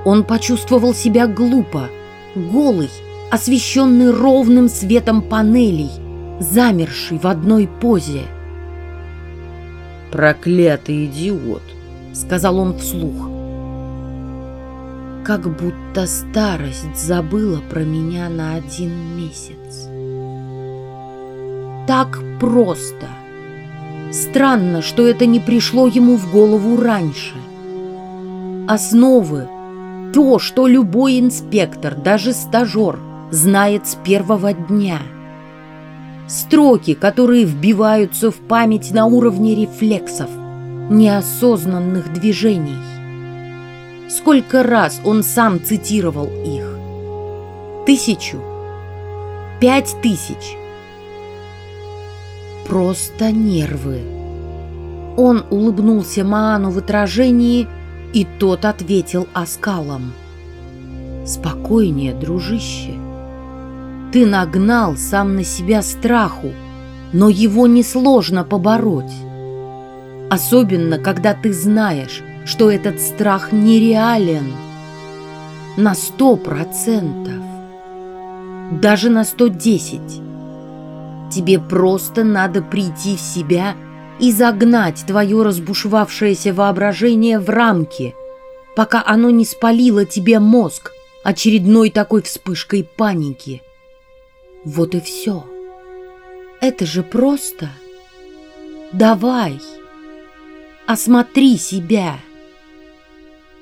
Он почувствовал себя глупо, голый, освещенный ровным светом панелей, замерший в одной позе. «Проклятый идиот!» — сказал он вслух. Как будто старость забыла про меня на один месяц. Так просто. Странно, что это не пришло ему в голову раньше. Основы — то, что любой инспектор, даже стажер, знает с первого дня. Строки, которые вбиваются в память на уровне рефлексов, неосознанных движений. Сколько раз он сам цитировал их? Тысячу? Пять тысяч? Просто нервы. Он улыбнулся Маану в отражении, и тот ответил оскалом. «Спокойнее, дружище. Ты нагнал сам на себя страху, но его несложно побороть. Особенно, когда ты знаешь, что этот страх нереален. На сто процентов. Даже на сто десять. Тебе просто надо прийти в себя и загнать твое разбушевавшееся воображение в рамки, пока оно не спалило тебе мозг очередной такой вспышкой паники. Вот и все. Это же просто. Давай. Осмотри себя.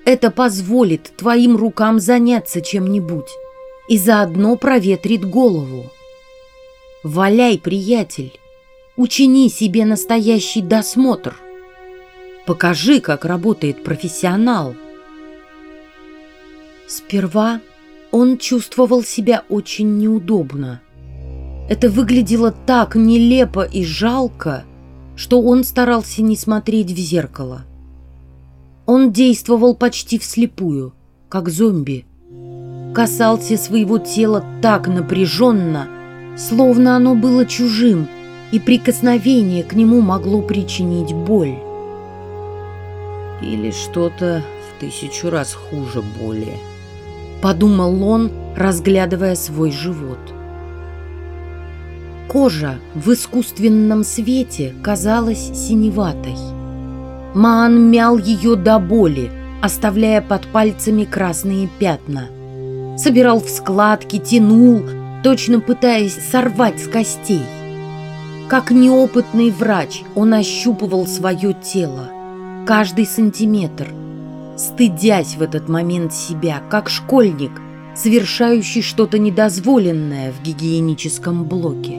Это позволит твоим рукам заняться чем-нибудь и заодно проветрит голову. Валяй, приятель, учини себе настоящий досмотр. Покажи, как работает профессионал. Сперва он чувствовал себя очень неудобно. Это выглядело так нелепо и жалко, что он старался не смотреть в зеркало. Он действовал почти вслепую, как зомби. Касался своего тела так напряженно, словно оно было чужим, и прикосновение к нему могло причинить боль. Или что-то в тысячу раз хуже боли. Подумал он, разглядывая свой живот. Кожа в искусственном свете казалась синеватой. Маан мял ее до боли, оставляя под пальцами красные пятна. Собирал в складки, тянул, точно пытаясь сорвать с костей. Как неопытный врач он ощупывал свое тело, каждый сантиметр, стыдясь в этот момент себя, как школьник, совершающий что-то недозволенное в гигиеническом блоке.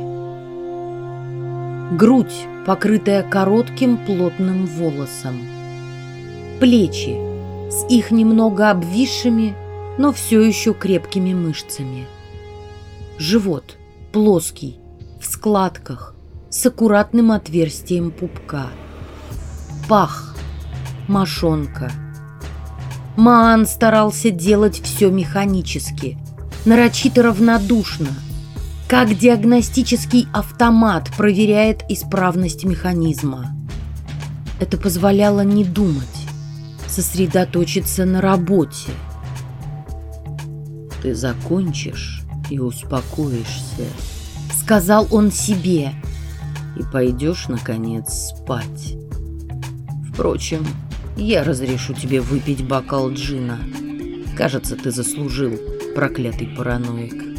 Грудь, покрытая коротким плотным волосом. Плечи с их немного обвисшими, но все еще крепкими мышцами. Живот плоский, в складках, с аккуратным отверстием пупка. Пах, мошонка. Маан старался делать все механически, нарочито равнодушно – как диагностический автомат проверяет исправность механизма. Это позволяло не думать, сосредоточиться на работе. «Ты закончишь и успокоишься», — сказал он себе. «И пойдешь, наконец, спать. Впрочем, я разрешу тебе выпить бокал джина. Кажется, ты заслужил, проклятый параноик».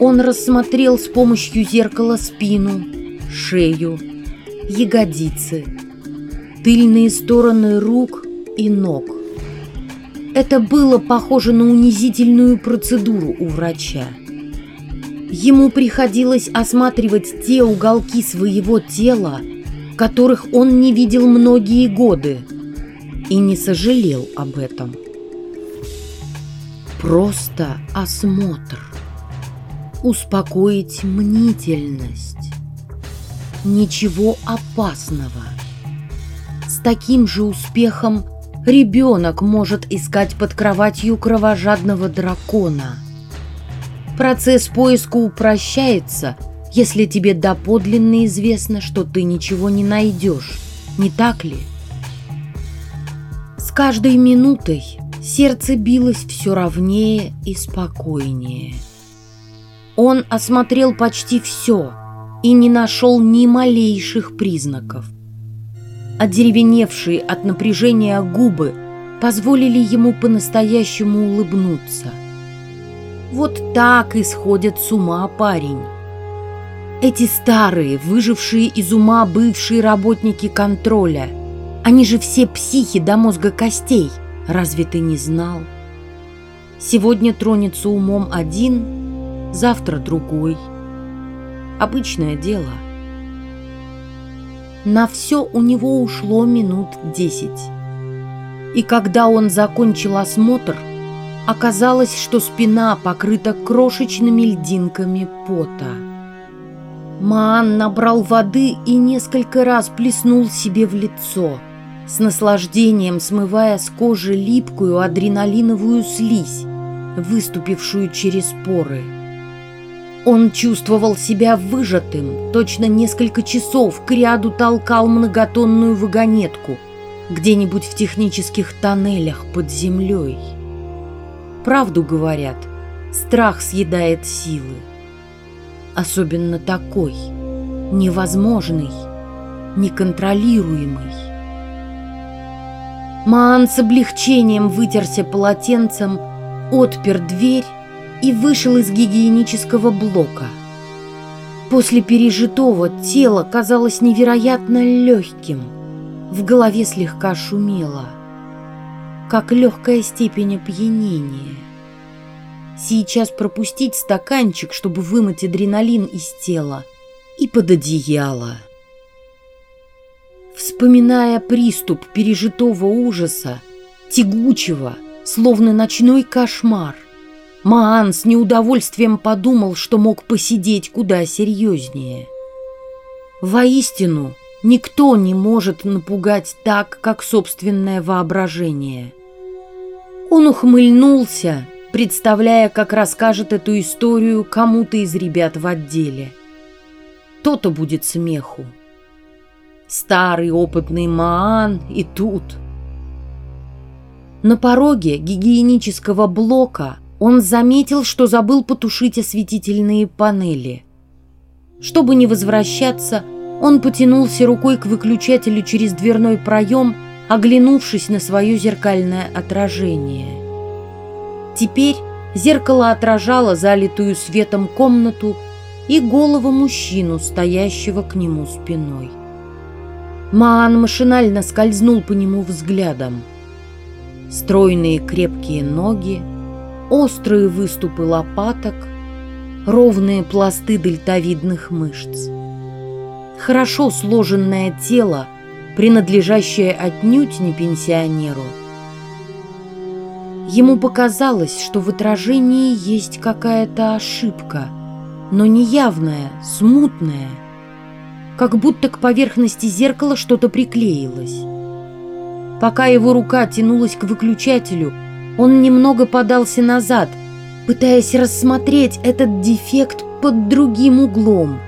Он рассмотрел с помощью зеркала спину, шею, ягодицы, тыльные стороны рук и ног. Это было похоже на унизительную процедуру у врача. Ему приходилось осматривать те уголки своего тела, которых он не видел многие годы, и не сожалел об этом. Просто осмотр. Успокоить мнительность. Ничего опасного. С таким же успехом ребенок может искать под кроватью кровожадного дракона. Процесс поиска упрощается, если тебе доподлинно известно, что ты ничего не найдешь, не так ли? С каждой минутой сердце билось все ровнее и спокойнее. Он осмотрел почти все и не нашел ни малейших признаков. Одеревеневшие от напряжения губы позволили ему по-настоящему улыбнуться. Вот так исходит с ума парень. Эти старые, выжившие из ума бывшие работники контроля, они же все психи до мозга костей, разве ты не знал? Сегодня тронется умом один, завтра другой. Обычное дело. На все у него ушло минут десять. И когда он закончил осмотр, оказалось, что спина покрыта крошечными льдинками пота. Маан набрал воды и несколько раз плеснул себе в лицо, с наслаждением смывая с кожи липкую адреналиновую слизь, выступившую через поры. Он чувствовал себя выжатым, точно несколько часов к ряду толкал многотонную вагонетку где-нибудь в технических тоннелях под землей. Правду говорят, страх съедает силы. Особенно такой, невозможный, неконтролируемый. Маан с облегчением вытерся полотенцем, отпер дверь и вышел из гигиенического блока. После пережитого тело казалось невероятно легким. В голове слегка шумело, как легкая степень опьянения. Сейчас пропустить стаканчик, чтобы вымыть адреналин из тела, и под одеяло. Вспоминая приступ пережитого ужаса, тягучего, словно ночной кошмар – Маан с неудовольствием подумал, что мог посидеть куда серьезнее. Воистину, никто не может напугать так, как собственное воображение. Он ухмыльнулся, представляя, как расскажет эту историю кому-то из ребят в отделе. То-то будет смеху. Старый опытный Маан и тут. На пороге гигиенического блока – он заметил, что забыл потушить осветительные панели. Чтобы не возвращаться, он потянулся рукой к выключателю через дверной проем, оглянувшись на свое зеркальное отражение. Теперь зеркало отражало залитую светом комнату и голову мужчину, стоящего к нему спиной. Маан машинально скользнул по нему взглядом. Стройные крепкие ноги, острые выступы лопаток, ровные пласты дельтовидных мышц. Хорошо сложенное тело, принадлежащее отнюдь не пенсионеру. Ему показалось, что в отражении есть какая-то ошибка, но неявная, смутная, как будто к поверхности зеркала что-то приклеилось. Пока его рука тянулась к выключателю, он немного подался назад, пытаясь рассмотреть этот дефект под другим углом.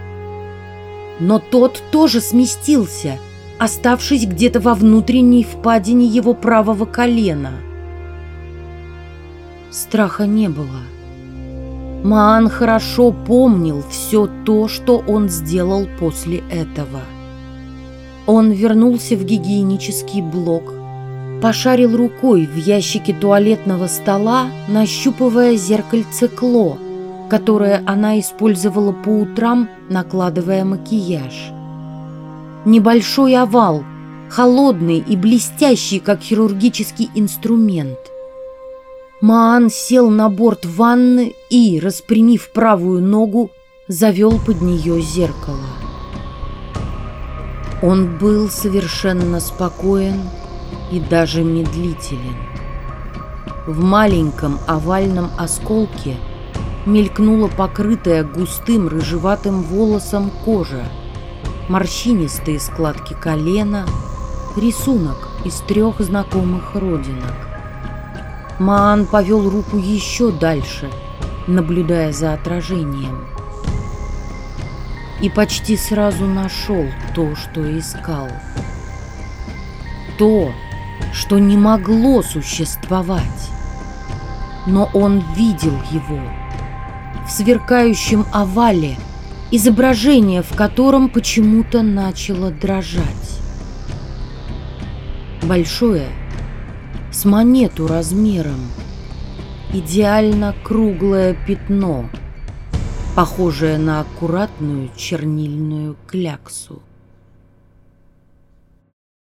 Но тот тоже сместился, оставшись где-то во внутренней впадине его правого колена. Страха не было. Маан хорошо помнил все то, что он сделал после этого. Он вернулся в гигиенический блок – пошарил рукой в ящике туалетного стола, нащупывая зеркальце Кло, которое она использовала по утрам, накладывая макияж. Небольшой овал, холодный и блестящий, как хирургический инструмент. Маан сел на борт ванны и, распрямив правую ногу, завел под нее зеркало. Он был совершенно спокоен, и даже медлителен. В маленьком овальном осколке Мелькнула покрытая густым рыжеватым волосом кожа, морщинистые складки колена, рисунок из трех знакомых родинок. Маан повел руку еще дальше, наблюдая за отражением. И почти сразу нашел то, что искал. То, что не могло существовать. Но он видел его в сверкающем овале, изображение в котором почему-то начало дрожать. Большое, с монету размером, идеально круглое пятно, похожее на аккуратную чернильную кляксу.